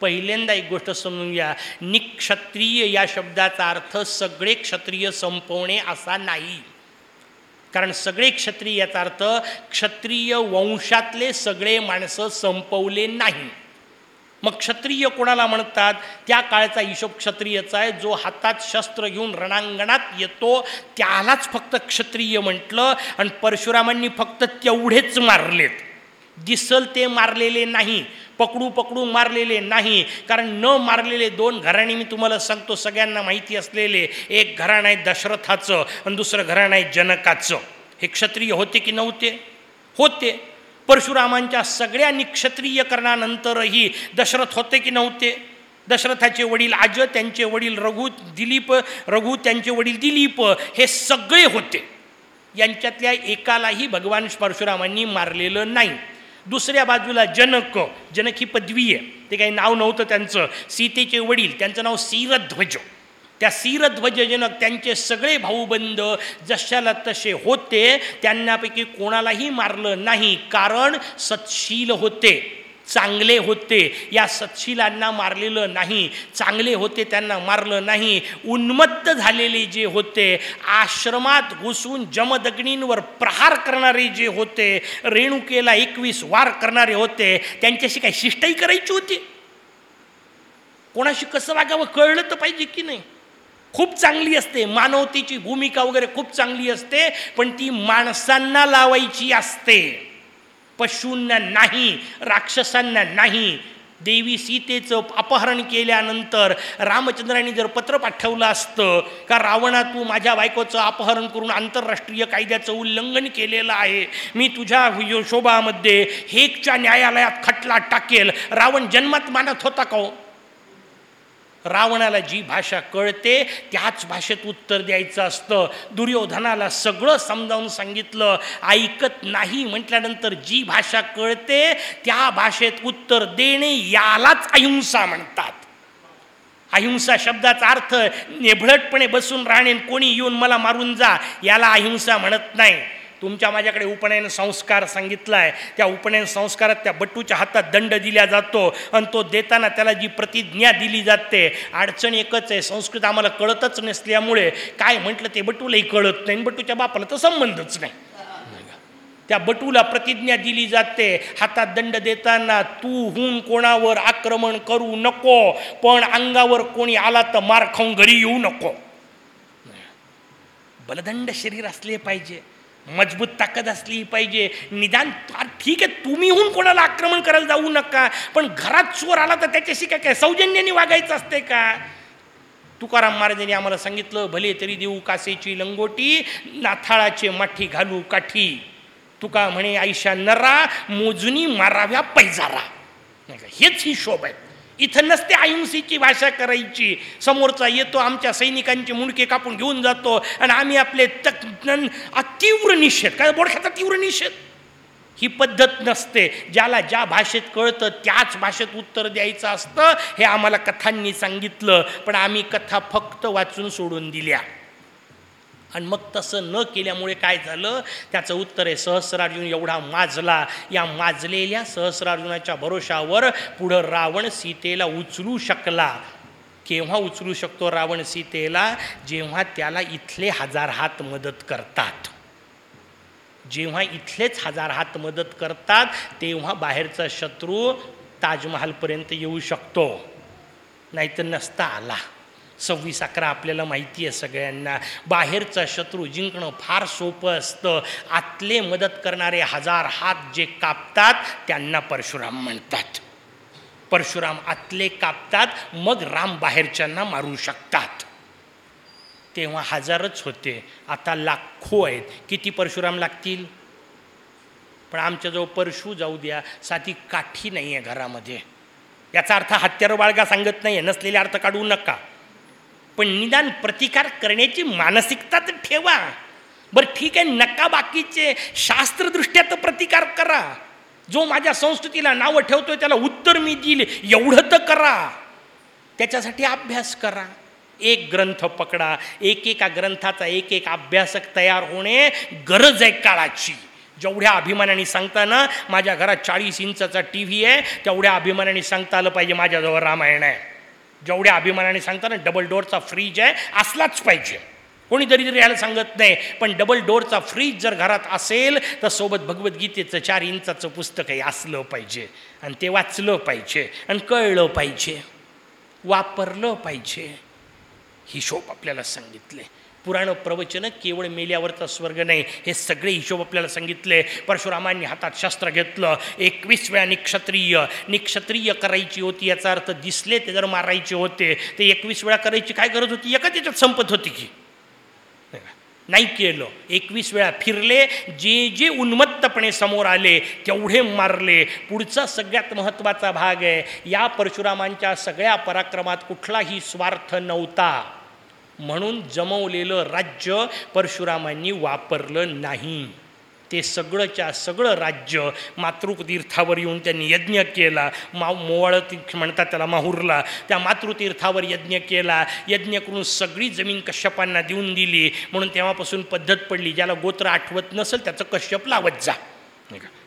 पहिल्यांदा एक गोष्ट समजून घ्या. निक्षत्रिय या शब्दाचा अर्थ सगळे क्षत्रिय संपवणे असा नाही. कारण सगळे क्षत्रिय याचा अर्थ क्षत्रिय वंशातले सगळे माणसं संपवले नाही. मग क्षत्रिय कोणाला म्हणतात? त्या काळचा हिशोब क्षत्रियचा आहे. जो हातात शस्त्र घेऊन रणांगणात येतो त्यालाच फक्त क्षत्रिय म्हटलं आणि परशुरामांनी फक्त तेवढेच मारलेत. दिसल ते मारलेले नाही पकडू पकडू मारलेले नाही. कारण न मारलेले दोन घराणे मी तुम्हाला सांगतो सगळ्यांना माहिती असलेले. एक घराण आहे दशरथाचं आणि दुसरं घराण आहे जनकाचं. हे क्षत्रिय होते की नव्हते? होते. परशुरामांच्या सगळ्या निक्षत्रियकरणानंतरही दशरथ होते की नव्हते? दशरथाचे वडील आज त्यांचे वडील रघु दिलीप रघु त्यांचे वडील दिलीप हे सगळे होते. यांच्यातल्या एकालाही भगवान परशुरामांनी मारलेलं नाही. दुसऱ्या बाजूला जनक जनक ही पदवी आहे ते काही नाव नव्हतं त्यांचं. सीतेचे वडील त्यांचं नाव सीरध्वज. त्या सीरध्वजजनक त्यांचे सगळे भाऊबंद जशाला तसे होते त्यांनापैकी कोणालाही मारलं नाही. कारण सत्शील होते चांगले होते. या सत्शीलांना मारलेलं नाही चांगले होते त्यांना मारलं नाही. उन्मत्त झालेले जे होते आश्रमात घुसून जमदग्नींवर प्रहार करणारे जे होते रेणुकेला एकवीस वार करणारे होते त्यांच्याशी काही शिष्टही करायची होती? कोणाशी कसं वागावं कळलं तर पाहिजे की नाही? खूप चांगली असते. मानवतेची भूमिका वगैरे खूप चांगली असते पण ती माणसांना लावायची असते. पशूंना नाही राक्षसांना नाही. देवी सीतेचं अपहरण केल्यानंतर रामचंद्रांनी जर पत्र पाठवलं असतं का रावणा तू माझ्या बायकोचं अपहरण करून आंतरराष्ट्रीय कायद्याचं उल्लंघन केलेलं आहे. मी तुझ्या शोभामध्ये हेकच्या न्यायालयात खटला टाकेल. रावण जन्मात मानत होता का हो? रावणाला जी भाषा कळते त्याच भाषेत उत्तर द्यायचं असतं. दुर्योधनाला सगळं समजावून सांगितलं. ऐकत नाही म्हटल्यानंतर जी भाषा कळते त्या भाषेत उत्तर देणे यालाच अहिंसा म्हणतात. अहिंसा शब्दाचा अर्थ नेभळटपणे बसून राहणे कोणी येऊन मला मारून जा याला अहिंसा म्हणत नाही. तुमच्या माझ्याकडे उपनयन संस्कार सांगितला आहे त्या उपनयन संस्कारात त्या बट्टूच्या हातात दंड दिला जातो आणि तो देताना त्याला जी प्रतिज्ञा दिली जाते अडचण एकच आहे. संस्कृत आम्हाला कळतच नसल्यामुळे काय म्हटलं ते बटूलाही कळत नाही बटूच्या बापाला तर संबंधच नाही. त्या बटूला प्रतिज्ञा दिली जाते. हातात दंड देताना तू हून कोणावर आक्रमण करू नको पण अंगावर कोणी आला तर मार खाऊन घरी येऊ नको. बलदंड शरीर असले पाहिजे. मजबूत ताकद असली पाहिजे. निदान ठीक आहे. तुम्हीहून कोणाला आक्रमण करायला जाऊ नका. पण घरात चोर आला तर त्याच्याशी काय काय सौजन्याने वागायचं असते का? तुकाराम महाराजांनी आम्हाला सांगितलं भले तरी देऊ कासेची लंगोटी नाथाळाचे माठी घालू काठी. तुका म्हणे आईशा नरा मोजुनी माराव्या पैजारा. हेच ही शोभ आहे. इथं नसते अहिंसेची भाषा करायची. समोरचा येतो आमच्या सैनिकांचे मुंडके कापून घेऊन जातो आणि आम्ही आपले तक तीव्र निषेध काय बोडख्याचा तीव्र निषेध? ही पद्धत नसते. ज्याला ज्या भाषेत कळतं त्याच भाषेत उत्तर द्यायचं असतं हे आम्हाला कथांनी सांगितलं. पण आम्ही कथा फक्त वाचून सोडून दिल्या. आणि मग तसं न केल्यामुळे काय झालं? त्याचं उत्तर आहे सहस्रार्जुन एवढा माजला. या माजलेल्या सहस्रार्जुनाच्या भरोशावर पुढं रावण सीतेला उचलू शकला. केव्हा उचलू शकतो रावण सीतेला? जेव्हा त्याला इथले हजार हात मदत करतात. जेव्हा इथलेच हजार हात मदत करतात तेव्हा बाहेरचा शत्रू ताजमहालपर्यंत येऊ शकतो. नाहीतर नसता आला. सव्वीस अकरा आपल्याला माहिती आहे सगळ्यांना. बाहेरचा शत्रू जिंकणं फार सोपं असतं. आतले मदत करणारे हजार हात जे कापतात त्यांना परशुराम म्हणतात. परशुराम आतले कापतात मग राम बाहेरच्यांना मारू शकतात. तेव्हा हजारच होते. आता लाखो आहेत. किती परशुराम लागतील? पण आमच्याजवळ परशु जाऊ द्या. साधी काठी नाही आहे घरामध्ये. याचा अर्थ हत्यार बाळगा सांगत नाही आहे नसलेले अर्थ काढू नका. पण निदान प्रतिकार करण्याची मानसिकता तर ठेवा. बरं ठीक आहे नका बाकीचे शास्त्रदृष्ट्या तर प्रतिकार करा. जो माझ्या संस्कृतीला नावं ठेवतोय त्याला उत्तर मी देईल एवढं तर करा. त्याच्यासाठी अभ्यास करा. एक ग्रंथ पकडा. एक एका ग्रंथाचा एक एक अभ्यासक तयार होणे गरज आहे काळाची. जेवढ्या अभिमानाने सांगताना माझ्या घरात चाळीस इंचाचा टी व्ही आहे तेवढ्या अभिमानाने सांगता आलं पाहिजे माझ्याजवळ रामायण आहे. जेवढ्या अभिमानाने सांगतात ना डबल डोअरचा फ्रीज आहे असलाच पाहिजे. कोणीतरी तरी यायला सांगत नाही पण डबल डोअरचा फ्रीज जर घरात असेल तर सोबत भगवद्गीतेचं चार इंचाचं पुस्तकही असलं पाहिजे. आणि ते वाचलं पाहिजे आणि कळलं पाहिजे. वापरलं पाहिजे. हिशोब आपल्याला सांगितले. पुराण प्रवचन केवळ मेल्यावरचा स्वर्ग नाही हे सगळे हिशोब आपल्याला सांगितले. परशुरामांनी हातात शस्त्र घेतलं. एकवीस वेळा निक्षत्रिय. निक्षत्रिय करायची होती याचा अर्थ दिसले ते जर मारायचे होते ते एकवीस वेळा करायची काय गरज होती? एका त्याच्यात संपत होती की. नाही केलं. एकवीस वेळा फिरले जे जे उन्मत्तपणे समोर आले तेवढे मारले. पुढचा सगळ्यात महत्त्वाचा भाग आहे या परशुरामांच्या सगळ्या पराक्रमात कुठलाही स्वार्थ नव्हता. म्हणून जमवलेलं राज्य परशुरामांनी वापरलं नाही. ते सगळंच्या सगळं राज्य मातृतीर्थावर येऊन त्यांनी यज्ञ केला. मा मोवाळ तीर्थ म्हणतात त्याला माहुरला. त्या मातृतीर्थावर यज्ञ केला. यज्ञ करून सगळी जमीन कश्यपांना देऊन दिली. म्हणून तेव्हापासून पद्धत पडली. ज्याला गोत्र आठवत नसेल त्याचं कश्यप लावत जा.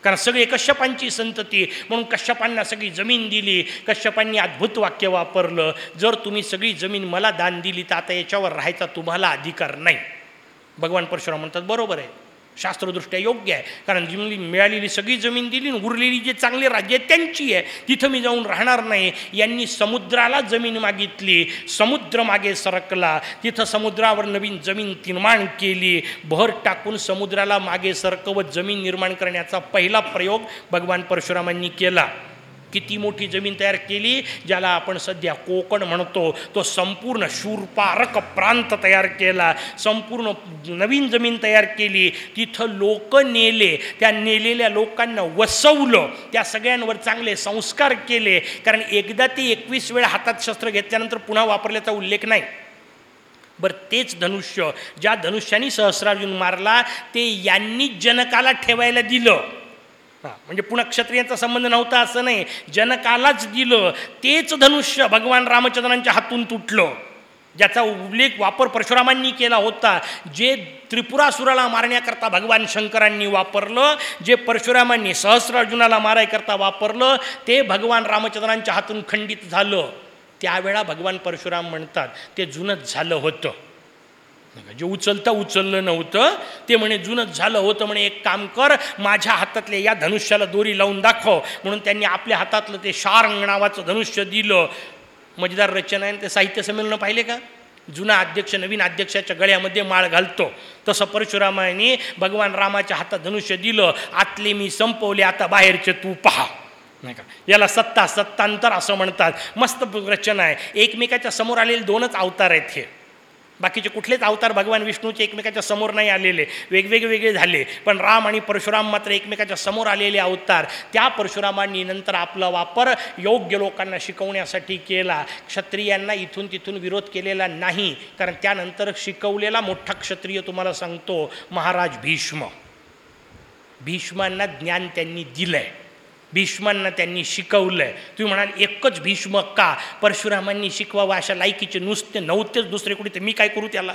कारण सगळे कश्यपांची संतती म्हणून कश्यपांना सगळी जमीन दिली. कश्यपांनी अद्भुत वाक्य वापरलं. जर तुम्ही सगळी जमीन मला दान दिली तर आता याच्यावर राहायचा तुम्हाला अधिकार नाही. भगवान परशुराम म्हणतात बरोबर आहे. शास्त्रदृष्ट्या योग्य आहे. कारण जी मिळालेली सगळी जमीन दिली आणि उरलेली जे चांगले राज्य आहेत त्यांची आहे. तिथं मी जाऊन राहणार नाही. यांनी समुद्राला जमीन मागितली. समुद्र मागे सरकला. तिथं समुद्रावर नवीन जमीन निर्माण केली. भर टाकून समुद्राला मागे सरकवत जमीन निर्माण करण्याचा पहिला प्रयोग भगवान परशुरामांनी केला. किती मोठी जमीन तयार केली ज्याला आपण सध्या कोकण म्हणतो. तो संपूर्ण शूरपारक प्रांत तयार केला. संपूर्ण नवीन जमीन तयार केली. तिथं लोक नेले. त्या नेलेल्या लोकांना वसवलं. त्या सगळ्यांवर चांगले संस्कार केले. कारण एकदा ते एकवीस वेळा हातात शस्त्र घेतल्यानंतर पुन्हा वापरल्याचा उल्लेख नाही. बरं तेच धनुष्य ज्या धनुष्याने सहस्रार्जुन मारला ते यांनी जनकाला ठेवायला दिलं. हां म्हणजे पुन्हा क्षत्रियांचा संबंध नव्हता असं नाही. जनकालाच दिलं. तेच धनुष्य भगवान रामचंद्रांच्या हातून तुटलं. ज्याचा उल्लेख वापर परशुरामांनी केला होता. जे त्रिपुरासुराला मारण्याकरता भगवान शंकरांनी वापरलं जे परशुरामांनी सहस्रार्जुनाला मारायकरता वापरलं ते भगवान रामचंद्रांच्या हातून खंडित झालं. त्यावेळा भगवान परशुराम म्हणतात ते जुनंच झालं होतं. जे उचलता उचललं नव्हतं ते म्हणे जुनंच झालं होतं म्हणे एक काम कर माझ्या हातातल्या या धनुष्याला दोरी लावून दाखव. म्हणून त्यांनी आपल्या हातातलं ते शार्ंग नावाचं धनुष्य दिलं. मजेदार रचना आहे ते साहित्य संमेलनं पाहिले का? जुना अध्यक्ष नवीन अध्यक्षाच्या गळ्यामध्ये माळ घालतो. तसं परशुरामाने भगवान रामाच्या हातात धनुष्य दिलं आतले मी संपवले आता बाहेरचे तू पहा. नाही का? याला सत्ता सत्तांतर असं म्हणतात. मस्त रचना आहे. एकमेकाच्या समोर आलेले दोनच अवतार आहेत हे. बाकीचे कुठलेच अवतार भगवान विष्णूचे एकमेकाच्या समोर नाही आलेले. वेगवेगळे वेगळे झाले. पण राम आणि परशुराम मात्र एकमेकाच्या समोर आलेले अवतार. त्या परशुरामांनी नंतर आपला वापर योग्य लोकांना शिकवण्यासाठी केला. क्षत्रियांना इथून तिथून विरोध केलेला नाही. कारण त्यानंतर शिकवलेला मोठा क्षत्रिय तुम्हाला सांगतो महाराज भीष्म. भीष्मांना ज्ञान त्यांनी दिलं आहे भीष्मांना त्यांनी शिकवलं आहे तुम्ही म्हणाल एकच भीष्म का? परशुरामांनी शिकवावं अशा लायकीचे नुसते नव्हतेच दुसरे कुठे? तर मी काय करू त्याला?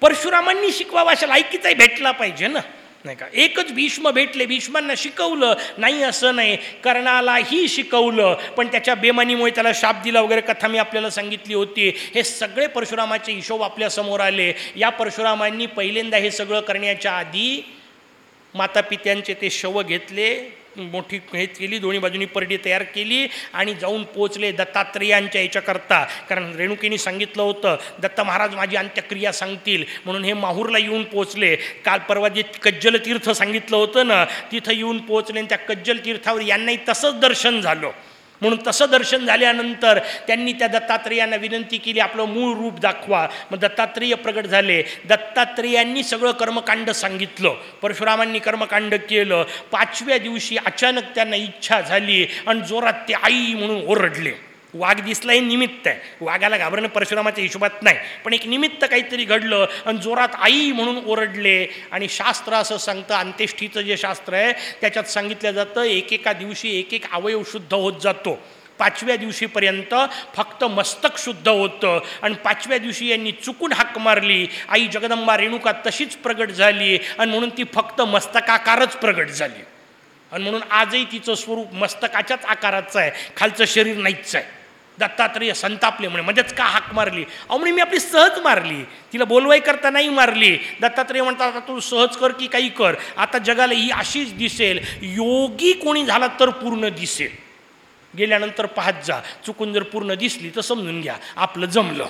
परशुरामांनी शिकवावं अशा लायकीचाही भेटला पाहिजे ना. नाही का? एकच भीष्म भेटले भीष्मांना शिकवलं. नाही असं नाही. कर्णालाही शिकवलं. पण त्याच्या बेमानीमुळे त्याला शाप दिला वगैरे कथा मी आपल्याला सांगितली होती. हे सगळे परशुरामाचे हिशोब आपल्यासमोर आले. या परशुरामांनी पहिल्यांदा हे सगळं करण्याच्या आधी मातापित्यांचे ते शव घेतले. मोठी हे केली दोन्ही बाजूनी परडी तयार केली आणि जाऊन पोचले दत्तात्रेयांच्या याच्याकरता. कारण रेणुकीने सांगितलं होतं दत्त महाराज माझी अंत्यक्रिया सांगतील. म्हणून हे माहूरला येऊन पोचले काल परवा जे कज्जल तीर्थ सांगितलं होतं ना तिथं येऊन पोचले आणि त्या कज्जल तीर्थावर यांनाही तसंच दर्शन झालं. म्हणून तसं दर्शन झाल्यानंतर त्यांनी त्या दत्तात्रेयांना विनंती केली आपलं मूळ रूप दाखवा. मग दत्तात्रेय प्रगट झाले. दत्तात्रेयांनी सगळं कर्मकांड सांगितलं. परशुरामांनी कर्मकांड केलं. पाचव्या दिवशी अचानक त्यांना इच्छा झाली आणि जोरात ते आई म्हणून ओरडले. वाघ दिसला हे निमित्त. आहे वाघाला घाबरणं परशुरामाच्या हिशोबात नाही. पण एक निमित्त काहीतरी घडलं आणि जोरात आई म्हणून ओरडले आणि शास्त्र असं सांगतं अंत्येष्ठीचं जे शास्त्र आहे त्याच्यात सांगितलं जातं एकेका दिवशी एक एक अवयव शुद्ध होत जातो. पाचव्या दिवशीपर्यंत फक्त मस्तक शुद्ध होतं आणि पाचव्या दिवशी यांनी चुकून हाक मारली. आई जगदंबा रेणुका तशीच प्रगट झाली आणि म्हणून ती फक्त मस्तकाकारच प्रगट झाली. आणि म्हणून आजही तिचं स्वरूप मस्तकाच्याच आकाराचं आहे. खालचं शरीर नाहीच आहे. दत्तात्रेय संतापले म्हणे मध्येच का हाक मारली? अहो म्हणे मी आपली सहज मारली. तिला बोलवाई करता नाही मारली. दत्तात्रेय म्हणतात आता तू सहज कर की काही कर? आता जगाला ही अशीच दिसेल. योगी कोणी झाला तर पूर्ण दिसेल. गेल्यानंतर पाहत जा. चुकून जर पूर्ण दिसली तर समजून घ्या. आपलं जमलं.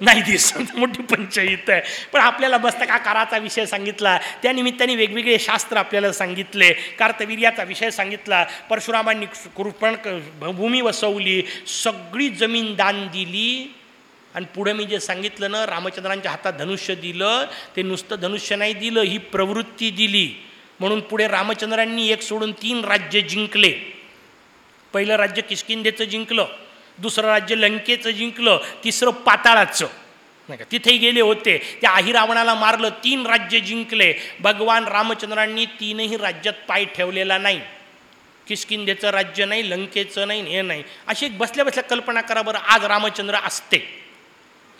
नाही दिसत. [laughs] मोठी पंचायत आहे. पण आपल्याला मस्तकाकाराचा विषय सांगितला. त्यानिमित्ताने वेगवेगळे शास्त्र आपल्याला सांगितले. कार्तवीर्याचा विषय सांगितला. परशुरामांनी कृपण भूमी वसवली. सगळी जमीन दान दिली. आणि पुढे मी जे सांगितलं ना रामचंद्रांच्या हातात धनुष्य दिलं. ते नुसतं धनुष्य नाही दिलं ही प्रवृत्ती दिली. म्हणून पुढे रामचंद्रांनी एक सोडून तीन राज्य जिंकले. पहिलं राज्य किशकिंदेचं जिंकलं. दुसरं राज्य लंकेचं जिंकलं तिसरं पाताळाचं. नाही का? तिथेही गेले होते. त्या अहिरावणाला मारलं तीन राज्य जिंकले. भगवान रामचंद्रांनी तीनही राज्यात पाय ठेवलेला नाही. किशकिंदेचं राज्य नाही लंकेचं नाही हे नाही. अशी एक बसल्या बसल्या कल्पना करा बरं आज रामचंद्र असते.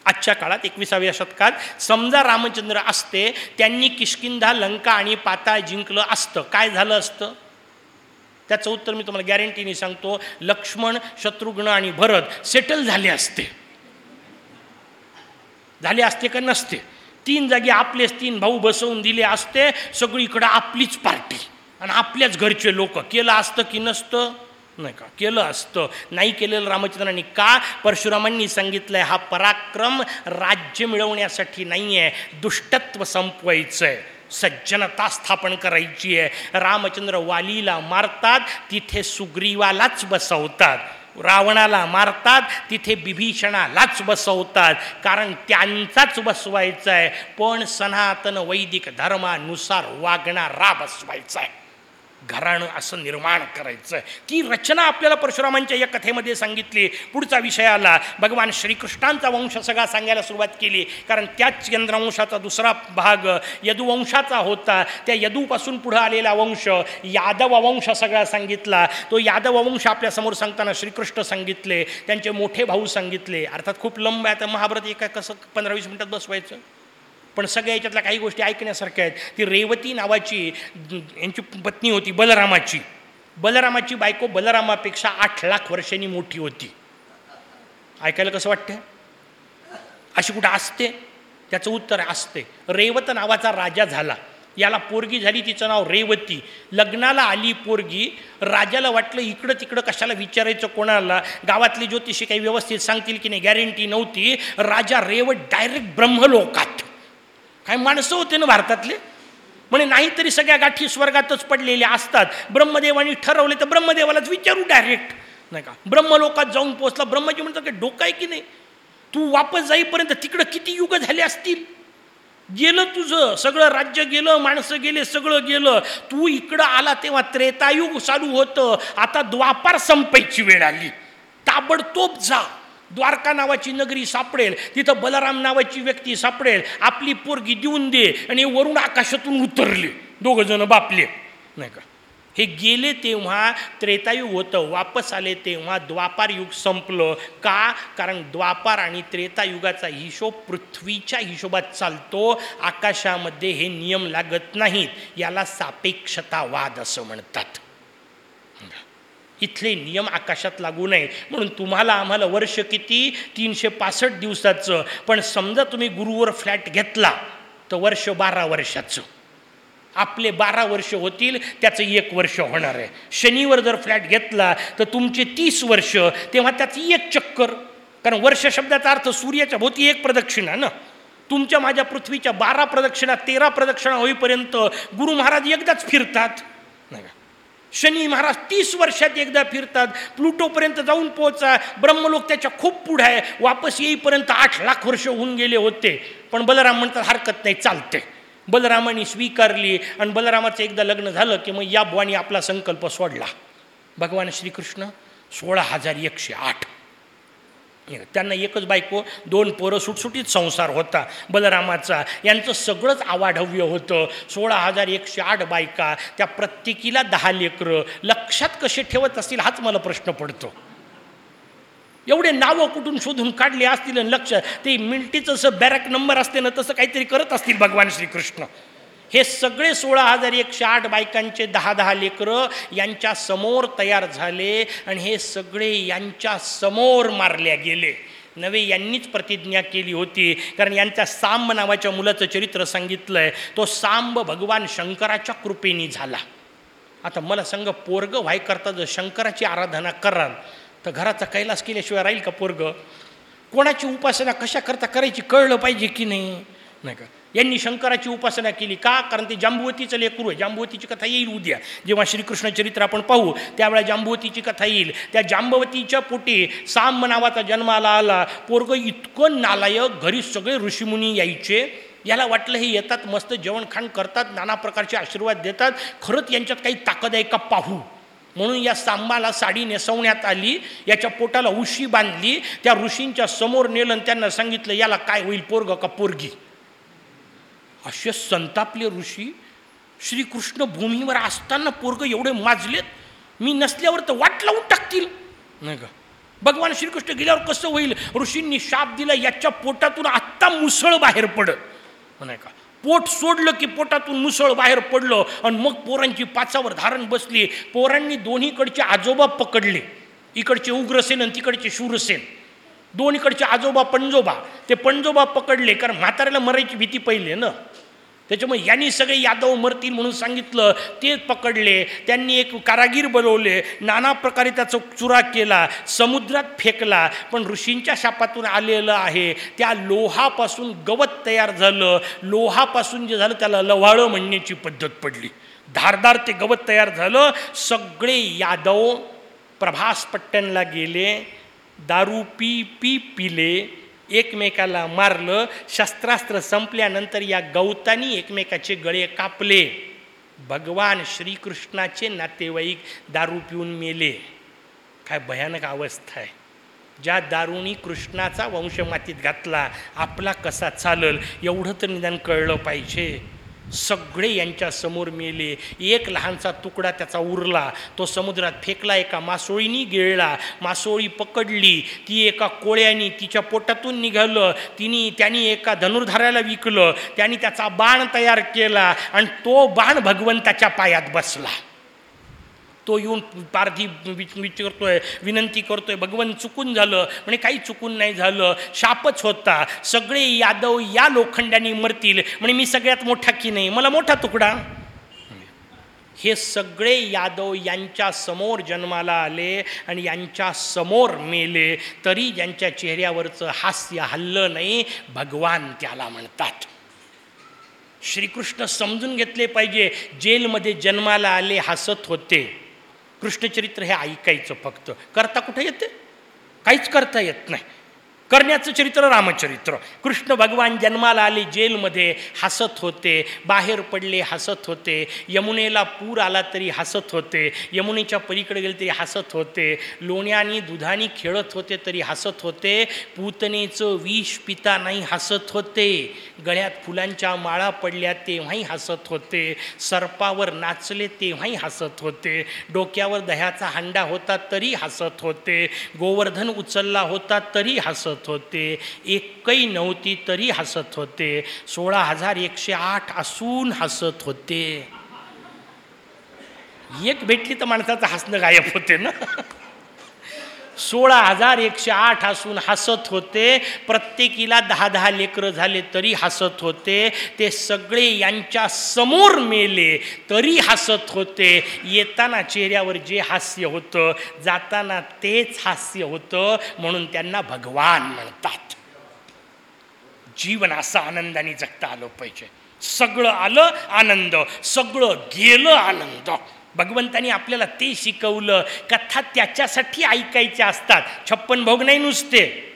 आजच्या काळात एकविसाव्या शतकात समजा रामचंद्र असते त्यांनी किशकिंधा लंका आणि पाताळ जिंकलं असतं. काय झालं असतं? त्याचं उत्तर मी तुम्हाला गॅरंटीने सांगतो. लक्ष्मण शत्रुघ्न आणि भरत सेटल झाले असते. झाले असते का नसते? तीन जागी आपलेच तीन भाऊ बसवून दिले असते सगळीकडं आपलीच पार्टी आणि आपल्याच घरचे लोक. केलं असतं की नसतं? नाही का? केलं असतं. नाही केलेलं रामचंद्रांनी का? परशुरामांनी सांगितलंय हा पराक्रम राज्य मिळवण्यासाठी नाही आहे दुष्टत्व संपवायचं आहे सज्जनता स्थापन करायची आहे. रामचंद्र वालीला मारतात तिथे सुग्रीवालाच बसवतात. रावणाला मारतात तिथे बिभीषणालाच बसवतात. कारण त्यांचाच बसवायचा आहे. पण सनातन वैदिक धर्मानुसार वागणारा बसवायचा आहे. घराणं असं निर्माण करायचं. ती रचना आपल्याला परशुरामांच्या या कथेमध्ये सांगितली. पुढचा विषय आला. भगवान श्रीकृष्णांचा वंश सगळा सांगायला सुरुवात केली. कारण त्याच चंद्रवंशाचा दुसरा भाग यदुवंशाचा होता. त्या यदूपासून पुढं आलेला वंश यादव वंश सगळा सांगितला. तो यादव वंश आपल्यासमोर सांगताना श्रीकृष्ण सांगितले. त्यांचे मोठे भाऊ सांगितले. अर्थात खूप लंब आहे. आता महाभारत एका कसं पंधरा वीस मिनटात बसवायचं? पण सगळ्या याच्यातल्या काही गोष्टी ऐकण्यासारख्या आहेत. ती रेवती नावाची यांची पत्नी होती बलरामाची. बलरामाची बायको बलरामापेक्षा आठ लाख वर्षांनी मोठी होती. ऐकायला कसं वाटतं अशी कुठं असते? त्याचं उत्तर असते. रेवत नावाचा राजा झाला. याला पोरगी झाली तिचं नाव रेवती. लग्नाला आली पोरगी राजाला वाटलं इकडं तिकडं कशाला विचारायचं कोणाला? गावातली ज्योतिषी काही व्यवस्थित सांगतील की नाही? गॅरंटी नव्हती. राजा रेवत डायरेक्ट ब्रह्मलोकात. काय माणसं होते ना भारतातले? म्हणे नाहीतरी सगळ्या गाठी स्वर्गातच पडलेल्या असतात. ब्रह्मदेवानी ठरवले तर ब्रह्मदेवालाच विचारू डायरेक्ट नाही का? ब्रह्मलोकात जाऊन पोचला ब्रह्मजी म्हणतात काही डोकं आहे की नाही? तू वापस जाईपर्यंत तिकडं किती युग झाले असतील? गेलं तुझं. सगळं राज्य गेलं माणसं गेले सगळं गेलं. तू इकडं आला तेव्हा त्रेतायुग चालू होतं. आता द्वापार संपायची वेळ आली. ताबडतोब जा. द्वारका नावाची नगरी सापडेल. तिथं बलराम नावाची व्यक्ती सापडेल. आपली पोरगी देऊन दे आणि वरून आकाशातून उतरले. दोघं जण बापले. नाही का? हे गेले तेव्हा त्रेतायुग होतं. वापस आले तेव्हा द्वापार युग संपलं. का? कारण द्वापार आणि त्रेतायुगाचा हिशोब पृथ्वीच्या हिशोबात चालतो. आकाशामध्ये हे नियम लागत नाहीत. याला सापेक्षतावाद असं म्हणतात. इथले नियम आकाशात लागू नये. म्हणून तुम्हाला आम्हाला वर्ष किती? तीनशे पासष्ट दिवसाचं. पण समजा तुम्ही गुरुवर फ्लॅट घेतला तर वर्ष बारा वर्षाचं. आपले बारा वर्ष होतील त्याचं एक वर्ष होणार आहे. शनिवर जर फ्लॅट घेतला तर तुमचे तीस वर्ष तेव्हा त्याचं एक चक्कर. कारण वर्ष शब्दाचा अर्थ सूर्याच्या भोवती एक प्रदक्षिणा ना. तुमच्या माझ्या पृथ्वीच्या बारा प्रदक्षिणा तेरा प्रदक्षिणा होईपर्यंत गुरु महाराज एकदाच फिरतात. नाही का? शनी महाराज तीस वर्षात एकदा फिरतात. प्लुटोपर्यंत जाऊन पोहोचा. ब्रह्मलोक त्याच्या खूप पुढे आहे. वापस येईपर्यंत आठ लाख वर्ष होऊन गेले होते. पण बलराम म्हणतात हरकत नाही चालते. बलरामाने स्वीकारली आणि बलरामाचं एकदा लग्न झालं की मग या बुवानी आपला संकल्प सोडला. भगवान श्रीकृष्ण सोळा हजार एकशे आठ. त्यांना एकच बायको दोन पोरं सुटसुटीत संसार होता. बलरामाचा. यांचं सगळंच आवाढव्य होतं. सोळा हजार एकशे आठ बायका. त्या प्रत्येकीला दहा लेकरं. लक्षात कसे ठेवत असतील हाच मला प्रश्न पडतो. एवढे नावं कुठून शोधून काढले असतील आणि लक्ष ते मिल्टीचं असं बॅरॅक नंबर असते ना तसं काहीतरी करत असतील भगवान श्रीकृष्ण. हे सगळे सोळा हजार एकशे आठ बायकांचे दहा दहा लेकरं यांच्या समोर तयार झाले आणि हे सगळे यांच्या समोर मारल्या गेले. नवे यांनीच प्रतिज्ञा केली होती. कारण यांच्या सांब नावाच्या मुलाचं चरित्र सांगितलं आहे तो सांब भगवान शंकराच्या कृपेने झाला. आता मला सांग पोरग व्हाय करता जर शंकराची आराधना कराल तर घराचा कैलास केल्याशिवाय राहील का पोरग? कोणाची उपासना कशा करता करायची कळलं पाहिजे की नाही? नाही का? यांनी शंकराची उपासना केली. का? कारण ते जांबुवतीचं लेकरू आहे. जांबुवतीची कथा येईल उद्या. जेव्हा श्रीकृष्ण चरित्र आपण पाहू त्यावेळेला जांबुवतीची कथा येईल. त्या जांबवतीच्या पोटी सांब नावाचा जन्माला आला पोरग इतकं नालायक घरी सगळे ऋषीमुनी यायचे. याला वाटलं हे येतात मस्त जेवणखाण करतात नाना प्रकारचे आशीर्वाद देतात. खरंच यांच्यात काही ताकद आहे का पाहू? म्हणून या सांबाला साडी नेसवण्यात आली. याच्या पोटाला उशी बांधली. त्या ऋषींच्या समोर नेलं आणि त्यांना सांगितलं याला काय होईल पोरग का पोरगी? असे संतापले ऋषी श्रीकृष्ण भूमीवर असताना पोरग एवढे माजलेत मी नसल्यावर तर वाट लावून टाकतील. नाही का? भगवान श्रीकृष्ण गेल्यावर कसं होईल? ऋषींनी शाप दिला याच्या पोटातून आत्ता मुसळ बाहेर पडत नाही का? पोट सोडलं की पोटातून मुसळ बाहेर पडलं आणि मग पोरांची पाचावर धारण बसली. पोरांनी दोन्हीकडचे आजोबा पकडले. इकडचे उग्रसेन आणि तिकडचे शूरसेन. दोन्हीकडचे आजोबा पणजोबा. ते पणजोबा पकडले कारण म्हाताऱ्याला मरायची भीती पहिले ना? त्याच्यामुळे यांनी सगळे यादव मरतील म्हणून सांगितलं. ते पकडले त्यांनी एक कारागीर बनवले नाना प्रकारे त्याचा चुरा केला समुद्रात फेकला पण ऋषींच्या शापातून आलेलं आहे. त्या लोहापासून गवत तयार झालं. लोहापासून जे झालं त्याला लव्हाळं म्हणण्याची पद्धत पडली. धारदार ते गवत तयार झालं. सगळे यादव प्रभास पट्टणला गेले दारू पी पी पिले. एकमेकाला मारलं शस्त्रास्त्र संपल्यानंतर या गवतानी एकमेकाचे गळे कापले. भगवान श्रीकृष्णाचे नातेवाईक दारू पिऊन मेले. काय भयानक अवस्था आहे. ज्या दारुणी कृष्णाचा वंश मातीत घातला आपला कसा चालल एवढं तर निदान कळलं पाहिजे. सगळे यांच्यासमोर मेले. एक लहानसा तुकडा त्याचा उरला. तो समुद्रात फेकला एका मासोळीनी गिळला. मासोळी पकडली. ती एका कोळ्यानी तिच्या पोटातून निघालं. तिने त्यांनी एका धनुर्धाराला विकलं. त्यांनी त्याचा बाण तयार केला आणि तो बाण भगवंताच्या पायात बसला. तो येऊन पारधी विच विचारतोय विनंती करतोय भगवंत चुकून झालं म्हणे काही चुकून नाही झालं शापच होता. सगळे यादव या लोखंडाने मरतील. म्हणे मी सगळ्यात मोठा की नाही? मला मोठा तुकडा. हे सगळे यादव यांच्या समोर जन्माला आले आणि यांच्या समोर मेले. तरी ज्यांच्या चेहऱ्यावरचं हास्य हल्लं नाही भगवान त्याला म्हणतात. श्रीकृष्ण समजून घेतले पाहिजे जेलमध्ये जन्माला आले हसत होते. कृष्णचरित्र हे ऐकायचं फक्त. करता कुठे येते? काहीच करता येत नाही. करण्याचं चरित्र रामचरित्र. कृष्ण भगवान जन्माला आले जेलमध्ये हसत होते. बाहेर पडले हसत होते. यमुनेला पूर आला तरी हसत होते. यमुनेच्या पलीकडे गेले तरी हसत होते. लोण्यानी दुधानी खेळत होते तरी हसत होते. पूतनेचं विष पिता नाही हसत होते. गळ्यात फुलांच्या माळा पडल्या तेव्हाही हसत होते. सर्पावर नाचले तेव्हाही हसत होते. डोक्यावर दह्याचा हांडा होता तरी हसत होते. गोवर्धन उचलला होता तरी हसत होते. एकही नव्हती तरी हसत होते. सोळा हजार एकशे आठ असून हसत होते. एक भेटली तर माणसाचं हसणं गायब होते ना? सोळा हजार एकशे आठ असून हसत होते. प्रत्येकीला दहा दहा लेकरं झाले तरी हसत होते. ते सगळे यांच्या समोर मेले तरी हसत होते. येताना चेहऱ्यावर जे हास्य होतं जाताना तेच हास्य होतं म्हणून त्यांना भगवान म्हणतात. जीवन असं आनंदाने जगता आलं पाहिजे. सगळं आलं आनंद सगळं गेलं आनंद. भगवंतानी आपल्याला ते शिकवलं कथा त्याच्यासाठी ऐकायच्या असतात. छप्पन भोग नाही नुसते.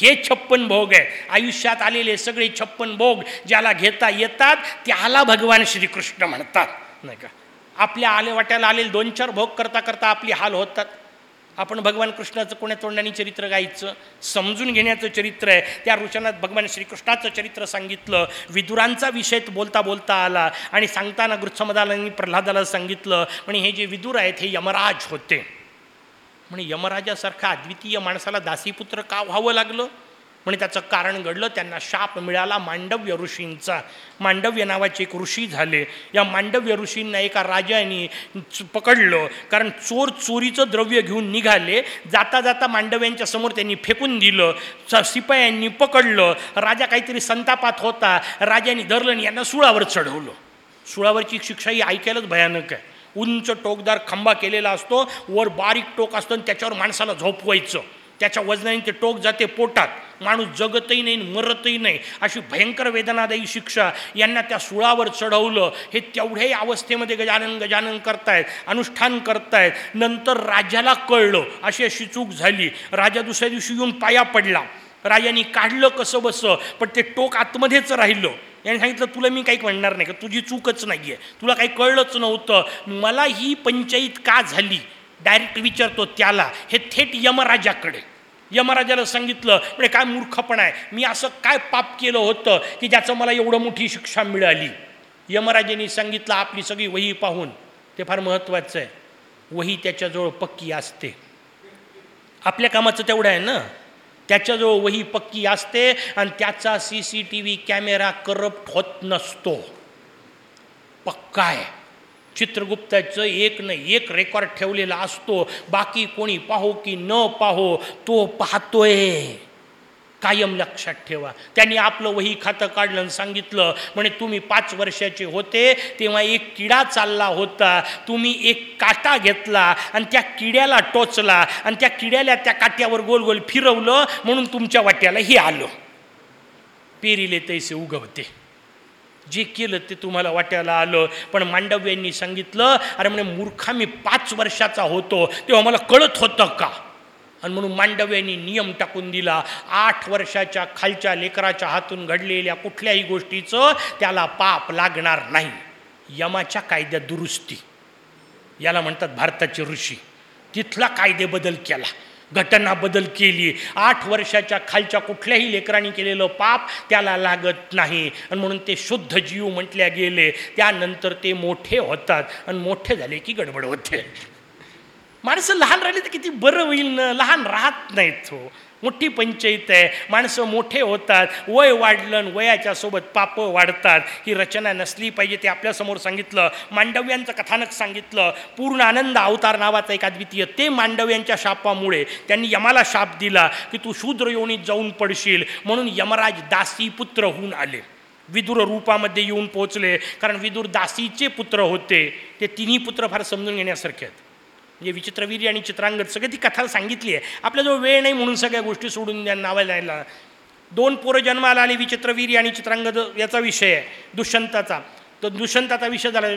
हे छप्पन भोग आहे. आयुष्यात आलेले सगळे छप्पन भोग ज्याला घेता येतात त्याला भगवान श्रीकृष्ण म्हणतात. नाही का? आपल्या आले वाट्याला आलेले दोन चार भोग करता करता आपली हाल होतात. आपण भगवान कृष्णाचं कोण्या तोंडाने चरित्र गायचं समजून घेण्याचं चरित्र आहे. त्या ऋषणात भगवान श्रीकृष्णाचं चरित्र सांगितलं विदुरांचा विषय बोलता बोलता आला आणि सांगताना गृत्समदालांनी प्रल्हादाला सांगितलं म्हणजे हे जे विदुर आहेत हे यमराज होते. म्हणे यमराजासारखा अद्वितीय माणसाला दासीपुत्र का व्हावं लागलं? म्हणे त्याचं कारण घडलं त्यांना शाप मिळाला मांडव्य ऋषींचा. मांडव्य नावाचे एक ऋषी झाले. या मांडव्य ऋषींना एका राजाने पकडलं. कारण चोर चोरीचं द्रव्य घेऊन निघाले. जाता जाता मांडव्यांच्या समोर त्यांनी फेकून दिलं. स शिपायांनी पकडलं. राजा काहीतरी संतापात होता. राजाने धरलं आणि यांना सुळावर चढवलं. सुळावरची शिक्षा ही ऐकायलाच भयानक आहे. उंच टोकदार खांबा केलेला असतो. वर बारीक टोक असतो आणि त्याच्यावर माणसाला झोपवायचं. त्याच्या वजनाने ते टोक जाते पोटात. माणूस जगतही नाही मरतही नाही. अशी भयंकर वेदनादायी शिक्षा यांना त्या सुळावर चढवलं. हे तेवढ्याही अवस्थेमध्ये गजानन गजानन करतायत अनुष्ठान करतायत. नंतर राजाला कळलं. अशी अशी चूक झाली. राजा दुसऱ्या दिवशी येऊन पाया पडला. राजाने काढलं कसं बसं पण ते टोक आतमध्येच राहिलं. याने सांगितलं तुला मी काही म्हणणार नाही का तुझी चूकच नाही आहे तुला काही कळलंच नव्हतं. मला ही पंचायत का झाली? डायरेक्ट विचारतो त्याला. हे थेट यमराजाकडे. यमराजाला सांगितलं म्हणजे काय मूर्खपण आहे? मी असं काय पाप केलं होतं की ज्याचं मला एवढं मोठी शिक्षा मिळाली? यमराजाने सांगितलं आपली सगळी वही पाहून ते फार महत्त्वाचं आहे. वही त्याच्याजवळ पक्की असते. आपल्या कामाचं तेवढं आहे ना? त्याच्याजवळ वही पक्की असते आणि त्याचा C C T V camera corrupt होत नसतो. पक्का आहे. चित्रगुप्ताचं एक न एक रेकॉर्ड ठेवलेला असतो. बाकी कोणी पाहो की न पाहो तो पाहतोय. कायम लक्षात ठेवा. त्यांनी आपलं वही खातं काढलं आणि सांगितलं म्हणे तुम्ही पाच वर्षाचे होते तेव्हा एक किडा चालला होता. तुम्ही एक काटा घेतला आणि त्या किड्याला टोचला आणि त्या किड्याला त्या काट्यावर गोल गोल फिरवलं म्हणून तुमच्या वाट्याला हे आलं. पेरीले तैसे उगवते. जे केलं ते तुम्हाला वाटायला आलं. पण मांडव्यांनी सांगितलं अरे म्हणे मूर्खा मी पाच वर्षाचा होतो तेव्हा मला कळत होतं का? आणि म्हणून मांडव्यांनी नियम टाकून दिला. आठ वर्षाच्या खालच्या लेकराच्या हातून घडलेल्या कुठल्याही गोष्टीचं त्याला पाप लागणार नाही. यमाच्या कायद्यात दुरुस्ती. याला म्हणतात भारताचे ऋषी. तिथला कायदेबदल केला. घटना बदल केली. आठ वर्षाच्या खालच्या कुठल्याही लेकरांनी केलेलं पाप त्याला लागत नाही. आणि म्हणून ते शुद्ध जीव म्हटल्या गेले. त्यानंतर ते मोठे होतात. आणि मोठे झाले की गडबड होते. माणसं लहान राहिले तर किती बरं होईल ना? लहान राहत नाहीत हो. मोठी पंचायत आहे. माणसं मोठे होतात. वय वाढलं आणि वयाच्या सोबत पापं वाढतात. ही रचना नसली पाहिजे ते आपल्यासमोर सांगितलं. मांडव्यांचं कथानक सांगितलं. पूर्ण आनंद अवतार नावाचा एक अद्वितीय. ते मांडव्यांच्या शापामुळे त्यांनी यमाला शाप दिला की तू शूद्र योनीत जाऊन पडशील. म्हणून यमराज दासी पुत्र होऊन आले. विदुर रूपामध्ये येऊन पोहोचले. कारण विदुर दासीचे पुत्र होते. ते तिन्ही पुत्र फार समजून घेण्यासारखे आहेत. म्हणजे विचित्रवीर्य आणि चित्रांगद सगळी ती कथा सांगितली आहे. आपल्याजवळ वेळ नाही म्हणून सगळ्या गोष्टी सोडून द्या नावायला दोन पोरं जन्माला आली विचित्रवीर्य आणि चित्रांगद याचा विषय आहे दुष्यंताचा. तर दुष्यंताचा विषय झाला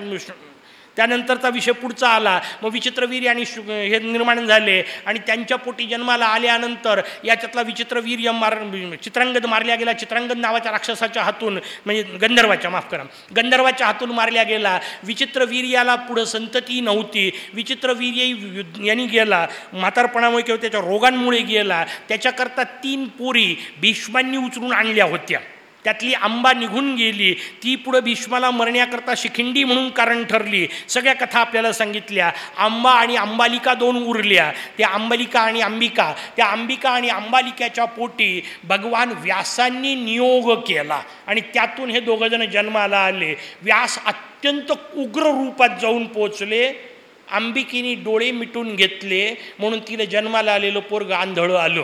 त्यानंतरचा विषय पुढचा आला. मग विचित्रवीर्य आणि शु हे निर्माण झाले आणि त्यांच्या पोटी जन्माला आल्यानंतर याच्यातला विचित्रवीर्य मार चित्रांगद मारल्या गेला. चित्रांगद नावाच्या राक्षसाच्या हातून म्हणजे गंधर्वाच्या माफ करा. गंधर्वाच्या हातून मारल्या गेला. विचित्रवीर्याला पुढं संतती नव्हती. विचित्रवीर्य यांनी गेला. म्हातारपणामुळे किंवा त्याच्या रोगांमुळे गेला. त्याच्याकरता तीन पोरी भीष्मांनी उचलून आणल्या होत्या. त्यातली आंबा निघून गेली ती पुढं भीष्माला मरण्याकरता शिखिंडी म्हणून कारण ठरली. सगळ्या कथा आपल्याला सांगितल्या. आंबा आणि अंबालिका दोन उरल्या. त्या आंबालिका आणि अंबिका. त्या अंबिका आणि आंबालिकाच्या पोटी भगवान व्यासांनी नियोग केला. आणि त्यातून हे दोघंजण जन्माला आले. व्यास अत्यंत उग्र रूपात जाऊन पोचले. अंबिकेने डोळे मिटून घेतले. म्हणून तिला जन्माला आलेलं पोरग आंधळं आलं.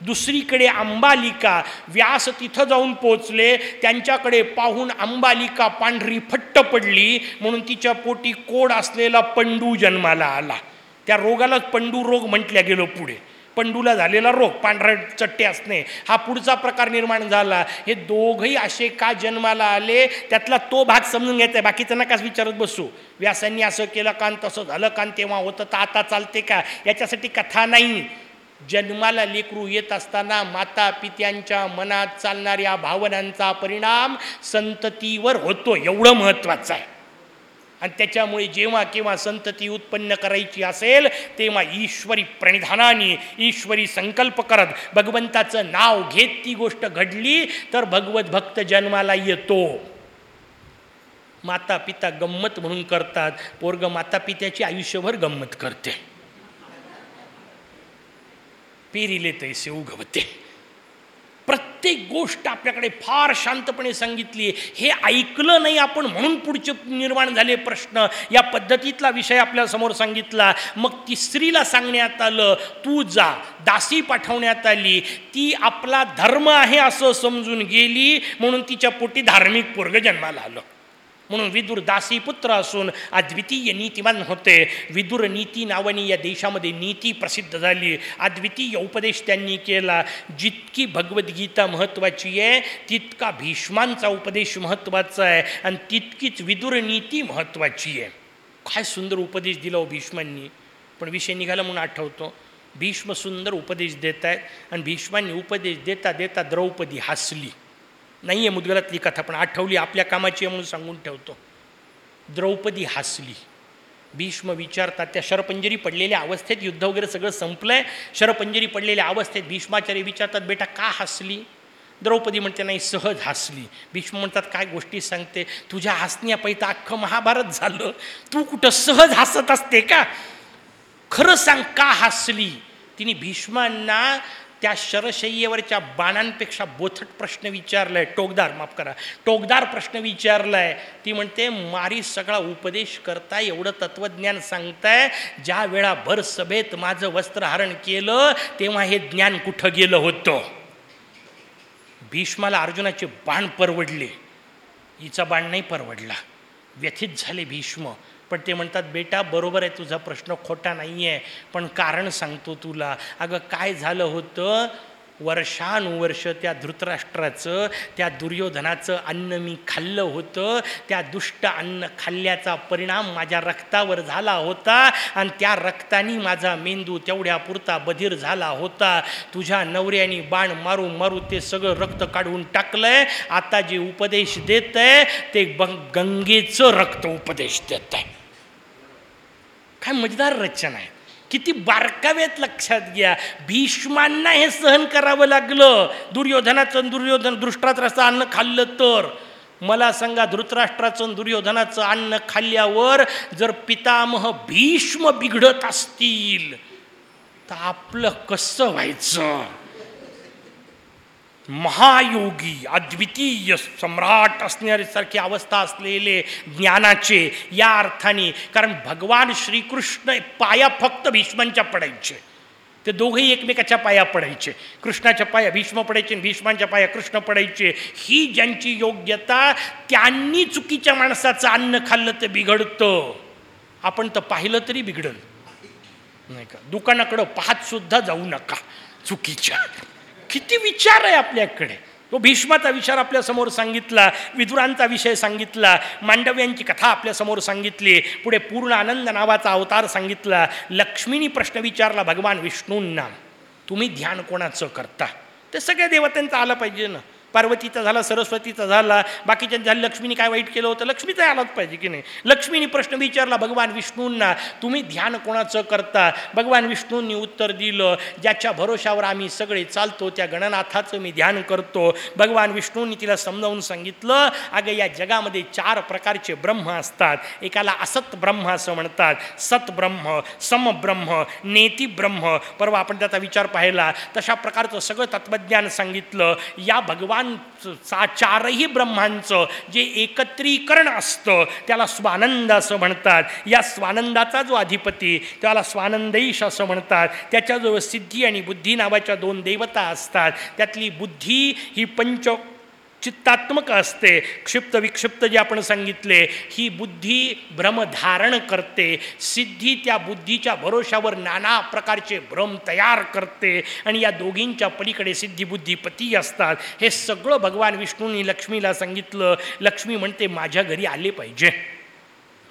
दुसरीकडे अंबालिका व्यास तिथं जाऊन पोचले त्यांच्याकडे पाहून अंबालिका पांढरी फट्ट पडली म्हणून तिच्या पोटी कोड असलेला पंडू जन्माला आला. त्या रोगालाच पंडू रोग म्हटल्या गेलो पुढे. पंडूला झालेला रोग पांढरा चट्टे असणे हा पुढचा प्रकार निर्माण झाला. हे दोघंही असे का जन्माला आले त्यातला तो भाग समजून घ्यायचा आहे. त्यांना नकाच विचारत बसू? व्यासांनी असं केलं कान तसं झालं कान तेव्हा होतं तर आता चालते का? याच्यासाठी कथा नाही. जन्माला लेकरू येत असताना माता पित्यांच्या मनात चालणाऱ्या भावनांचा परिणाम संततीवर होतो. एवढं महत्त्वाचं आहे. आणि त्याच्यामुळे जेव्हा केव्हा संतती उत्पन्न करायची असेल तेव्हा ईश्वरी प्रणिधानाने ईश्वरी संकल्प करत भगवंताचं नाव घेत ती गोष्ट घडली तर भगवत भक्त जन्माला येतो. माता पिता गंमत म्हणून करतात. पोरग माता पित्याची आयुष्यभर गंमत करते. पेरिले तैसे उगवते प्रत्येक गोष्ट आपल्याकडे फार शांतपणे सांगितली हे ऐकलं नाही आपण म्हणून पुढचे निर्माण झाले प्रश्न. या पद्धतीतला विषय आपल्यासमोर सांगितला. मग ती स्त्रीला सांगण्यात आलं तू जा. दासी पाठवण्यात आली. ती आपला धर्म आहे असं समजून गेली म्हणून तिच्या पोटी धार्मिक पोरग जन्माला आलं. म्हणून विदुर दासी पुत्र असून अद्वितीय नीतिमान होते. विदुर नीती नावाने या देशामध्ये नीती प्रसिद्ध झाली. अद्वितीय उपदेश त्यांनी केला. जितकी भगवद्गीता महत्त्वाची आहे तितका भीष्मांचा उपदेश महत्त्वाचा आहे आणि तितकीच विदुर नीती महत्त्वाची आहे. काय सुंदर उपदेश दिला हो भीष्मांनी. पण विषय निघाला म्हणून आठवतो. भीष्म सुंदर उपदेश देत आहेत आणि भीष्मांनी उपदेश देता देता द्रौपदी हसली. नाही आहे मुदगलातली कथा पण आठवली आपल्या कामाची आहे म्हणून सांगून ठेवतो. द्रौपदी हसली. भीष्म विचारतात त्या शरपंजरी पडलेल्या अवस्थेत युद्ध वगैरे सगळं संपलंय? शरपंजरी पडलेल्या अवस्थेत भीष्माचार्य विचारतात बेटा का हसली? द्रौपदी म्हणते नाही सहज हसली. भीष्म म्हणतात काय गोष्टी सांगते? तुझ्या हसण्यापैता अख्खं महाभारत झालं. तू कुठं सहज हसत असते का? खरं सांग का हसली? तिने भीष्मांना त्या शरशय्येवरच्या बाणांपेक्षा बोथट प्रश्न विचारलाय. टोकदार माफ करा. टोकदार प्रश्न विचारलाय. ती म्हणते मारी सगळा उपदेश करताय एवढं तत्वज्ञान सांगताय. ज्या वेळा भर सभेत माझं वस्त्रहरण केलं तेव्हा हे ज्ञान कुठं गेलं होतं? भीष्माला अर्जुनाचे बाण परवडले. हिचा बाण नाही परवडला. व्यथित झाले भीष्म. पण ते म्हणतात बेटा बरोबर आहे तुझा प्रश्न खोटा नाही आहे पण कारण सांगतो तुला. अगं काय झालं होतं? वर्षानुवर्ष त्या धृतराष्ट्राचं त्या दुर्योधनाचं अन्न मी खाल्लं होतं. त्या दुष्ट अन्न खाल्ल्याचा परिणाम माझ्या रक्तावर झाला होता आणि त्या रक्ताने माझा मेंदू तेवढ्या पुरता बधीर झाला होता. तुझ्या नवऱ्याने बाण मारू मारू ते सगळं रक्त काढून टाकलंय. आता जे उपदेश देत आहे ते गंगेचं रक्त उपदेश देत आहे काय मजेदार रचना आहे. किती बारकावेत लक्षात घ्या. भीष्मांना हे सहन करावं लागलं. दुर्योधनाचं दुर्योधन दृष्टात्राचं अन्न खाल्लं तर. मला सांगा धृतराष्ट्राचं दुर्योधनाचं अन्न खाल्ल्यावर जर पितामह भीष्म बिघडत असतील तर आपलं कसं व्हायचं? महायोगी अद्वितीय सम्राट असण्यासारखी अवस्था असलेले ज्ञानाचे या अर्थाने कारण भगवान श्रीकृष्ण पाया फक्त भीष्मांच्या पडायचे. ते दोघेही एकमेकाच्या पाया पडायचे. कृष्णाच्या पाया भीष्म पडायचे भीष्मांच्या पाया कृष्ण पडायचे. ही ज्यांची योग्यता त्यांनी चुकीच्या माणसाचं अन्न खाल्लं ते बिघडतं. आपण तर पाहिलं तरी बिघडल. नाही का? दुकानाकडं पाहतसुद्धा जाऊ नका. चुकीच्या. किती विचार आहे आपल्याकडे? तो भीष्माचा विचार आपल्यासमोर सांगितला विदुरांचा विषय सांगितला मांडव्यांची कथा आपल्यासमोर सांगितली पुढे पूर्ण आनंद नावाचा अवतार सांगितला लक्ष्मीनी प्रश्न विचारला भगवान विष्णूंना तुम्ही ध्यान कोणाचं करता? ते सगळ्या देवतांचं आलं पाहिजे ना. पार्वतीचा झाला सरस्वतीचा झाला बाकीच्या झालं लक्ष्मीने काय वाईट केलं होतं? लक्ष्मीचा आलाच पाहिजे की नाही? लक्ष्मीने प्रश्न विचारला भगवान विष्णूंना तुम्ही ध्यान कोणाचं करता? भगवान विष्णूंनी उत्तर दिलं ज्याच्या भरोशावर आम्ही सगळे चालतो त्या गणनाथाचं मी ध्यान करतो. भगवान विष्णूंनी तिला समजावून सांगितलं अगं या जगामध्ये चार प्रकारचे ब्रह्म असतात. एकाला असत ब्रह्म असं म्हणतात. सतब्रह्म समब्रह्म नेती ब्रह्म. परवा आपण त्याचा विचार पाहिला तशा प्रकारचं सगळं तत्त्वज्ञान सांगितलं. या भगवान सर्वांचा चारही ब्रह्मांचं जे एकत्रीकरण असतं त्याला स्वानंद असं म्हणतात. या स्वानंदाचा जो अधिपती त्याला स्वानंदैश असं म्हणतात. त्याच्याजवळ सिद्धी आणि बुद्धी नावाच्या दोन देवता असतात. त्यातली बुद्धी ही पंच चित्तात्मक असते. क्षिप्त विक्षिप्त जे आपण सांगितले ही बुद्धी भ्रमधारण करते. सिद्धी त्या बुद्धीच्या भरोशावर नाना प्रकारचे भ्रम तयार करते. आणि या दोघींच्या पलीकडे सिद्धिबुद्धीपती असतात. हे सगळं भगवान विष्णूंनी लक्ष्मीला सांगितलं. लक्ष्मी म्हणते माझ्या घरी आले पाहिजे.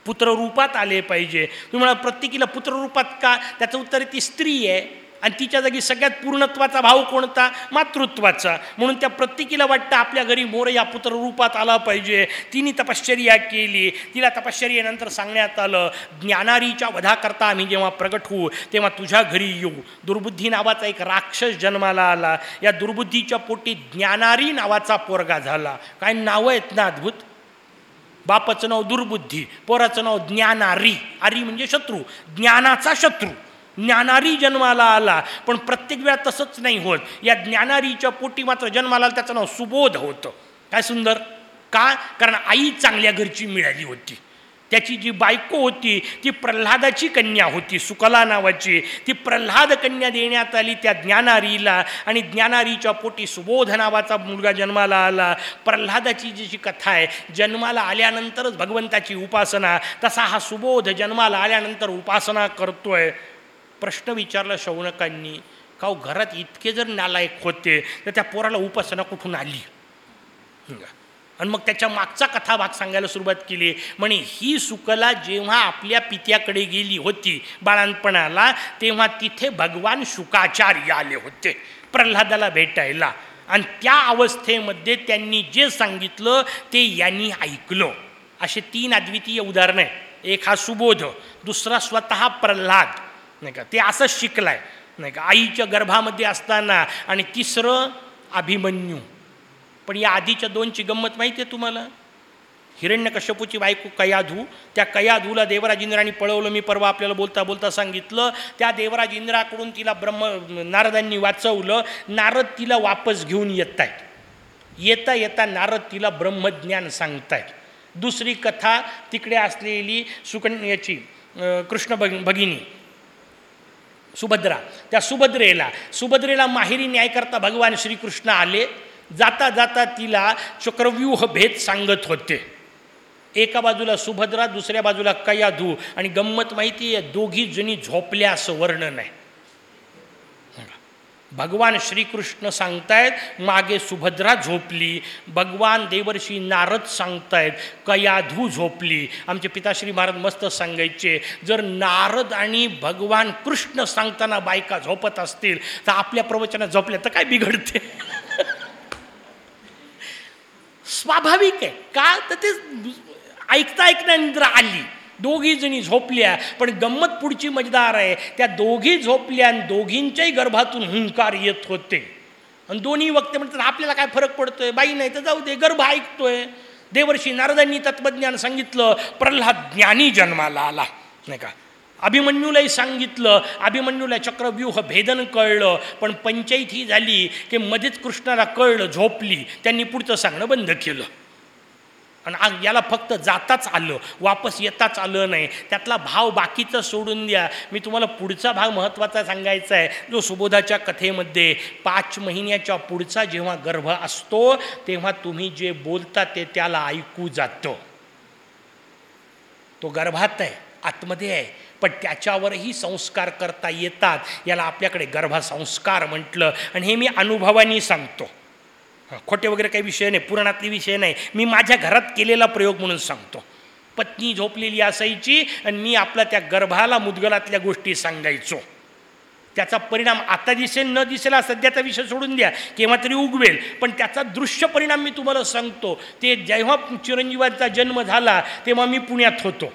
पुत्ररूपात आले पाहिजे. तुम्हाला प्रत्येकीला पुत्ररूपात का? त्याचं उत्तर ती स्त्री आहे. आणि तिच्या जागी सगळ्यात पूर्णत्वाचा भाव कोणता? मातृत्वाचा. म्हणून त्या प्रत्येकीला वाटतं आपल्या घरी मोर या पुत्र रूपात आला पाहिजे. तिने तपश्चर्या केली. तिला तपश्चर्यानंतर सांगण्यात आलं ज्ञानारीच्या वधाकरता आम्ही जेव्हा प्रगट होऊ तेव्हा तुझ्या घरी येऊ. दुर्बुद्धी नावाचा एक राक्षस जन्माला आला. या दुर्बुद्धीच्या पोटी ज्ञानारी नावाचा पोरगा झाला. काय नावं आहेत ना अद्भुत? बापाचं नाव दुर्बुद्धी पोराचं नाव ज्ञानारी. आरी म्हणजे शत्रू. ज्ञानाचा शत्रू. ज्ञानारी जन्माला आला पण प्रत्येक वेळा तसंच नाही होत. या ज्ञानारीच्या पोटी मात्र जन्माला आला त्याचं नाव सुबोध होतं. काय सुंदर? का? कारण आई चांगल्या घरची मिळाली होती. त्याची जी बायको होती ती प्रल्हादाची कन्या होती सुकला नावाची. ती प्रल्हाद कन्या देण्यात आली त्या ज्ञानारीला आणि ज्ञानारीच्या पोटी सुबोध नावाचा मुलगा जन्माला आला. प्रल्हादाची जी कथा आहे जन्माला आल्यानंतरच भगवंताची उपासना तसा हा सुबोध जन्माला आल्यानंतर उपासना करतोय. प्रश्न विचारला शौनकांनी का घरात इतके जर नालायक होते तर त्या पोराला उपासना कुठून आली? आणि मग त्याच्या मागचा कथाभाग सांगायला सुरुवात केली. म्हणे ही सुकला जेव्हा आपल्या पित्याकडे गेली होती बाळांपणाला तेव्हा तिथे भगवान शुकाचार्य आले होते प्रल्हादाला भेटायला. आणि त्या अवस्थेमध्ये त्यांनी जे सांगितलं ते यांनी ऐकलं. असे तीन अद्वितीय उदाहरणं आहे एक हा सुबोध दुसरा स्वतः प्रल्हाद. नाही का? ते असंच शिकलाय. नाही का? आईच्या गर्भामध्ये असताना आणि तिसरं अभिमन्यू. पण या आधीच्या दोनची गंमत माहिती आहे तुम्हाला? हिरण्यकश्यपूची बायको कयाधू त्या कयाधूला देवराज इंद्राने पळवलं. मी परवा आपल्याला बोलता बोलता सांगितलं त्या देवराज इंद्राकडून तिला ब्रह्म नारदांनी वाचवलं. नारद तिला वापस घेऊन येत आहेत येता येता नारद तिला ब्रह्मज्ञान सांगतायत. दुसरी कथा तिकडे असलेली सुकन्याची कृष्ण भग भगिनी. सुभद्रा. त्या सुभद्रेला सुभद्रेला माहेरी न्याय करता भगवान श्रीकृष्ण आले. जाता जाता तिला चक्रव्यूह भेद सांगत होते. एका बाजूला सुभद्रा दुसऱ्या बाजूला कयाधू आणि गंमत माहिती आहे दोघी जणी झोपल्या असं वर्णन आहे. भगवान श्रीकृष्ण सांगतायत मागे सुभद्रा झोपली. भगवान देवर्षी नारद सांगतायत कयाधू झोपली. आमचे पिताश्री महाराज मस्त सांगायचे जर नारद आणि भगवान कृष्ण सांगताना बायका झोपत असतील तर आपल्या प्रवचनात झोपल्या तर काय बिघडते? [laughs] स्वाभाविक आहे. का? तर ते ऐकता ऐकता निद्रा आली. दोघीजणी झोपल्या पण गंमत पुढची मजदार आहे. त्या दोघी झोपल्या आणि दोघींच्याही गर्भातून हुंकार येत होते. आणि दोन्ही वक्ते म्हणतात आपल्याला काय फरक पडतोय? बाई नाही तर जाऊ दे गर्भ ऐकतोय. देवर्षी नारदांनी तत्वज्ञान सांगितलं प्रल्हाद ज्ञानी जन्माला आला. नाही का? अभिमन्यूलाही सांगितलं अभिमन्यूला चक्रव्यूह भेदन कळलं पण पंचायत ही झाली की मध्येच कृष्णाला कळलं झोपली. त्यांनी पुढचं सांगणं बंद केलं. आणि याला फक्त जाताच आलं वापस येताच आलं नाही. त्यातला भाव बाकीचं सोडून द्या. मी तुम्हाला पुढचा भाग महत्त्वाचा सांगायचा आहे. जो सुबोधाच्या कथेमध्ये पाच महिन्याच्या पुढचा जेव्हा गर्भ असतो तेव्हा तुम्ही जे बोलता ते त्याला ऐकू जातं. तो गर्भात आहे आतमध्ये आहे. पण त्याच्यावरही संस्कार करता येतात. याला आपल्याकडे गर्भसंस्कार म्हटलं. आणि हे मी अनुभवाने सांगतो. खोटे वगैरे काही विषय नाही पुराणातले विषय नाही. मी माझ्या घरात केलेला प्रयोग म्हणून सांगतो. पत्नी झोपलेली असायची आणि मी आपला त्या गर्भाला मुदगलातल्या गोष्टी सांगायचो. त्याचा परिणाम आता दिसेल न दिसेला सध्याचा विषय सोडून द्या. केव्हा तरी उगवेल. पण त्याचा दृश्य परिणाम मी तुम्हाला सांगतो. ते जेव्हा चिरंजीवांचा जन्म झाला तेव्हा मी पुण्यात होतो.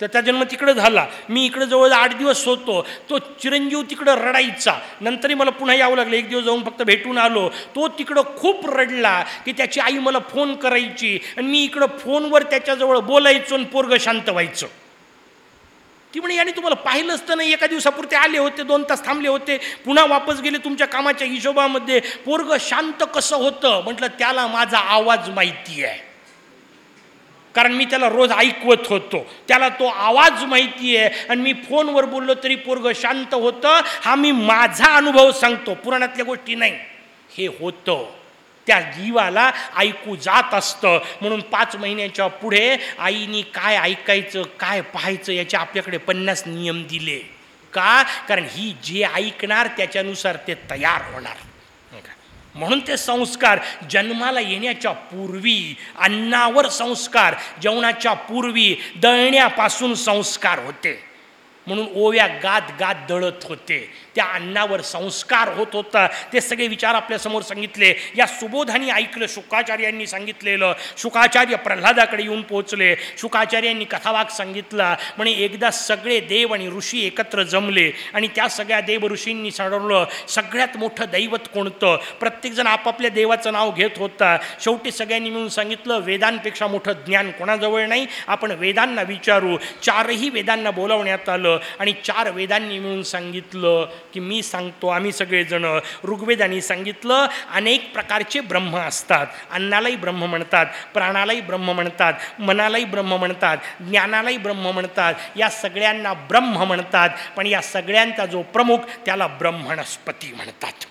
त्याचा जन्म तिकडं झाला. मी इकडं जवळ आठ दिवस होतो. तो चिरंजीव तिकडं रडायचा. नंतरही मला पुन्हा यावं लागलं. एक दिवस जाऊन फक्त भेटून आलो. तो तिकडं खूप रडला की त्याची आई मला फोन करायची आणि मी इकडं फोनवर त्याच्याजवळ बोलायचो आणि पोरग शांत व्हायचं. ती म्हणे याने तुम्हाला पाहिलं असतं नाही एका दिवसापुरते आले होते दोन तास थांबले होते पुन्हा वापस गेले तुमच्या कामाच्या हिशोबामध्ये. पोरग शांत कसं होतं? म्हटलं त्याला माझा आवाज माहिती आहे. कारण मी त्याला रोज ऐकवत होतो. त्याला तो आवाज माहिती आहे. आणि मी फोनवर बोललो तरी पोरग शांत होतं. हा मी माझा अनुभव सांगतो. पुराणातल्या गोष्टी नाही. हे होतं. त्या जीवाला ऐकू जात असतं. म्हणून पाच महिन्याच्या पुढे आईनी काय ऐकायचं काय पाहायचं याचे आपल्याकडे पन्नास नियम दिले. का? कारण ही जे ऐकणार त्याच्यानुसार ते तयार होणार. म्हणून ते संस्कार जन्माला येण्याच्या पूर्वी अन्नावर संस्कार जेवणाच्या पूर्वी दळण्यापासून संस्कार होते. म्हणून ओव्या गात गात दळत होते. त्या अन्नावर संस्कार होत होता. ते सगळे विचार आपल्यासमोर सांगितले. या सुबोधानी ऐकलं शुकाचार्यांनी सांगितलेलं. शुकाचार्य प्रल्हादाकडे येऊन पोहोचले. शुकाचार्यांनी कथावाक सांगितला. म्हणे एकदा सगळे देव आणि ऋषी एकत्र जमले आणि त्या सगळ्या देव ऋषींनी सडवलं सगळ्यात मोठं दैवत कोणतं? प्रत्येकजण आपापल्या देवाचं नाव घेत होता. शेवटी सगळ्यांनी मिळून सांगितलं वेदांपेक्षा मोठं ज्ञान कोणाजवळ नाही. आपण वेदांना विचारू. चारही वेदांना बोलावण्यात आलं आणि चार वेदांनी मिळून सांगितलं की मी सांगतो आम्ही सगळेजणं ऋग्वेदांनी सांगितलं अनेक प्रकारचे ब्रह्म असतात. अन्नालाही ब्रह्म म्हणतात प्राणालाही ब्रह्म म्हणतात मनालाही ब्रह्म म्हणतात ज्ञानालाही ब्रह्म म्हणतात या सगळ्यांना ब्रह्म म्हणतात पण या सगळ्यांचा जो प्रमुख त्याला ब्रह्मणस्पती म्हणतात.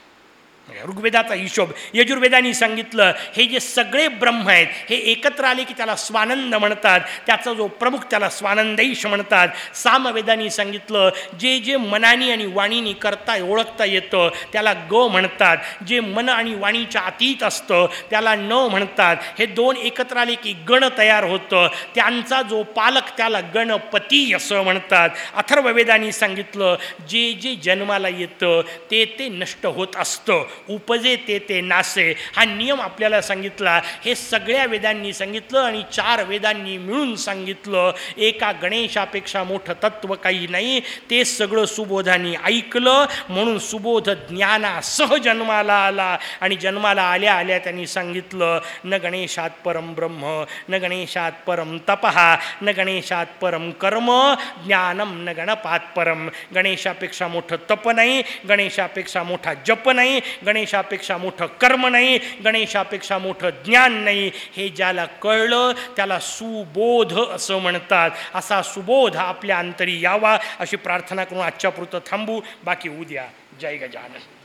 हो, ऋग्वेदाचा हिशोब. यजुर्वेदानी सांगितलं हे जे सगळे ब्रह्म आहेत हे एकत्र आले की त्याला स्वानंद म्हणतात त्याचा जो प्रमुख त्याला स्वानंदैश म्हणतात. सामवेदानी सांगितलं जे जे मनानी आणि वाणीनी करता ओळखता येतं त्याला ग म्हणतात. जे मन आणि वाणीच्या अतीत असतं त्याला न म्हणतात. हे दोन एकत्र आले की गण तयार होतं. त्यांचा जो पालक त्याला गणपती असं म्हणतात. अथर्ववेदानी सांगितलं जे जे जन्माला येतं ते ते नष्ट होत असतं. उपजे ते ते नासे. हा नियम आपल्याला सांगितला. हे सगळ्या वेदांनी सांगितलं आणि चार वेदांनी मिळून सांगितलं. एका गणेशापेक्षा मोठं तत्व काही नाही. ते सगळं सुबोधाने ऐकलं. म्हणून सुबोध ज्ञानासह जन्माला आला. आणि जन्माला आल्या आल्या त्यांनी सांगितलं न गणेशात परम ब्रह्म न गणेशात परम तपहा न गणेशात परम कर्म ज्ञानम न गणपात परम गणेशापेक्षा मोठं तप नाही. गणेशापेक्षा मोठा जप नाही. गणेशापेक्षा मोठं कर्म नाही गणेशापेक्षा मोठं ज्ञान नाही. हे ज्याला कळलं त्याला सुबोध असं म्हणतात. असा सुबोध आपल्या अंतरी यावा अशी प्रार्थना करून आजच्या पुरतं थांबू. बाकी उद्या. जय गजानन.